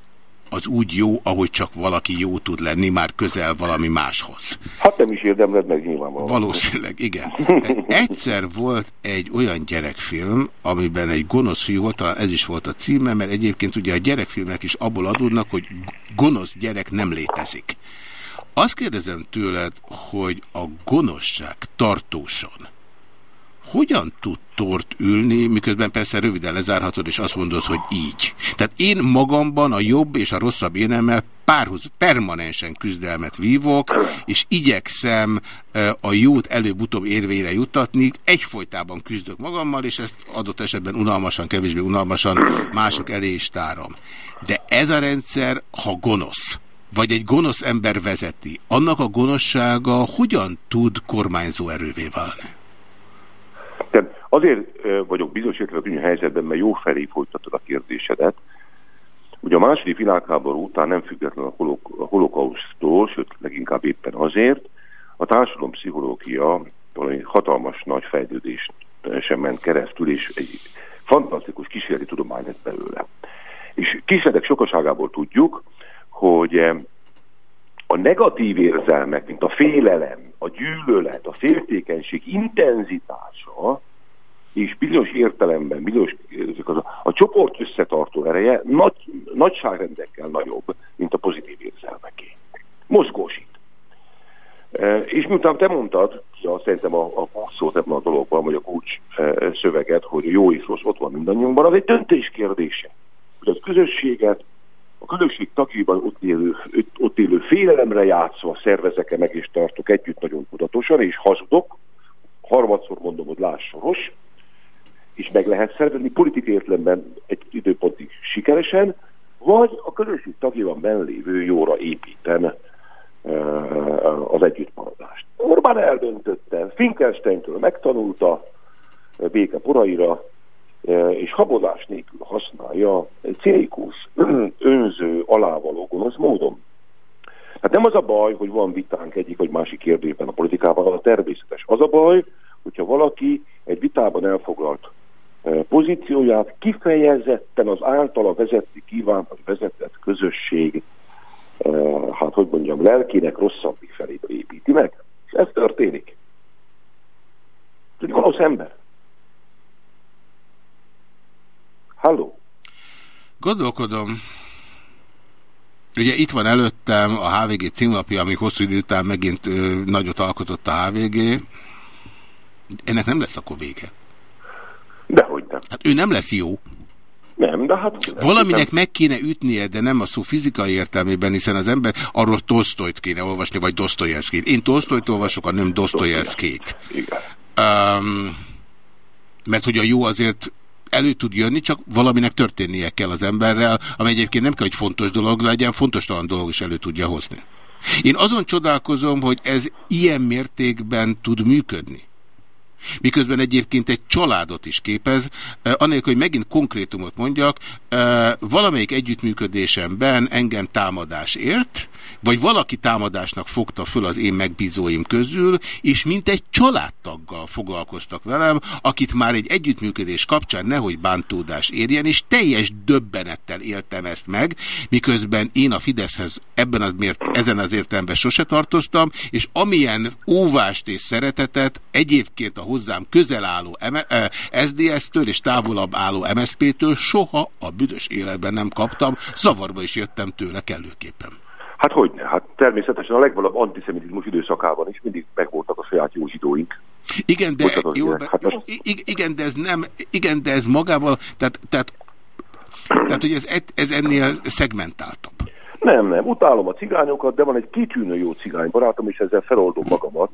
az úgy jó, ahogy csak valaki jó tud lenni, már közel valami máshoz. Hát nem is érdemled meg nyilvánvalóan. Valószínűleg, igen. Egyszer volt egy olyan gyerekfilm, amiben egy gonosz fiú volt, talán ez is volt a címe, mert egyébként ugye a gyerekfilmek is abból adódnak, hogy gonosz gyerek nem létezik. Azt kérdezem tőled, hogy a gonoszság tartósan hogyan tud tort ülni, miközben persze röviden lezárhatod, és azt mondod, hogy így. Tehát én magamban a jobb és a rosszabb énemmel párhoz, permanensen küzdelmet vívok, és igyekszem a jót előbb-utóbb érvényre juttatni, egyfolytában küzdök magammal, és ezt adott esetben unalmasan, kevésbé unalmasan mások elé is tárom. De ez a rendszer, ha gonosz, vagy egy gonosz ember vezeti, annak a gonoszsága hogyan tud kormányzó erővé válni? Azért vagyok bizonyos értelemben helyzetben, mert jó felé folytatod a kérdésedet. Ugye a második világháború után nem független a, holok, a holokausztól, sőt leginkább éppen azért, a társadalompszichológia valami hatalmas nagy fejlődés sem ment keresztül, és egy fantasztikus kísérleti tudomány lett belőle. És kísérletek sokaságából tudjuk, hogy a negatív érzelmek, mint a félelem, a gyűlölet, a féltékenység intenzitása és bizonyos értelemben, bizonyos, az a, a csoport összetartó ereje nagy, nagyságrendekkel nagyobb, mint a pozitív érzelmeké. Mozgósít. E, és miután te mondtad, ja, szerintem a, a szót ebben a dologban, vagy a kulcs e, szöveget, hogy a jó és rossz ott van mindannyiunkban, az egy döntés kérdése. Hogy az közösséget, a közösség tagjában ott élő, ott élő félelemre játszva szervezek-e meg és tartok együtt nagyon tudatosan, és hazudok, harmadszor mondom, hogy lássoros, és meg lehet szervezni politikai értelemben egy időpontig sikeresen, vagy a közösség tagjában benlévő jóra építem uh, az együttmaradást. Orbán eldöntötte, Finkelsteintől megtanulta uh, béke poraira, uh, és habozás nélkül használja cinikus, önző, alávaló, gonosz módon. Hát nem az a baj, hogy van vitánk egyik vagy másik kérdésben a politikában, az a természetes. Az a baj, hogyha valaki egy vitában elfoglalt pozícióját kifejezetten az általa vezetni kívánt, vagy vezetett közösség, hát hogy mondjam, lelkének rosszabbik felé építi meg. És ez történik. Egy gonosz ember. Halló? Gondolkodom. Ugye itt van előttem a HVG címlapja, ami hosszú idő után megint ö, nagyot alkotott a HVG. Ennek nem lesz akkor vége. Dehogy nem. Hát ő nem lesz jó. Nem, de hát... Valaminek meg kéne ütnie, de nem a szó fizikai értelmében, hiszen az ember arról Tolstoyt kéne olvasni, vagy Dostoyevskit. Én Tolstoyt olvasok, a nem Dostoyevskit. Igen. Um, mert hogy a jó azért elő tud jönni, csak valaminek történnie kell az emberrel, ami egyébként nem kell, hogy fontos dolog legyen, fontos talán dolog is elő tudja hozni. Én azon csodálkozom, hogy ez ilyen mértékben tud működni. Miközben egyébként egy családot is képez, eh, anélkül, hogy megint konkrétumot mondjak, eh, valamelyik együttműködésemben engem támadás ért, vagy valaki támadásnak fogta föl az én megbízóim közül, és mint egy családtaggal foglalkoztak velem, akit már egy együttműködés kapcsán nehogy bántódás érjen, és teljes döbbenettel éltem ezt meg, miközben én a Fideszhez ebben az ezen az értelemben sose tartoztam, és amilyen óvást és szeretetet egyébként a hozzám közel álló SDS-től és távolabb álló MSZP-től soha a büdös életben nem kaptam, zavarba is jöttem tőle kellőképpen. Hát hogyne, hát természetesen a legvalabb antiszemitizmus időszakában is mindig megvoltak a saját jó zsidóink. Igen, de, Bocsánat, jó, igen, hát most- igen, de ez nem, igen, de ez magával, tehát, tehát, tehát hogy ez, ez ennél szegmentáltabb. Nem, nem, utálom a cigányokat, de van egy kitűnő jó cigány barátom, és ezzel feloldom magamat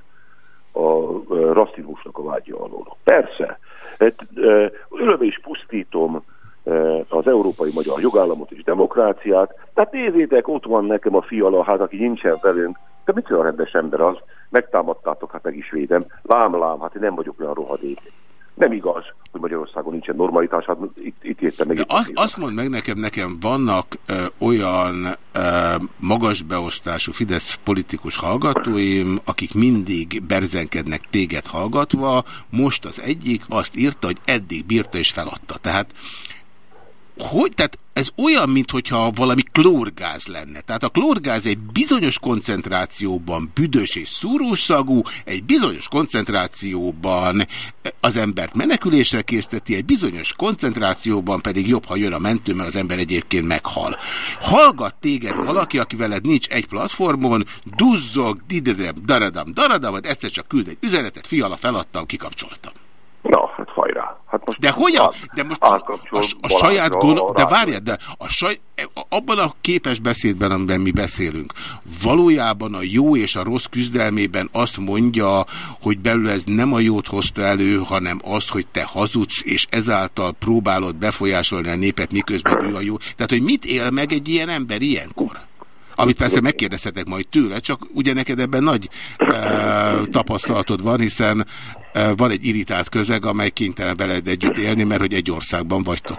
a rasszizmusnak a vágya alól. Persze, hát, ö, ölöve is pusztítom az európai magyar jogállamot és demokráciát, tehát nézzétek, ott van nekem a fiala, hát aki nincsen velünk, de mit a rendes ember az, megtámadtátok, hát meg is védem, lám, lám, hát én nem vagyok olyan rohadék. Nem igaz, hogy Magyarországon nincsen normalitás, hát itt, itt értem meg. De azt, azt mondd meg nekem, nekem vannak ö, olyan ö, magas beosztású Fidesz politikus hallgatóim, akik mindig berzenkednek téged hallgatva, most az egyik azt írta, hogy eddig bírta és feladta. Tehát hogy, tehát ez olyan, mintha valami klórgáz lenne. Tehát a klórgáz egy bizonyos koncentrációban büdös és szúrós szagú, egy bizonyos koncentrációban az embert menekülésre készteti, egy bizonyos koncentrációban pedig jobb, ha jön a mentő, mert az ember egyébként meghal. Hallgat téged valaki, aki veled nincs egy platformon, duzzog, didedem, daradam, daradam, majd egyszer csak küld egy üzenetet, fiala feladtam, kikapcsoltam. Na, hát hajrá. Hát most de hogyan? De most a, a, a saját gon... De várjál, de a saj... abban a képes beszédben, amiben mi beszélünk, valójában a jó és a rossz küzdelmében azt mondja, hogy belül ez nem a jót hozta elő, hanem azt, hogy te hazudsz, és ezáltal próbálod befolyásolni a népet, miközben ő a jó. Tehát, hogy mit él meg egy ilyen ember ilyenkor? Amit persze megkérdezhetek majd tőle, csak ugye neked ebben nagy e, tapasztalatod van, hiszen e, van egy irritált közeg, amely kénytelen veled együtt élni, mert hogy egy országban vagytok.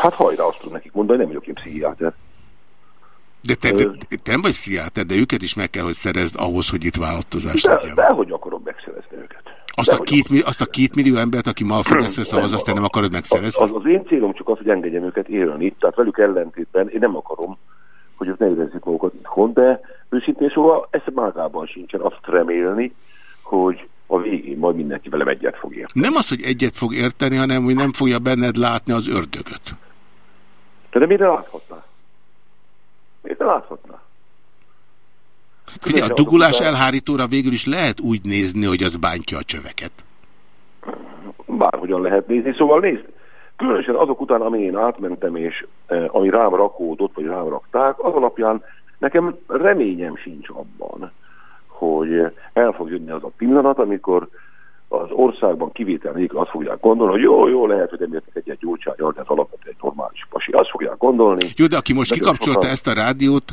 Hát hajrá, azt tudom nekik mondani, nem vagyok én pszichiáter. De te, te, te nem vagy pszichiáter, de őket is meg kell, hogy szerezd ahhoz, hogy itt vállalkozás De, legyen. de hogy akarom megszerezni Azt a, két, millió- azt a két millió embert, aki ma a Fideszre szavaz, azt te nem akarod megszerezni? Az, az én célom csak az, hogy engedjem őket élni. Tehát velük ellentétben én nem akarom, hogy ők ne érezzük magukat itthon, de őszintén szóval ez magában sincsen azt remélni, hogy a végén majd mindenki velem egyet fog érteni. Nem az, hogy egyet fog érteni, hanem hogy nem fogja benned látni az ördögöt. Te de mire láthatná? Miért ne láthatná? Figyelj, a dugulás elhárítóra végül is lehet úgy nézni, hogy az bántja a csöveket. Bárhogyan lehet nézni, szóval nézd, különösen azok után, ami én átmentem, és eh, ami rám rakódott, vagy rám rakták, az alapján nekem reményem sincs abban, hogy el fog jönni az a pillanat, amikor az országban kivétel nélkül azt fogják gondolni, hogy jó, jó, lehet, hogy említek egy-egy gyógysággal, de ez alapvetően egy normális pasi. Azt fogják gondolni. Jó, de aki most kikapcsolta sokan- ezt a rádiót,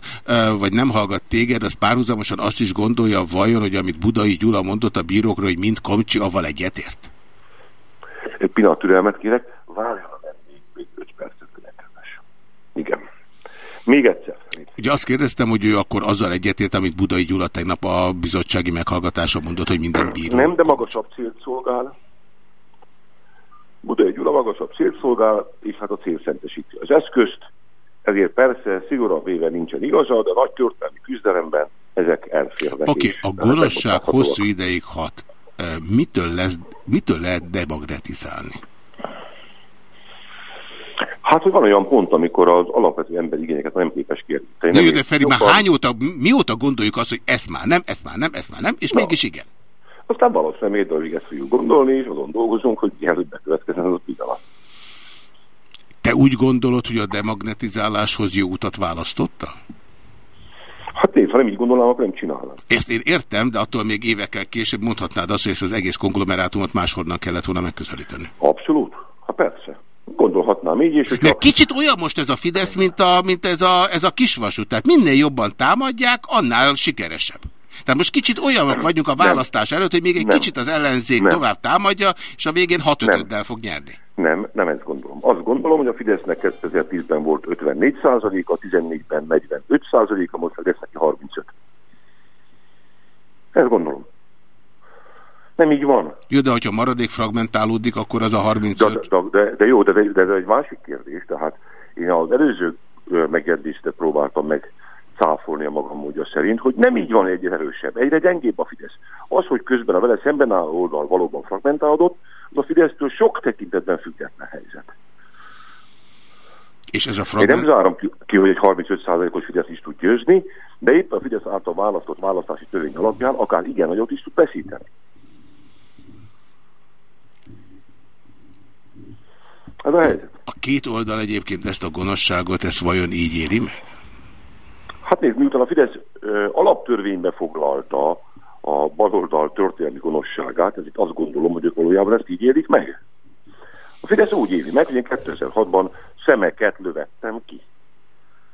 vagy nem hallgat téged, az párhuzamosan azt is gondolja vajon, hogy amit Budai Gyula mondott a bírókról, hogy mind Komcsi, avval egyetért? Egy pillanat türelmet kérek, várjon a még, még 5 percet, legyen kedves. Igen. Még egyszer. Ugye azt kérdeztem, hogy ő akkor azzal egyetért, amit Budai Gyula tegnap a bizottsági meghallgatáson mondott, hogy minden bíró. Nem, de magasabb célt szolgál. Budai Gyula magasabb célt szolgál, és hát a cél szentesíti az eszközt. Ezért persze szigorúan véve nincsen igaza, de nagy történelmi küzdelemben ezek elférnek. Oké, és a ezek gonoszság hosszú ideig hat. Mitől, lesz, mitől lehet demagnetizálni? Hát, hogy van olyan pont, amikor az alapvető emberi igényeket nem képes. De, jó, de Feri, már hány óta, mióta gondoljuk azt, hogy ezt már nem, ezt már nem, ezt már nem, és mégis igen. Aztán valószínűleg még darabig ezt fogjuk gondolni, és azon dolgozunk, hogy mielőtt bekövetkezzen az a pillanat. Te úgy gondolod, hogy a demagnetizáláshoz jó utat választotta? Hát nézd, ha nem így gondolnám, akkor nem csinálnám. Ezt én értem, de attól még évekkel később mondhatnád azt, hogy ezt az egész konglomerátumot máshonnan kellett volna megközelíteni. Abszolút. Hát persze. Gondolhatnám így, és hogyha... Kicsit olyan most ez a Fidesz, mint, a, mint ez, a, ez a kisvasút. Tehát minél jobban támadják, annál sikeresebb. Tehát most kicsit olyanok vagyunk a választás előtt, hogy még egy Nem. kicsit az ellenzék Nem. tovább támadja, és a végén 6 Nem. 5 fog nyerni. Nem, nem ezt gondolom. Azt gondolom, hogy a Fidesznek 2010-ben volt 54 a 14-ben 45 a most lesz neki 35. Ezt gondolom. Nem így van. Jó, de hogyha maradék fragmentálódik, akkor az a 35... De, de, de, de jó, de, de, ez egy másik kérdés. Tehát én az előző ö, megjegyzést próbáltam meg cáfolni a magam módja szerint, hogy nem így van egyre erősebb, egyre gyengébb a Fidesz. Az, hogy közben a vele szemben álló oldal valóban fragmentálódott, az a Fidesztől sok tekintetben független helyzet. És ez a Én fragment... nem zárom ki, hogy egy 35%-os Fidesz is tud győzni, de épp a Fidesz által választott választási törvény alapján akár igen nagyot is tud veszíteni. Ez a helyzet. A két oldal egyébként ezt a gonoszságot, ezt vajon így éri meg? Hát nézd, miután a Fidesz ö, alaptörvénybe foglalta a baloldal történelmi gonoszságát, ez itt azt gondolom, hogy ők valójában ezt így élik meg. A Fidesz úgy éli meg, hogy én 2006-ban szemeket lövettem ki.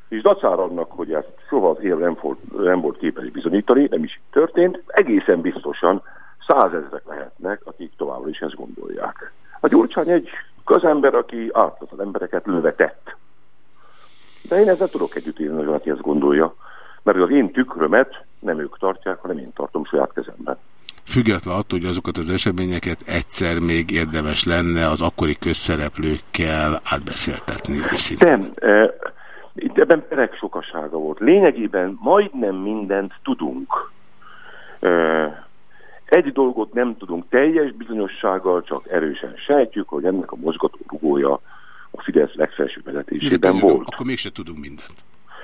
És dacára annak, hogy ezt soha az él nem volt, nem volt képes bizonyítani, nem is történt, egészen biztosan százezrek lehetnek, akik továbbra is ezt gondolják. A Gyurcsány egy közember, aki ártatlan embereket lövetett. De én ezzel tudok együtt élni, hogy valaki ezt gondolja. Mert az én tükrömet nem ők tartják, hanem én tartom saját kezemben. Független attól, hogy azokat az eseményeket egyszer még érdemes lenne az akkori közszereplőkkel átbeszéltetni. Nem, eh, itt ebben perek sokasága volt. Lényegében majdnem mindent tudunk. Eh, egy dolgot nem tudunk teljes bizonyossággal, csak erősen sejtjük, hogy ennek a mozgató rugója a Fidesz legfelső vezetésében volt. Akkor mégse tudunk mindent.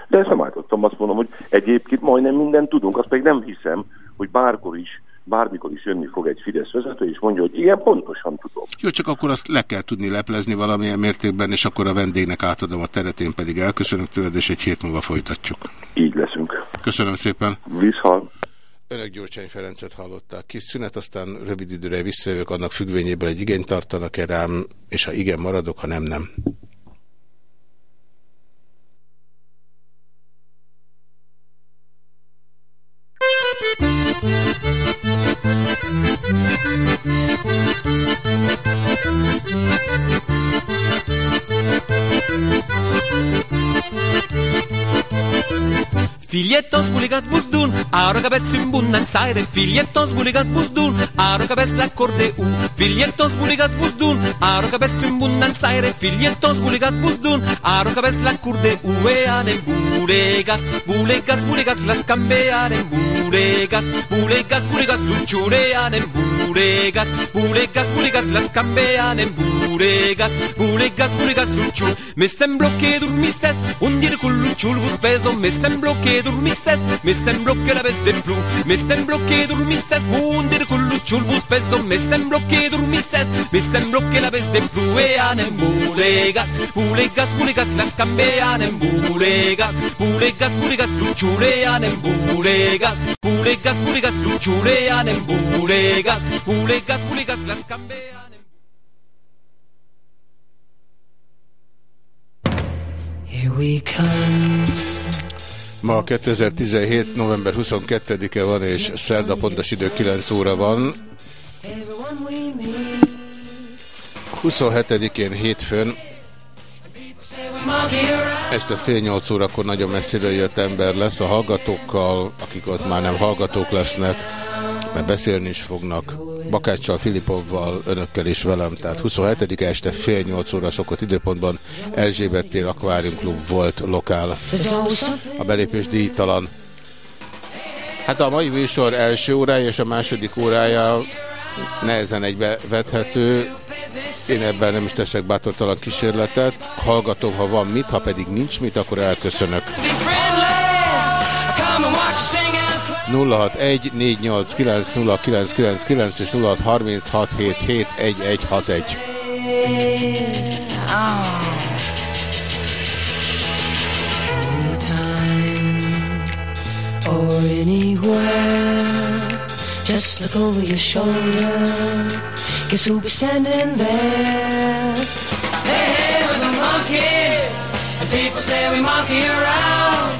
De ezt nem állítottam, azt mondom, hogy egyébként majdnem mindent tudunk, azt pedig nem hiszem, hogy bárkor is, bármikor is jönni fog egy Fidesz vezető, és mondja, hogy igen, pontosan tudom. Jó, csak akkor azt le kell tudni leplezni valamilyen mértékben, és akkor a vendégnek átadom a teret, én pedig elköszönök tőled, és egy hét múlva folytatjuk. Így leszünk. Köszönöm szépen. Viszhal. Önök Gyurcsány Ferencet hallották. Kis szünet, aztán rövid időre visszajövök, annak függvényében egy igényt tartanak-e rám, és ha igen, maradok, ha nem, nem. Filietos buligas busdun, arroga ves simbun nansaire. Filietos buligas busdun, arroga ves la cordeu. Filietos buligas busdun, arroga ves simbun nansaire. Filietos buligas busdun, arroga ves la cordeu. Earen bulegas, bulegas, bulegas, las cambiaren bulegas, bulegas, bulegas, luchurearen bulegas buregaz, buregaz, buregaz, las capeanen buregaz, buregaz, buregaz, ulchul. Me sembro que durmises, un dir culuchul peso, me sembro que durmises, me sembro que la vez de plu, me sembro que durmises, un dir culuchul bus peso, me sembro que durmises, me sembro que la vez de plu, eanen buregaz, buregaz, buregaz, las campeanen buregaz, buregaz, buregaz, luchulean en buregaz, buregaz, buregaz, luchulean en buregaz. Bulegas, bulegas, las cambian Here we come. Ma 2017. november 22-e van, és szerda pontos idő 9 óra van. 27-én hétfőn este fél nyolc órakor nagyon messziről jött ember lesz a hallgatókkal, akik ott már nem hallgatók lesznek, mert beszélni is fognak. Bakáccsal, Filipovval, önökkel is velem, tehát 27 este fél nyolc óra szokott időpontban Erzsébet tér Aquarium Club volt lokál. A belépés díjtalan. Hát a mai műsor első órája és a második órája nehezen egybevethető. Én ebben nem is teszek bátortalan kísérletet. Hallgatom, ha van mit, ha pedig nincs mit, akkor elköszönök. 061 489 és 0636771161. Anytime or anywhere, just look over your shoulder. Guess who'll be standing there? Hey, hey, we're the monkeys, and people say we monkey around,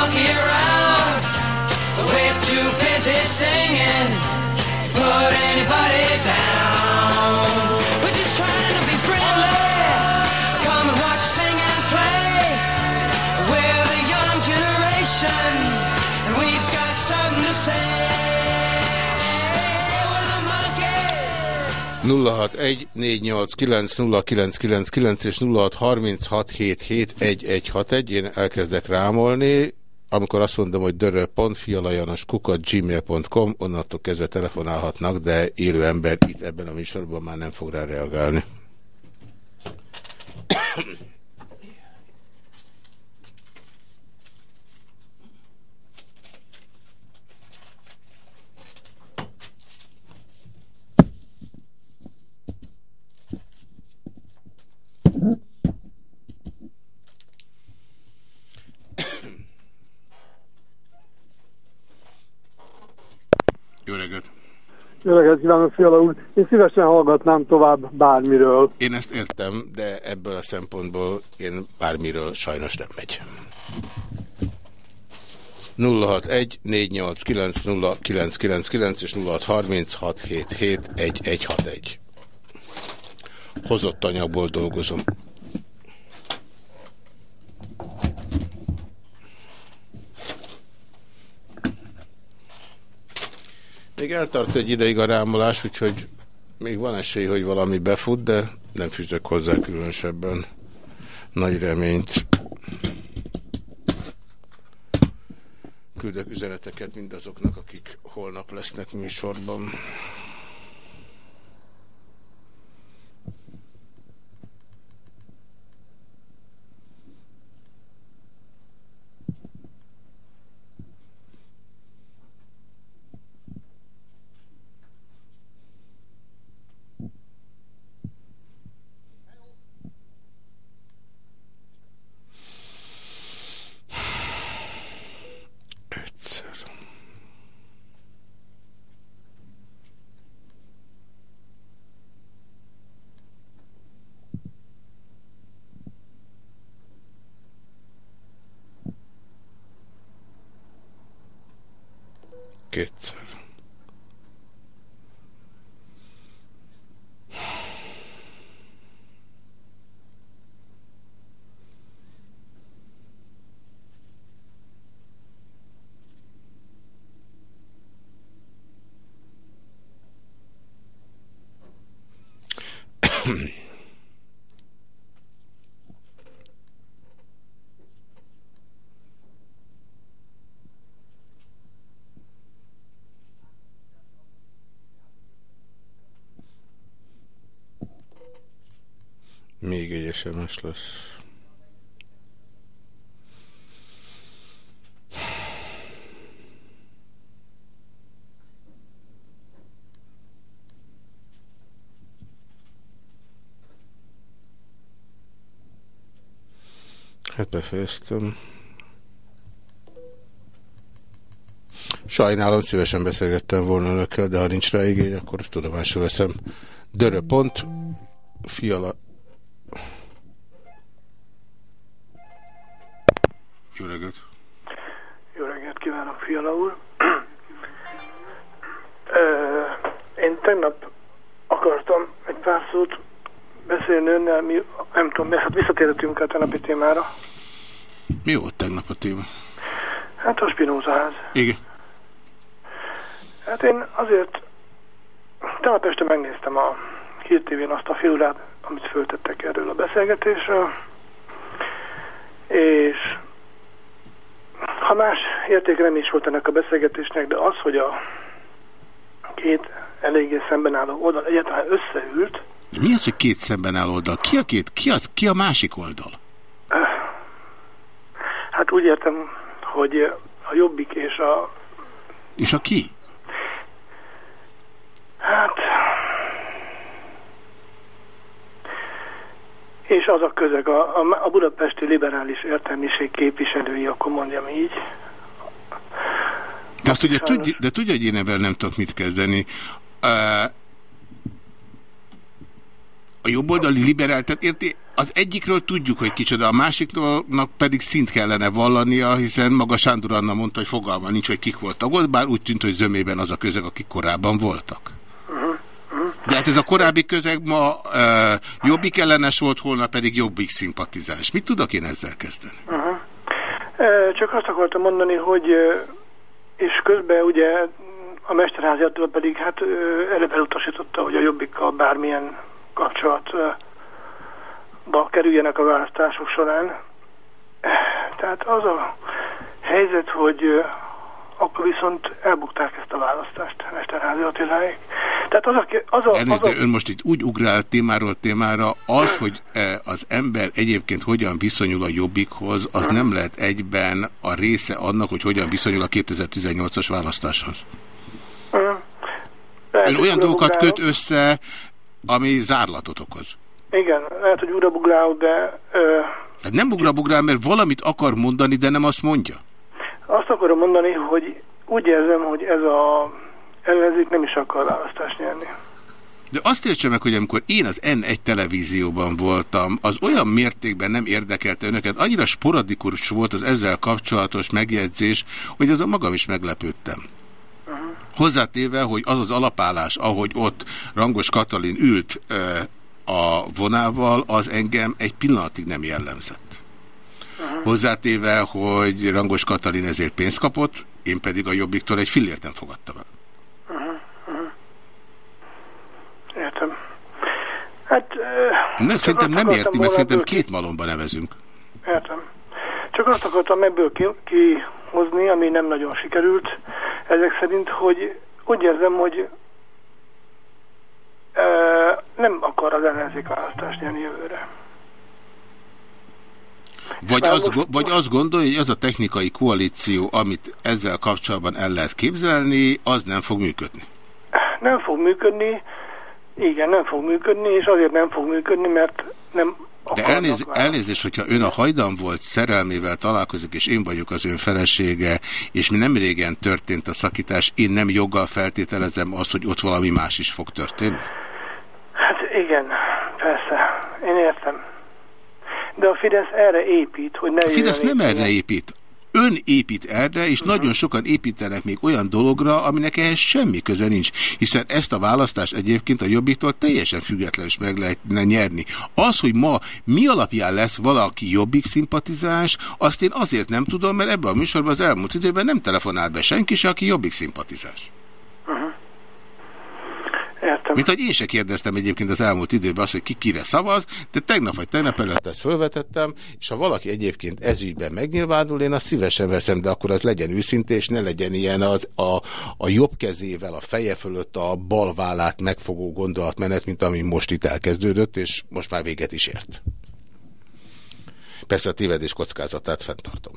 Monkey around, we're too busy singing to put anybody down. We're just trying to be friendly. Come and watch sing and play. We're the young generation, and we've got something to say. Hey, we're the monkeys. 061-489-0999 és 0636771161. Én elkezdek rámolni. Amikor azt mondom, hogy dörö.fialajanos kukat gmail.com, onnantól kezdve telefonálhatnak, de élő ember itt ebben a műsorban már nem fog rá reagálni. Jó reggelt! Jó reggelt kívánok, Fiala úr! Én szívesen hallgatnám tovább bármiről. Én ezt értem, de ebből a szempontból én bármiről sajnos nem megy. 061 489 és 0636771161. Hozott anyagból dolgozom. Még eltart egy ideig a rámolás, úgyhogy még van esély, hogy valami befut, de nem fűzök hozzá különösebben nagy reményt. Küldök üzeneteket mindazoknak, akik holnap lesznek műsorban. Get. SMS lesz. Hát befejeztem. Sajnálom, szívesen beszélgettem volna önökkel, de ha nincs rá igény, akkor tudomásul veszem. Dörö pont, fiala... Jó reggelt! Jó reggelt kívánok, Fiala úr! Én tegnap akartam egy pár szót beszélni önnel, mi, nem tudom, mert hát visszatérhetünk a tegnapi témára. Mi volt tegnap a téma? Hát a Spinoza ház. Igen. Hát én azért tegnap este megnéztem a Hír TV-n azt a filmát, amit föltettek erről a beszélgetésről, és ha más értéke nem is volt ennek a beszélgetésnek, de az, hogy a két eléggé szemben álló oldal egyáltalán összeült, Mi az, hogy két szemben áll oldal? Ki a két? Ki, az, ki a másik oldal? hát úgy értem, hogy a Jobbik és a És a ki? Hát... És az a közeg, a, a, a budapesti liberális értelmiség képviselői, akkor mondjam így. De, azt ugye tudj, de tudja, hogy én ebben nem tudok mit kezdeni. Uh, a jobboldali liberál, tehát érti, az egyikről tudjuk, hogy kicsoda, a másiknak pedig szint kellene vallania, hiszen maga Sándor Anna mondta, hogy fogalma nincs, hogy kik voltak ott, bár úgy tűnt, hogy zömében az a közeg, akik korábban voltak. De hát ez a korábbi közeg ma uh, jobbik ellenes volt, holnap pedig jobbik szimpatizáns. Mit tudok én ezzel kezdeni? Uh-huh. Ö, Csak azt akartam mondani, hogy és közben ugye a Mesterházi Attila pedig hát eleve elutasította, hogy a Jobbikkal bármilyen kapcsolatba kerüljenek a választások során. Tehát az a helyzet, hogy akkor viszont elbukták ezt a választást Mesterházi Attiláig. Tehát az a, az a, Elnézést, az a de ön most itt úgy ugrál témáról témára, az, hogy eh, az ember egyébként hogyan viszonyul a jobbikhoz, az nem lehet egyben a része annak, hogy hogyan viszonyul a 2018-as választáshoz. lehet, Ön olyan dolgokat köt össze, ami zárlatot okoz. Igen, lehet, hogy urabugrálok, de ö, Hát nem ugrabugrál, mert valamit akar mondani, de nem azt mondja. Azt akarom mondani, hogy úgy érzem, hogy ez a ellenzék nem is akar választást nyerni. De azt értse meg, hogy amikor én az N1 televízióban voltam, az olyan mértékben nem érdekelte önöket, annyira sporadikus volt az ezzel kapcsolatos megjegyzés, hogy azon magam is meglepődtem. Hozzátéve, hogy az az alapállás, ahogy ott Rangos Katalin ült ö, a vonával, az engem egy pillanatig nem jellemzett. Hozzátéve, hogy Rangos Katalin ezért pénzt kapott, én pedig a Jobbiktól egy fillért nem fogadtam el. Értem. Hát... Ne, szerintem nem érti, mert szerintem ki- két malomba nevezünk. Értem. Csak azt akartam ebből ki- kihozni, ami nem nagyon sikerült, ezek szerint, hogy úgy érzem, hogy ö, nem akar az ellenzék választást nyerni jövőre. Vagy azt, most- vagy azt gondolja, hogy az a technikai koalíció, amit ezzel kapcsolatban el lehet képzelni, az nem fog működni. Nem fog működni, igen, nem fog működni, és azért nem fog működni, mert nem De elnéz, elnézést, hogyha ön a hajdan volt szerelmével találkozik, és én vagyok az ön felesége, és mi nem régen történt a szakítás, én nem joggal feltételezem azt, hogy ott valami más is fog történni? Hát igen, persze, én értem. De a Fidesz erre épít, hogy ne A Fidesz nem erre épít. ön épít erre, és nagyon sokan építenek még olyan dologra, aminek ehhez semmi köze nincs. Hiszen ezt a választást egyébként a Jobbiktól teljesen független is meg lehetne nyerni. Az, hogy ma mi alapján lesz valaki Jobbik szimpatizáns, azt én azért nem tudom, mert ebben a műsorban az elmúlt időben nem telefonált be senki se, aki Jobbik szimpatizáns. Értem. Mint hogy én se kérdeztem egyébként az elmúlt időben azt, hogy ki kire szavaz, de tegnap vagy tegnap előtt ezt felvetettem, és ha valaki egyébként ezügyben megnyilvánul, én azt szívesen veszem, de akkor az legyen őszinte, és ne legyen ilyen az, a, a jobb kezével a feje fölött a bal vállát megfogó gondolatmenet, mint ami most itt elkezdődött, és most már véget is ért. Persze a tévedés kockázatát fenntartom.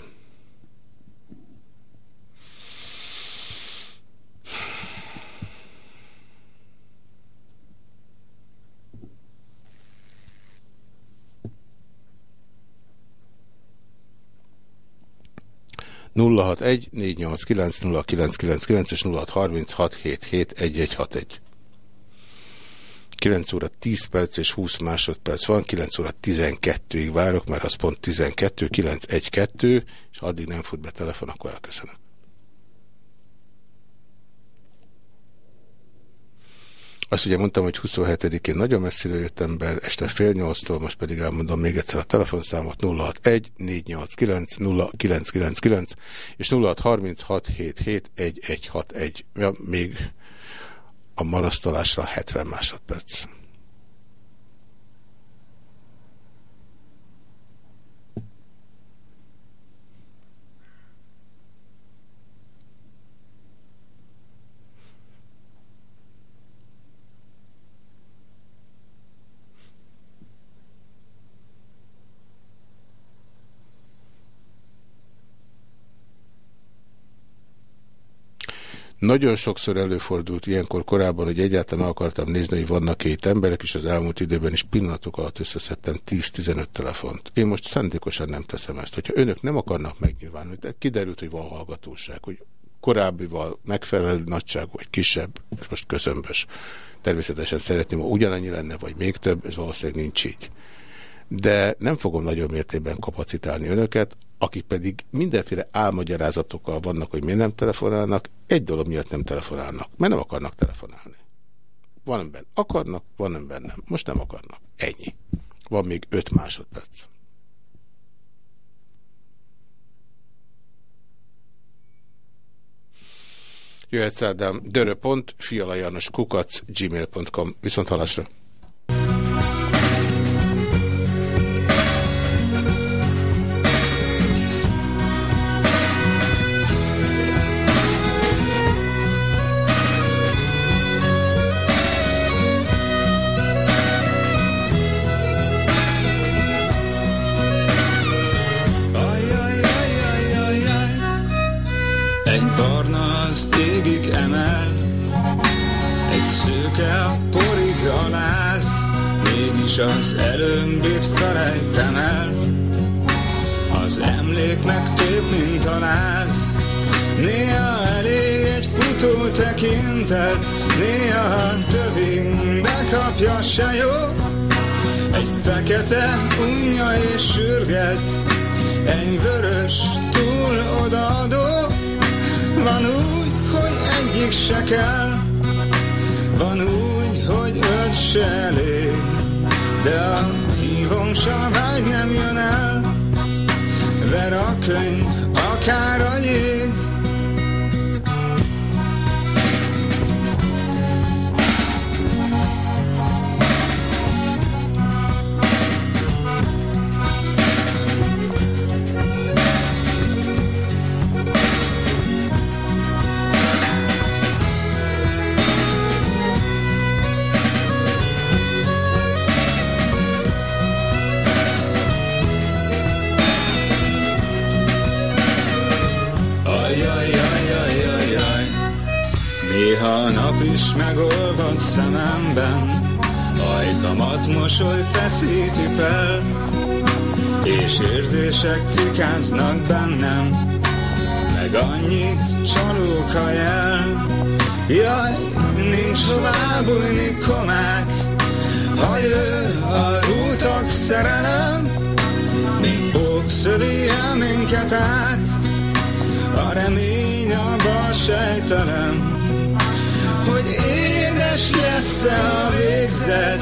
061 489 0999 és 0636771161. 9 óra 10 perc és 20 másodperc van, 9 óra 12-ig várok, mert az pont 12, 912, és addig nem fut be telefon, akkor elköszönök. Azt ugye mondtam, hogy 27-én nagyon messzire jött ember, este fél nyolctól, most pedig elmondom még egyszer a telefonszámot 061 489 0999 és 0636 77 1161. Ja, még a marasztalásra 70 másodperc. Nagyon sokszor előfordult ilyenkor korábban, hogy egyáltalán akartam nézni, hogy vannak két emberek, és az elmúlt időben is pillanatok alatt összeszedtem 10-15 telefont. Én most szándékosan nem teszem ezt. Hogyha önök nem akarnak megnyilvánulni, de kiderült, hogy van hallgatóság, hogy korábbival megfelelő nagyság, vagy kisebb, ez most közömbös. Természetesen szeretném, ha ugyanannyi lenne, vagy még több, ez valószínűleg nincs így. De nem fogom nagyon mértékben kapacitálni önöket, akik pedig mindenféle álmagyarázatokkal vannak, hogy miért nem telefonálnak, egy dolog miatt nem telefonálnak, mert nem akarnak telefonálni. Van ember akarnak, van ember nem. Most nem akarnak. Ennyi. Van még öt másodperc. Jöhetsz Ádám, dörö.pont, fialajanos kukac, gmail.com. Viszont halásra. Mégis az előmbit felejtem el. Az emléknek tép, mint a láz, néha elég egy futó tekintet, néha tövingbe kapja se jó. Egy fekete unja és sürget, egy vörös túl odaadó. Van úgy, hogy egyik se kell, van úgy, hogy öt se elég, de a hívom se vágy nem jön el, ver a könyv, akár a jég. A nap is megolvad szememben, Ajkamat mosoly feszíti fel, És érzések cikáznak bennem, Meg annyi csalóka jel. Jaj, nincs hová bújni komák, Ha jő a rútak szerelem, Mint pók szövi minket át, A remény a bal sejtelem hogy édes lesz a végzet,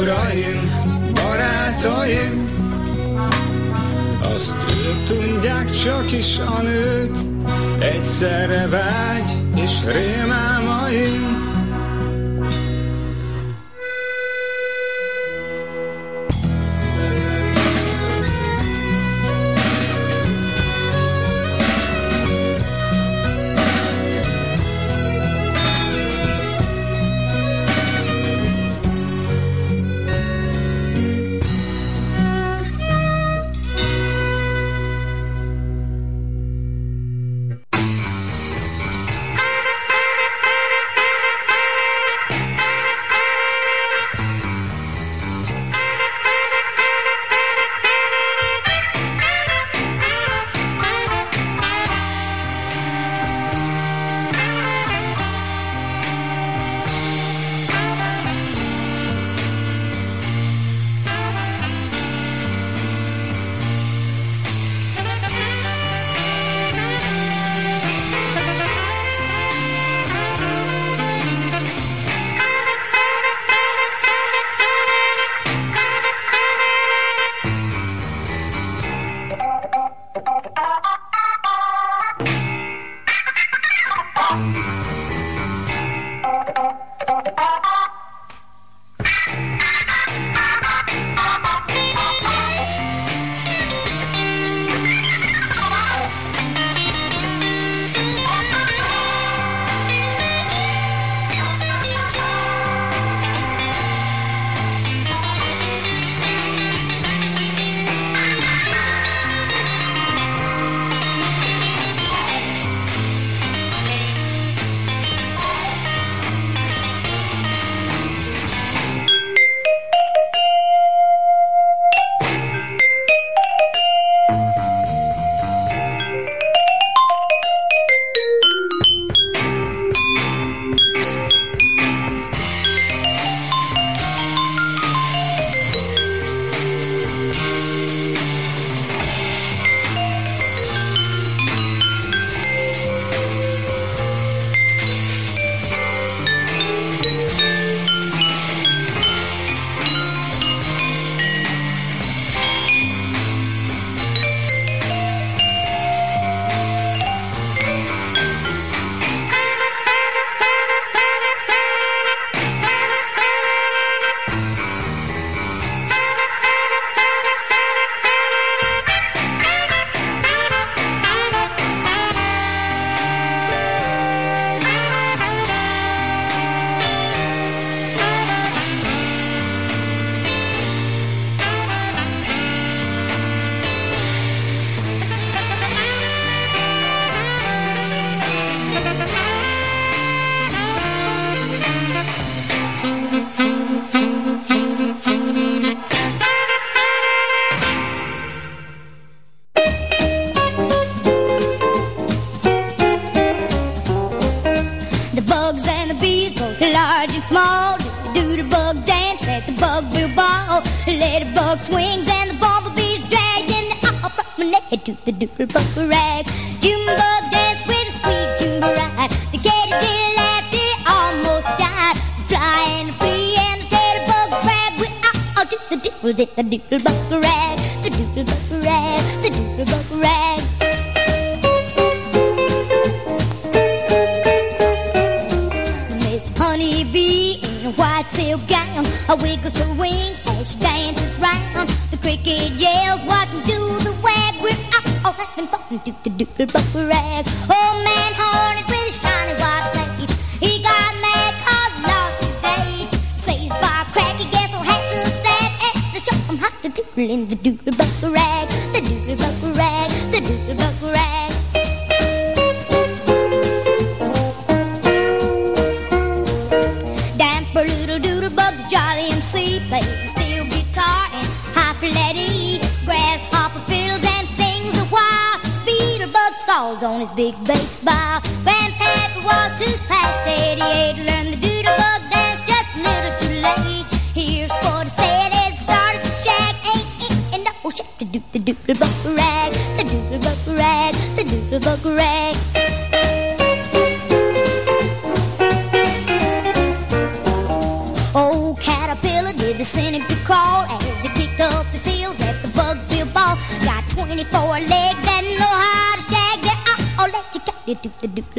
uraim, barátaim. Azt ők tudják, csak is a nők, egyszerre vágy és rémálmaim.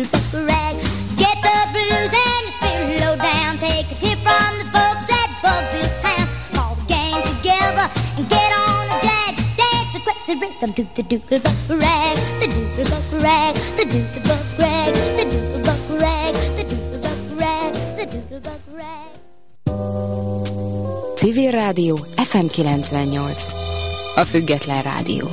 Rag. Get the blues and feel low down. Take a tip from the folks at Bugfield Town. Call the gang together and get on the jag. Dance a crazy rhythm to the doodle rag. The doodle rag. The doodle rag. The doodle rag. The doodle rag. The doodle rag. Civil Rádió FM 98. A független rádió.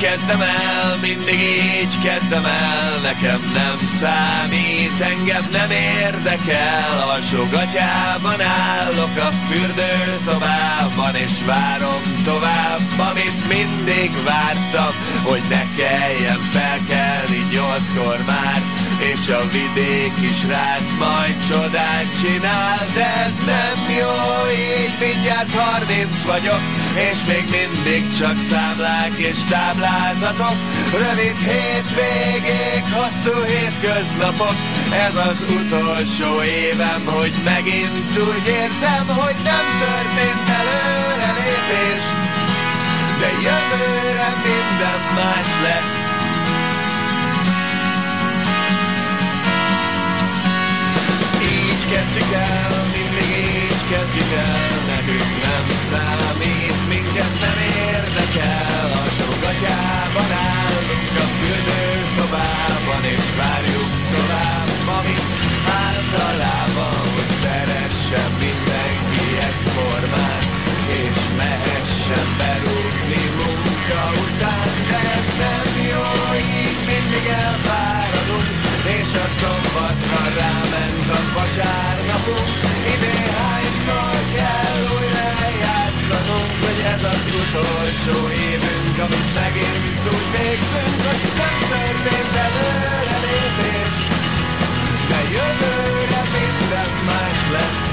Kezdem el, mindig így kezdem el. Nekem nem számít, engem nem érdekel. Alsó gatyában állok a fürdőszobában És várom tovább, amit mindig vártam Hogy ne kelljen felkelni nyolckor már. És a vidéki srác majd csodát csinál De ez nem jó, így mindjárt 30 vagyok És még mindig csak számlák és táblázatok. Rövid hétvégék, hosszú hétköznapok. Ez az utolsó évem, hogy megint úgy érzem Hogy nem történt előre lépés. De jövőre minden más lesz. Így kezdjük el, mindig így kezdjük el Nekünk nem számít, minket nem érdekel A sogatjában állunk a fürdőszobában És várjuk tovább, amit általában Hogy szeressen mindenki egyformán És mehessen berúgni munka után. De ez nem jó, így mindig elfáradunk és a szombatra ráment a vasárnapunk. Idén ez az utolsó évünk, amit megint úgy végzünk, hogy nem történt előre de jövőre minden más lesz.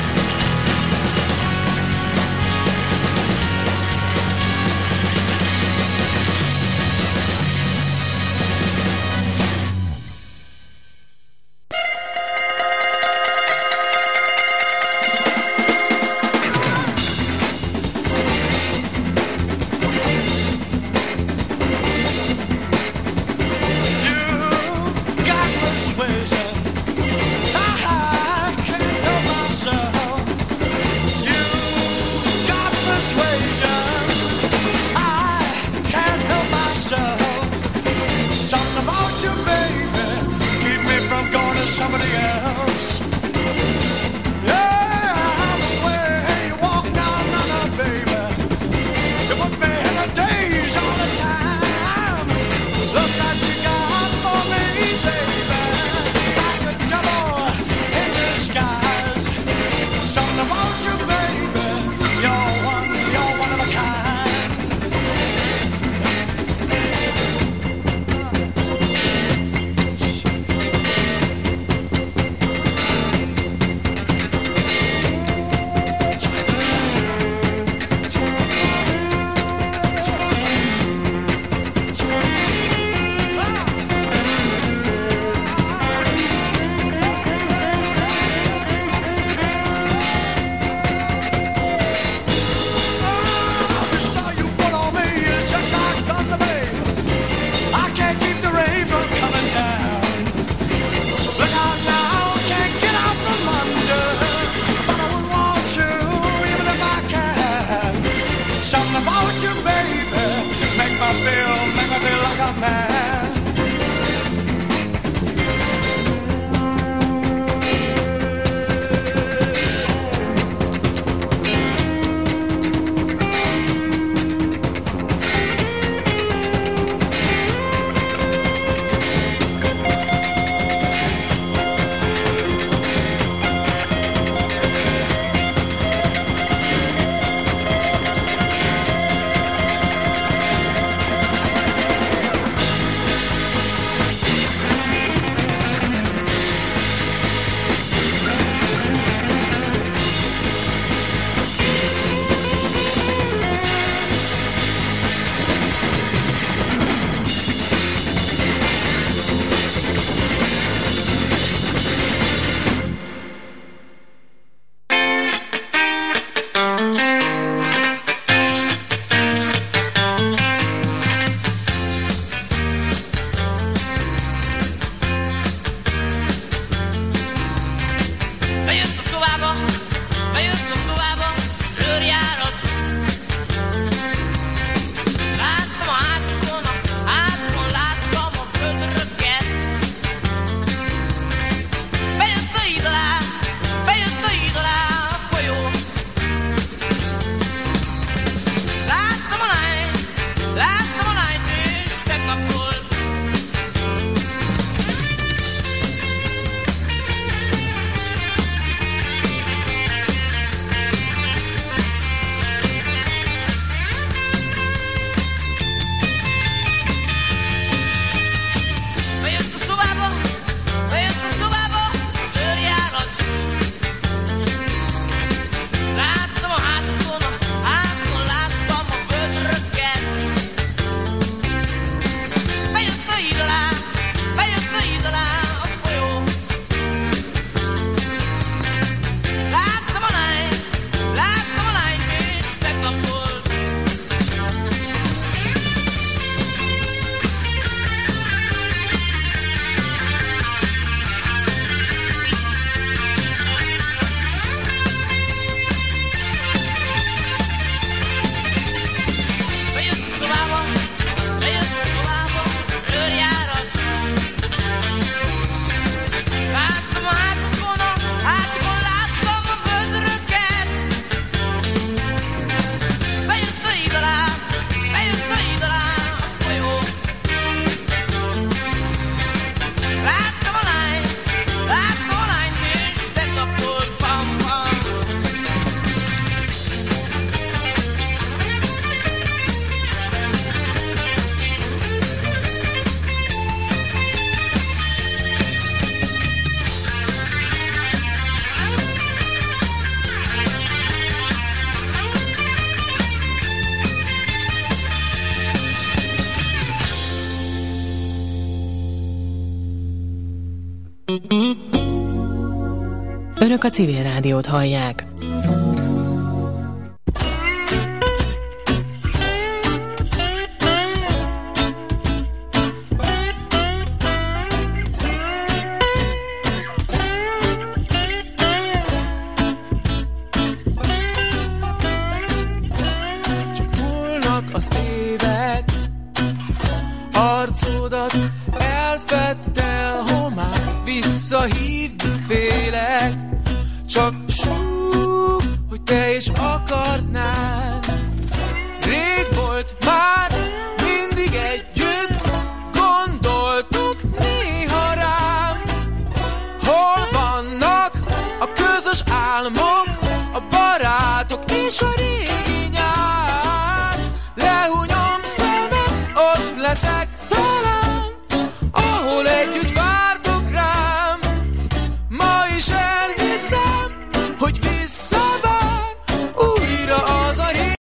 Önök a civil rádiót hallják.